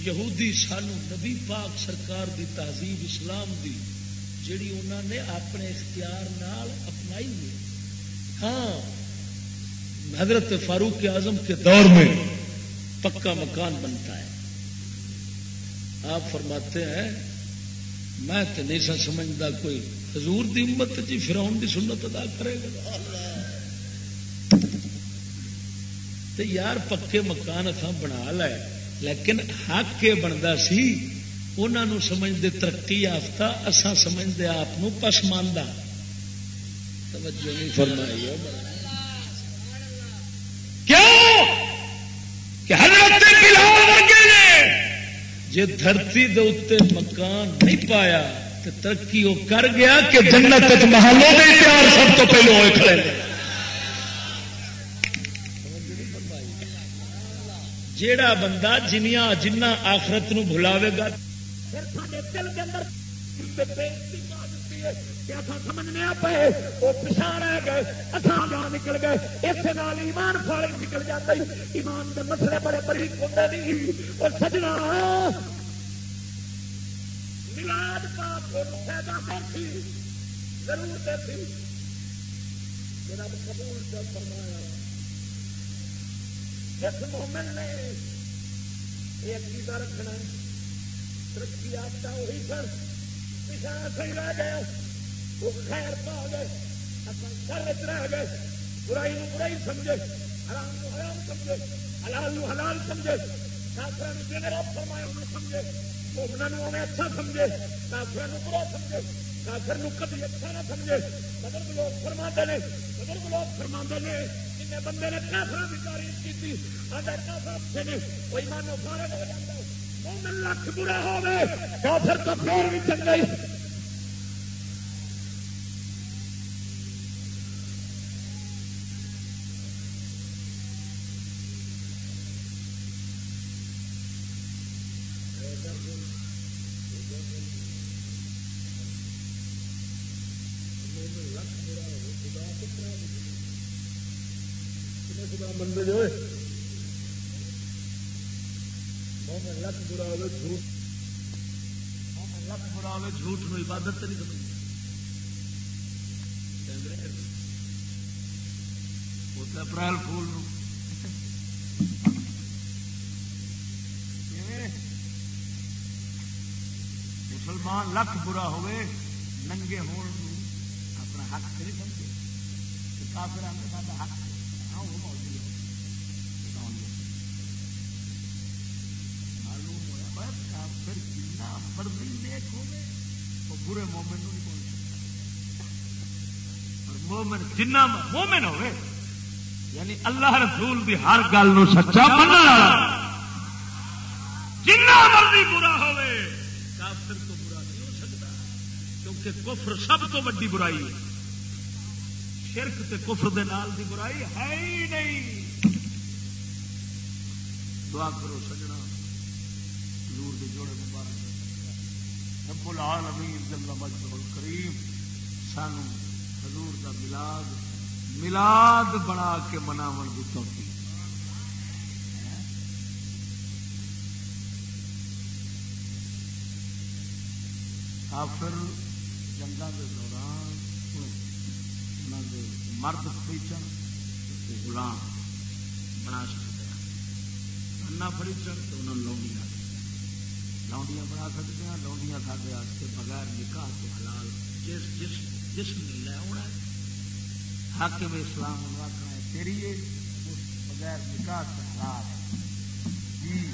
یہودی سانو نبی پاک سرکار دی تہذیب اسلام دی جڑی انہوں نے اپنے اختیار نال اپنائی ہوئی۔ ہاں حضرت فاروق اعظم کے دور میں پکا مکان بنتا ہے۔ آپ فرماتے ہیں، میں تو نہیں سا سمجھتا کوئی حضور دی امت جی فراؤن دی سنت ادا کرے گا۔ تو یار پکے مکان اتنا بنا لے، لیکن حق یہ بنتا سی انہوں سمجھتے ترقی یافتہ اسان سمجھتے آپ پسماندہ توجہ نہیں فرمائی۔ جی دھرتی دے اتنے مکان نہیں پایا تو ترقی وہ کر گیا کہ جنت محلوں میں پیار سب تو پہلو ہوئے کھڑے جیڑا بندہ جنیا جنہ آخرت نو بھلاوے گا۔ دل سمجھنے پے وہ پچھا رہ گئے اچھا جا نکل گئے۔ اس ایمان فاڑے نکل جاتے ایمان کے مسئلے بڑے بڑی ہوتے نہیں اور سجنا ملاد کا ضرور دیتی۔ رب قبول جو فرمایا۔ جس مومن نے یہ عقیدہ رکھنا ترقی آتا وہی سر پچھا صحیح رہ گیا۔ وہ خیر پا گئے سر رہ گئے، برائی نو برائی سمجھے، حرام نو حرام سمجھے، حلال نو حلال سمجھے کافر جن رب فرمایا انہوں سمجھے مومنا نو انہیں اچھا سمجھے کافر نو برا سمجھے، کافر نو کبھی اچھا نہ سمجھے۔ بزرگ لوگ فرما نے، بزرگ لوگ فرما نے جن بندے نے کافر کی تعریف کی تھی اگر کافر اچھے نے وہی مانو فارغ ہو جاتا ہے لکھ برا ہوگا کافر تو پھر بھی چنگا ہی بندے جو جھوٹ۔ نو عبادت نہیں سمجھ اپریل فول مسلمان لکھ برا ہوئے ننگے ہون اپنا حق نہیں سمجھے کافر حق مومن نہیں پہنچ مومن جنا مومن ہوئے یعنی اللہ رسول بھی ہر گل سچا من جنا مرضی برا ہوئے، کافر تو برا نہیں ہو سکتا، کیونکہ کفر سب تو ویڈی برائی ہے۔ شرک تے کفر دے نال دی برائی ہے ہی نہیں۔ دعا کرو سجنا حضور دے جوڑے مبارک رب العالمین جل مجدہ الکریم سانو حضور دا ملاد ملاد بنا کے مناو کی توفیق۔ کافر جنگا کے دوران مرد فریچن غلام بنا سکتے ہیں۔ فریچن تو انہوں نے لوگ لونڈیاں بنا سکتے ہیں، لونڈیاں سارے بغیر نکاح تو حلال۔ جس جس جس لے آنا ہے، حاکم اسلام آخنا ہے، تیری اس بغیر نکاح سے حلال۔ جی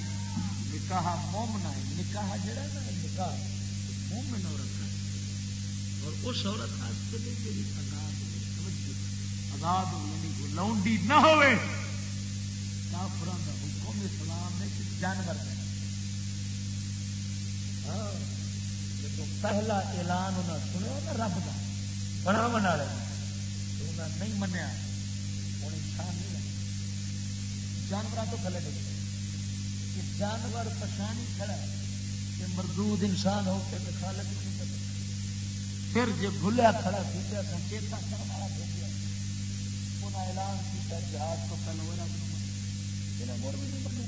نکاح مومنا ہے۔ نکاح جڑا نا، نکاح مومن عورت ہے۔ اور اس عورت واسطے بھی تیری آزاد آزاد یعنی لونڈی نہ ہوئے۔ کافران کا حکم اسلام نے جانور ہے تو پہلا اعلان انہیں سنیا نا رب کا بنا والے انہیں نہیں منیا۔ ہوں انسان نہیں لگا جانور تو تھلے ڈگ کہ جانور پچھانی کھڑا ہے کہ مردود انسان ہو کے خالق نہیں کرتا پھر جب بھولیا کھڑا سی گیا چیتا کرنے والا ہو گیا۔ انہیں اعلان کیا جہاز کو۔ پہلے وہ مڑ بھی نہیں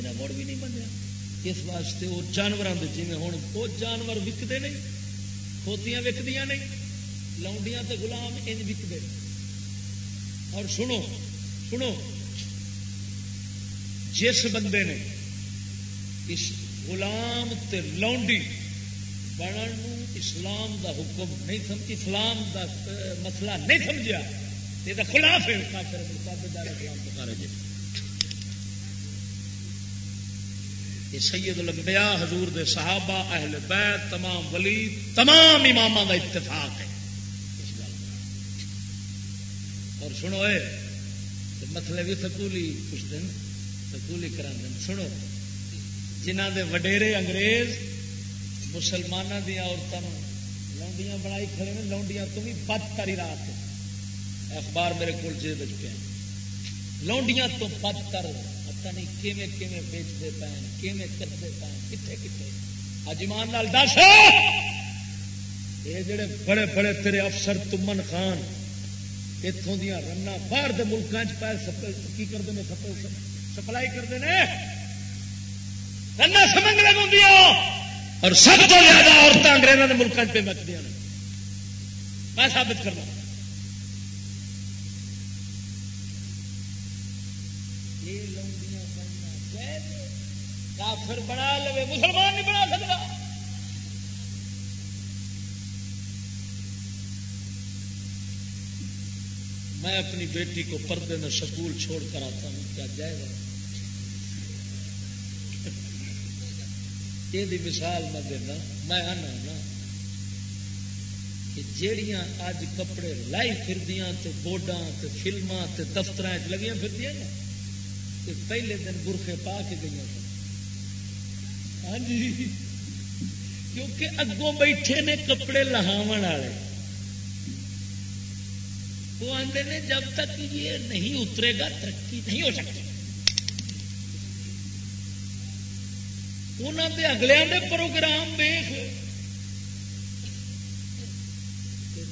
بنے مڑ بھی نہیں بنیا اس واسطے وہ جانوروں کے جی ہوں وہ جانور وکتے نہیں، کھوتیاں وکدیا نہیں لاؤنڈیاں تے گلام ان وکتے اور سنو سنو، جس بندے نے اس غلام تے لونڈی بنن اسلام دا حکم نہیں سمجھ، اسلام دا مسئلہ نہیں سمجھا یہ خلاف ہے۔ کافر مقابلے دار اسلام جی یہ سید الانبیاء حضور دے صحابہ، اہل بیت، تمام ولی تمام امام کا اتفاق ہے۔ اور سنو اے مسئلے بھی مطلب سکولی کچھ دن سکولی کرا دن۔ سنو جنہ دے وڈیرے انگریز مسلمانوں دیا عورتوں لونڈیاں بنائی کھڑے نے، لونڈیاں تو بھی بدتر رات۔ اخبار میرے کو جی بچ پہ لونڈیاں تو بدتر پتا نہیں کیویں کیویں بیچتے پے کیویں کرتے پے کتنے کتنے اج ایمان لال دس۔ یہ جڑے بڑے بڑے تیرے افسر تمن خان اتوں دیا رنا باہر کے ملکوں چ کی کرتے ہیں سپلائی کرتے ہیں رنا سمنگل ہوں اور سب تو زیادہ عورتیں انگریزوں کے ملکوں پہ مچدیا میں ثابت کرنا۔ کافر بنا لے مسلمان نہیں بنا سکتا۔ میں اپنی بیٹی کو پردے میں سکول چھوڑ کر آتا ہوں، کیا جائے گا؟ یہ مثال میں دینا، میں آنا نا کہ جیڑیاں اج کپڑے لائی فردیاں تے بورڈاں تے فلماں تے دفتر لگیاں پھردیاں نا پہلے دن برخے پا کے گئی ہاں جی۔ کیونکہ اگوں بیٹھے نے کپڑے لہاو والے۔ وہ آتے ہیں جب تک یہ نہیں اترے گا، ترقی نہیں ہو سکتی۔ انہوں نے اگلے دے پروگرام دیکھ۔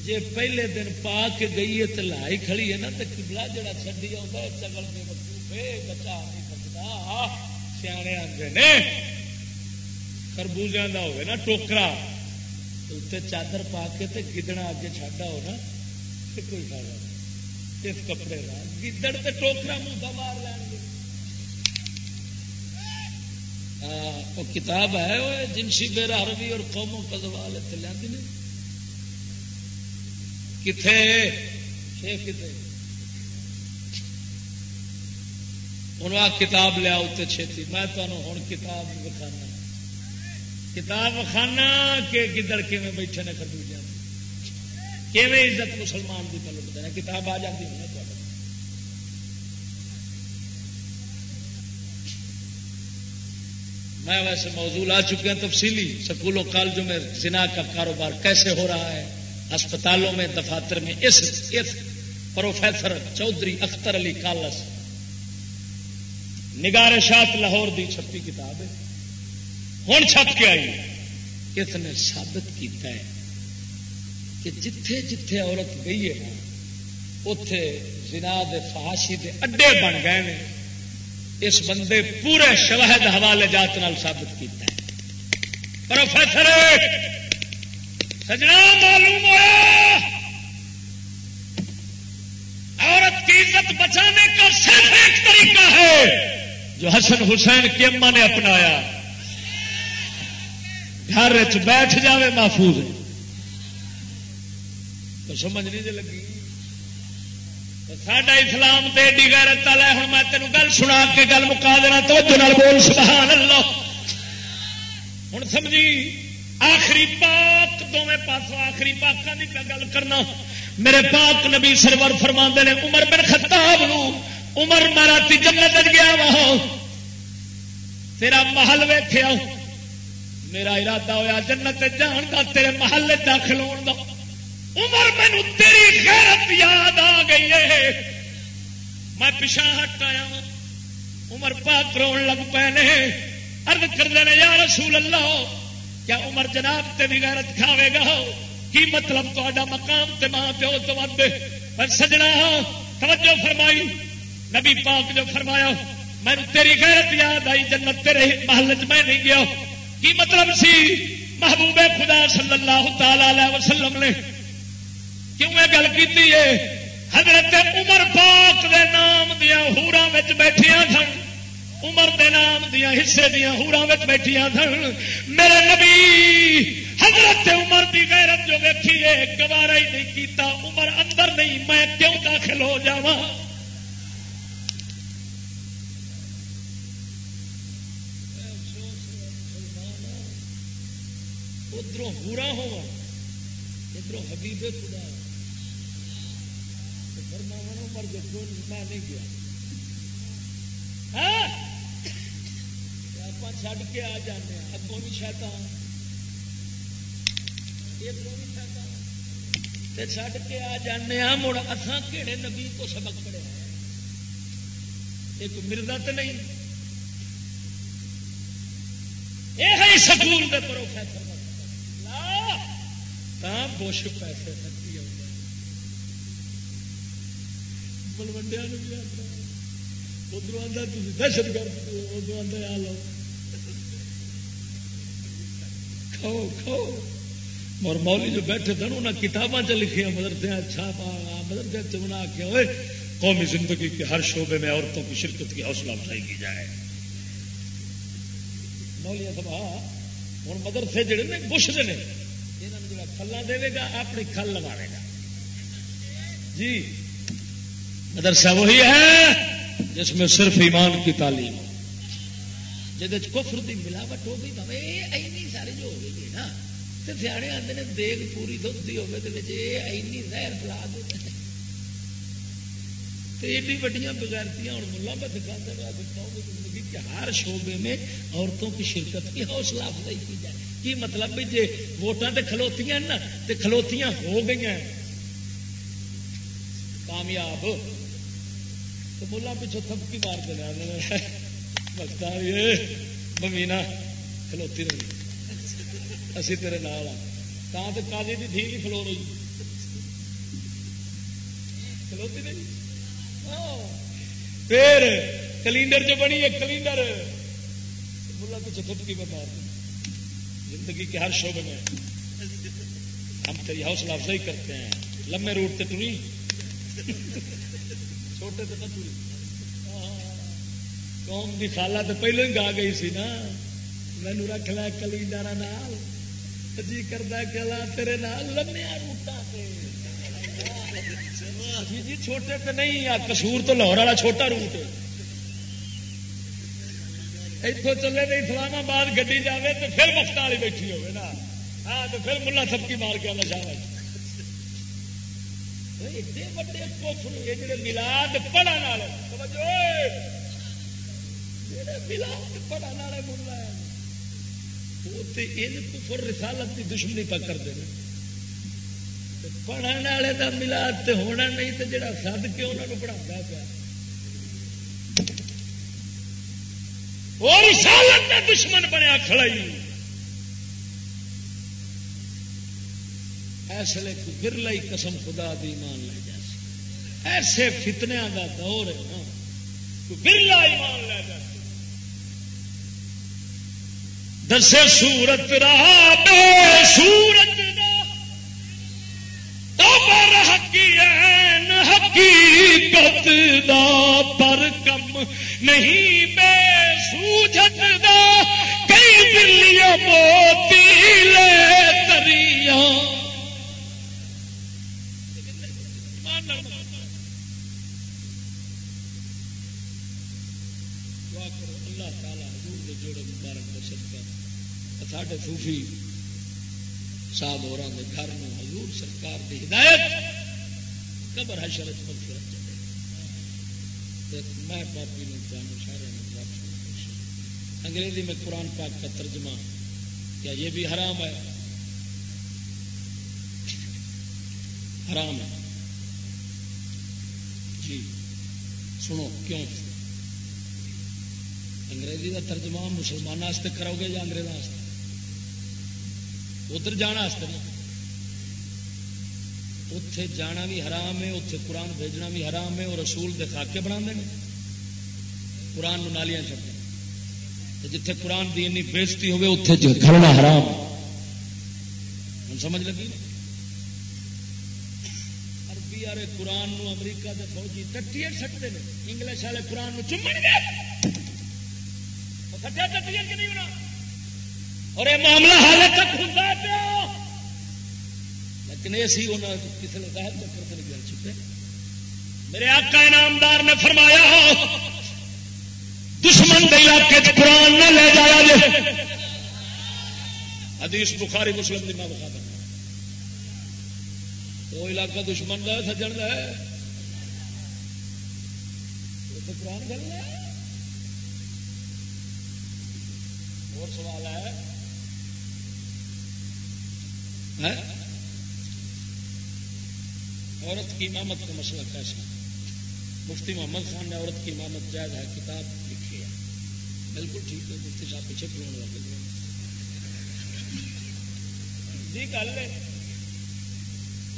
جی پہلے دن پا کے گئی ہے تو لائی کھڑی ہے نا تو کبلا جڑا چڈی آتا چگل کے بچے بچا نہیں سکتا سیانے آتے نے۔ خربوزے کا ہوگا نا ٹوکرا اتنے چادر پا کے تے گدڑا اگے چاہتا ہو نا کوئی فائدہ نہیں اس کپڑے کا گدڑ تے ٹوکرا منہ مار لین گے وہ کتاب ہے وہ جنسی بیر عربی اور قوموں کا زوال ہے لیا کتنے کتنے ہوں آ کتاب لیا اتنے چھتی میں تمہیں ہوں کتاب دکھانا کتاب خانہ کے گدڑ کے بیٹھے نے کر دیا کیویں عزت مسلمان کی پلٹ ہیں؟ کتاب آ جاتی ہے میں ویسے موضوع آ چکے ہیں تفصیلی، سکولوں، کالجوں میں زنا کا کاروبار کیسے ہو رہا ہے؟ اسپتالوں میں، دفاتر میں، اس اس، پروفیسر چودھری اختر علی کالس۔ نگارشات لاہور دی چھپی کتاب ہے۔ ہوں چھپ کے آئی۔ اس نے سابت کیتا ہے کہ جتھے جتھے عورت گئی ہے اتے جنا دے فہاشی دے اڈے بن گئے اس بندے پورے شواہد حوالے جات نال ثابت کیتا ہے۔ پروفیسر سجنا معلوم ہوا عورت کی عزت بچانے کا صرف ایک طریقہ ہے، جو حسن حسین کی اما نے اپنایا۔ گھر بیٹھ جائے محفوظ ہے۔ تو سمجھ نہیں جی لگی۔ ساڈا اسلام تے ایڈی غیرت والا ہوں میں تینوں گل سنا کے گل مکا دینا تو بول، سبحان اللہ۔ ہوں سمجھی، آخری پاک دونوں پاسوں آخری پاکوں کی گل کرنا۔ میرے پاک نبی سرور فرما نے، عمر بن خطاب نو، عمر مارا جنت گیا وا تیرا محل ویخیا میرا ارادہ ہوا جنت جان کا تیرے محلے داخل ہونے کا عمر مینو تیری غیرت یاد آ گئی ہے۔ میں پچھا ہٹ آیا عمر پاک رو لگ پے نے۔ ارد کر دینے یا رسول اللہ، کیا عمر جناب تے بھی غیرت کھاوے گا؟ کی مطلب تا مقام تے ماں پیو تو ود پر سجنا ہاں۔ توجہ فرمائی۔ نبی پاک جو فرمایا میں تیری غیرت یاد آئی، جنت تیرے محل چ میں نہیں گیا۔ کی مطلب سی محبوب خدا صلی اللہ تعالی وسلم نے کیوں یہ گل کی حضرت عمر پاک دے نام دیا ہورا بیٹھیا سن۔ عمر دے نام دیا حصے دیا ہورا بیٹھیا سن۔ میرے نبی، حضرت عمر دی غیرت جو ویکھی ہے، گوارا ہی نہیں کیتا۔ عمر اندر نہیں، میں کیوں داخل ہو جاواں؟ ادھر ہورا ہوا ادھر حبیب خدا فرماون عمر جو میں نہیں گیا۔ ہاں؟ آپ چڈ کے آ جانے اگوں بھی شیطان چڈ کے آ جانے مڑ اتنا کہڑے نبی کو سبق پڑے ایک مردا تو نہیں۔ یہ سکول کے پروفیسر بش پیسے تھکی بلوڈیا بھی آتا ادھر آتا تھی دہشت گرد ادھر آتا آ لو کھاؤ کھاؤ اور مولی جو بیٹھے تھے انہیں کتاباں چ لکھیا مدرسے اچھا مدرسے چنا کے ہوئے قومی زندگی کے ہر شعبے میں عورتوں کی شرکت کی حوصلہ افزائی کی جائے مولیا سب ہوں مدرسے جڑے نے بش دے کھلا دے گا، اپنی کھل لگا گا۔ جی۔ مدرسہ وہی ہے جس میں صرف ایمان کی تعلیم جہد کفر دی ملاوٹ ہو گئی بھائی اینی ساری جو ہو گئی نا تو سیانے آتے ہیں دیگ پوری دھد کی ہوگی زہر پلا دے ایڈی وڈیاں بغیرتیاں ہوں ملا میں دکھاتا ہوں زندگی کے ہر شعبے میں عورتوں کی شرکت کی حوصلہ افزائی کی جائے۔ کی مطلب بھی جی ووٹان تے کھلوتی نا تے کھلوتیاں ہو گئی کامیاب تو بولا پیچھو تھپکی مار کے لیا وقت ممینا کھلوتی رہی اسی تیرے نال ہاں تو کاجی کی دھی نہیں کھلو رہی کھلوتی نہیں پھر کلینڈر جو بنی ہے کلینڈر بولا پیچھے تھپکی میں مار زندگی کے ہر شعبے میں ہم تیری حوصلہ افزائی کرتے ہیں۔ لمبے روٹ سے ٹری چھوٹے تو نہ ٹری قوم کی خالہ تو پہلو ہی گا گئی سی نا۔ مینو رکھ لیا کلی کلیڈار جی کرتا کلا تیرے لمیا روٹا جی جی چھوٹے تو نہیں، آ کسور تو لاہور والا چھوٹا روٹ ہے۔ اتوں چلے تو اسلام آباد گی جائے تو پھر مفت والی بیٹھی ہوگی نا ہاں تو پھر ملا سبکی مار کے نشا ایڈے وڈے کوفر یہ جڑے ملاد پڑھن والے ملاد پڑھن والے ملا وہ کفر رسالت کی دشمنی پہ کرتے ہیں پڑھن والے کا ملاد تو ہونا نہیں تو جڑا سد کے انہوں پڑھا پیا وہ رسالت کا دشمن بنیا کھڑائی۔ ایسے برلا ہی قسم خدا دی ایمان لے جا ایسے فتنیا کا دور ہے نا۔ برلا ایمان لے جا دسے سورت راہ رہا بے سورت حقیقت دا پر کم نہیں، بے سوجت دا۔ کئی دلیاں موتی لے تریاں۔ ساڈے صوفی صاحب ہو اور گھر میں حضور سرکار کی ہدایت، قبر ہے شرط پر فرت میں پاپی نے جانو سارے انگریزی میں قرآن پاک کا ترجمہ، کیا یہ بھی حرام ہے؟ حرام ہے۔ جی سنو، کیوں؟ انگریزی کا ترجمہ مسلمانوں کرو گے یا انگریزوں ادھر جانا اتے جانا بھی حرام ہے اتے قرآن بھیجنا بھی حرام ہے، اور رسول دے خاکے بنا دیں قرآن نالیاں چڑھتے جتھے قرآن کی اینی بےزتی ہوگی اتنے کھڑنا حرام۔ ہوں سمجھ لگی؟ عربی والے قرآن نو، امریکہ کے فوجی ٹٹیے سٹتے ہیں انگلش والے قرآن نو چمن گے سٹیا ٹٹیے کہ نہیں ہونا اور یہ معاملہ حال تک ہوتا پیا۔ لیکن یہ سی انہوں نے کسی نے کہا چکر سے گل چکے میرے آقا انعامدار نے فرمایا دشمن کے علاقے قرآن نہ لے جایا جائے حدیث بخاری مسلم کی میں بتا دوں وہ علاقہ دشمن کا سجن کا ہے قرآن گل ہے۔ اور سوال ہے عورت کی امامت کا مسئلہ کیسا مفتی محمد خان نے عورت کی امامت جائز ہے، کتاب لکھی ہے۔ بالکل ٹھیک ہے، مفتی صاحب پیچھے پڑھنے والے جی گل ہے۔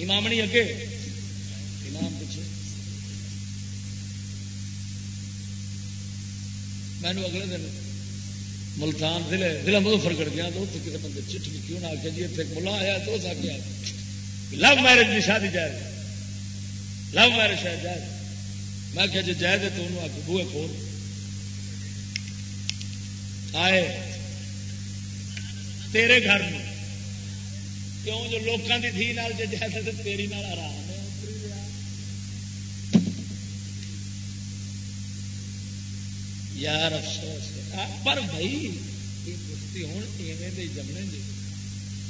امامنی اگے امام پیچھے۔ میں اگلے دن ملتان ضلع ضلع مظفر کر گیا تو کسی بندے چٹ لکھی انہیں آخیا جی اتنے ملا آیا تو اس آخیا لو میرج کی شادی جائز لو میرج شاید جائز میں آخیا جی جائز ہے تو انہوں آ بوئے کھول آئے۔ تیرے گھر میں کیوں جو لوگوں کی دھی نال جی جائز ہے تو تیری نال آرام یار افسوس ہے۔ پر بھائی مفتی ہوں ایویں دے جمنے جی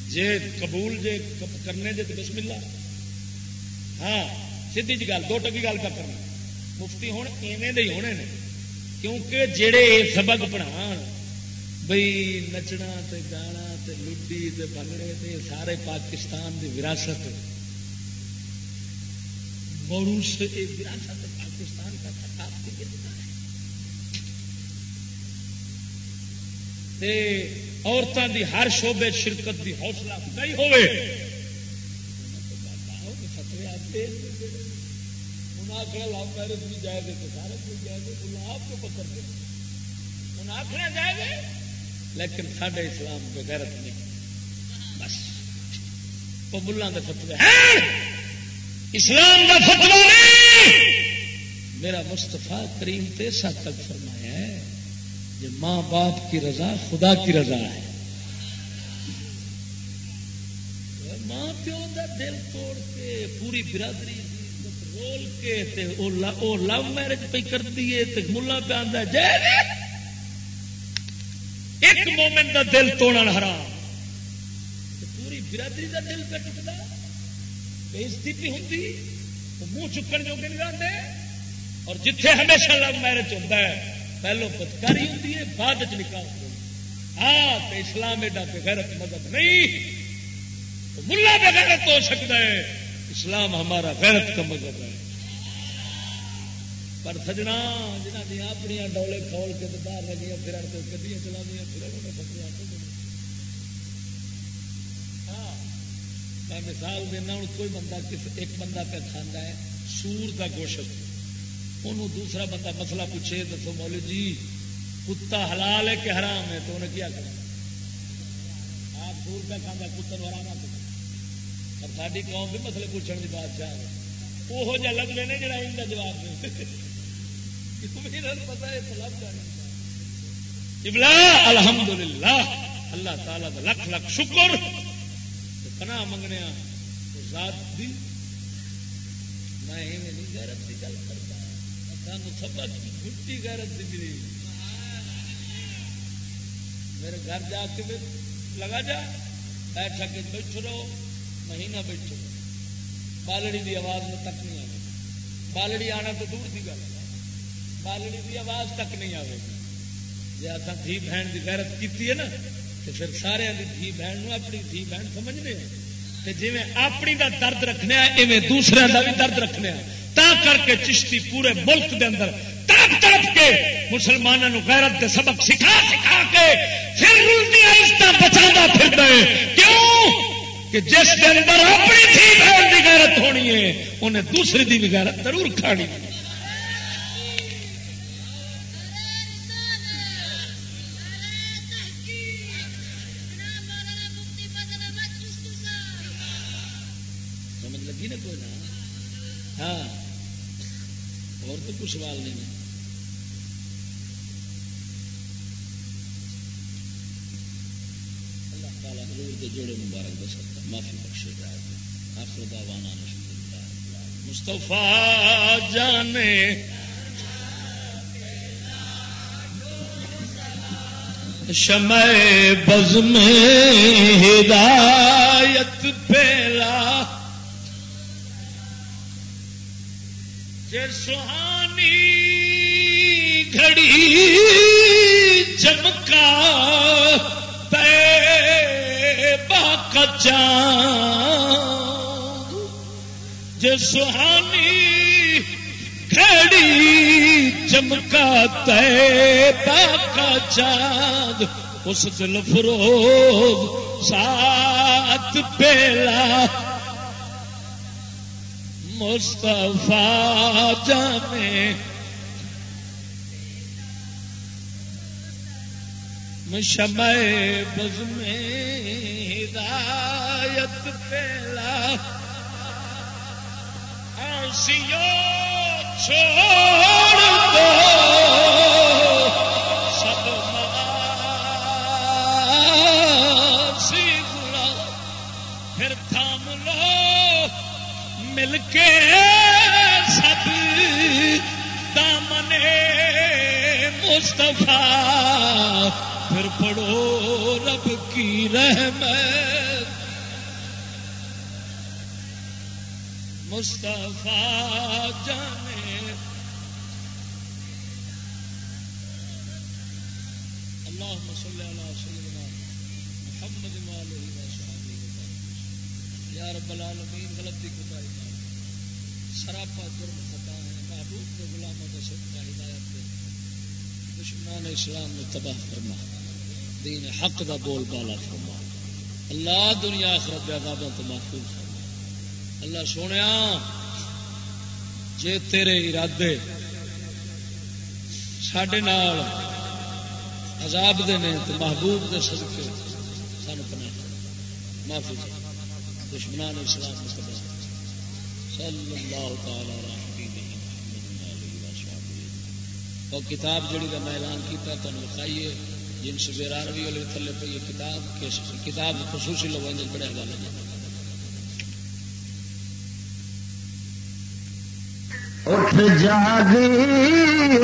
جے قبول جے کرنے جے تو بسم اللہ ہاں سیدھی جی گل، دو ٹکی گل کا کرنا۔ مفتی ہوں ایویں دے ہونے نے۔ کیونکہ جڑے سبق پڑھا بئی نچنا تے گانا تے لڈی تے بنگڑے تے سارے پاکستان دی وراثت۔ موڑوں سے وراثت ہے عورتوں دی ہر شعبے شرکت دی حوصلہ افزائی ہوئے آخر لو میرج بھی جائے گے تو سارے کوئی جائے گا آپ کو پکڑ دے؟ انہیں آخر جائے لیکن سڈے اسلام کے غیرت نہیں۔ بس۔ وہ ملان کے فتوے اسلام کا فتوا نہیں۔ میرا مستفا کریم تیسا تک فرمایا یہ ماں باپ کی رضا خدا کی رضا ہے۔ ماں پیو کا دل توڑ کے پوری برادری رول کے لو میرج پہ کرتی ہے ملا پہ آتا جائے ایک مومنٹ کا دل توڑ حرام۔ پوری برادری کا دل پہ ٹکتا۔ بےزتی بھی ہوتی منہ چکن جو نہیں رہتے اور جتھے ہمیشہ لو میرج ہوتا ہے۔ پہلو بدکاری ہوتی ہے، بعد چ نکاح نکال ہاں اسلام ایڈا بغیرت مدد نہیں۔ ملا بغیرت ہو سکتا ہے۔ اسلام ہمارا غیرت کا مذہب ہے۔ پر سجنا جنہ دیا اپنی ڈولے کھول کے باہر لگی پھر گڈیا چلا دیا پھر ہاں میں مثال دینا، ہوں کوئی بندہ ایک بندہ پہ کھانا ہے، سور کا گوشت۔ انہوں دوسرا بندہ مسئلہ پوچھے، دسو مول جی کتا حلال ہے کہ حرام ہے؟ تو انہیں کیا کرنا آپ سور کا کھانا کتر حرام آ اور ساری قوم بھی مسئلے پوچھنے کی بات چاہ وہ جا لگتے ہیں جڑا ان کا جواب پتا ہے ابلا الحمد للہ اللہ تعالی لکھ لکھ شکر۔ پنا منگنے ذات دی۔ میں نہیں غیرت کی گل کرتا سبق چھٹی غیرت دی میرے گھر جا کے لگا جا بیٹھا کے بیٹھو رہو، مہینہ بیٹھو۔ بالڑی دی آواز میں تک نہیں آئے بالڑی آنا تو دور کی گل بالڑی دی آواز تک نہیں آئے گی جی اصل دھی بہن کی غیرت کی ہے نا تو پھر سارے دھی بہن اپنی دھی بہن سمجھنے جی اپنی دا درد رکھنے اویں دوسرے کا بھی درد رکھنے تا کر کے چشتی پورے ملک دے اندر تڑپ تڑپ کے مسلمانوں غیرت دے سبق سکھا سکھا کے پھر بچا پھر رہے کیوں؟ کہ جس کے اندر اپنی تھی بہن کی غیرت ہونی ہے، انہیں دوسری دی بھی غیرت ضرور کھانی۔ ہے مصطفیٰ جانے شمع بز میں ہدایت پھیلا۔ سہانی گھڑی چمکا پے کچا جو سہانی کھڑی چمکا تے کا چاند، اس دل فروغ سات پیلا۔ مصطفیٰ جانے۔ شمع بز میں ہدایت پہلا پڑھو رب کی رحمت۔ مصطفیٰ جانے۔ اللہ مسلح اللہ سیدنا محمد یا رب العالمین، غلطی کوتاہی سراپا جرم خطا ہے، محبوب کے غلاموں کے سب ہدایت دے۔ دشمنان اسلام میں تباہ فرما۔ دین حق دا بول بالا فرما۔ اللہ دنیا آخرت عذابوں تو محفوظ۔ فرما اللہ سونے جے تیرے ارادے سڈے عذاب دے نے تو محبوب دے صدقے سانو پناہ معافی دشمنان اسلام مستقبل صلی اللہ تعالی اور کتاب جڑی کا میں اعلان کیا تمہیں لکھائیے۔ جن سے بیراروی والے تھلے پہ یہ کتاب کتاب خصوصی لوگوں نے بڑے حوالے اٹھ جاگی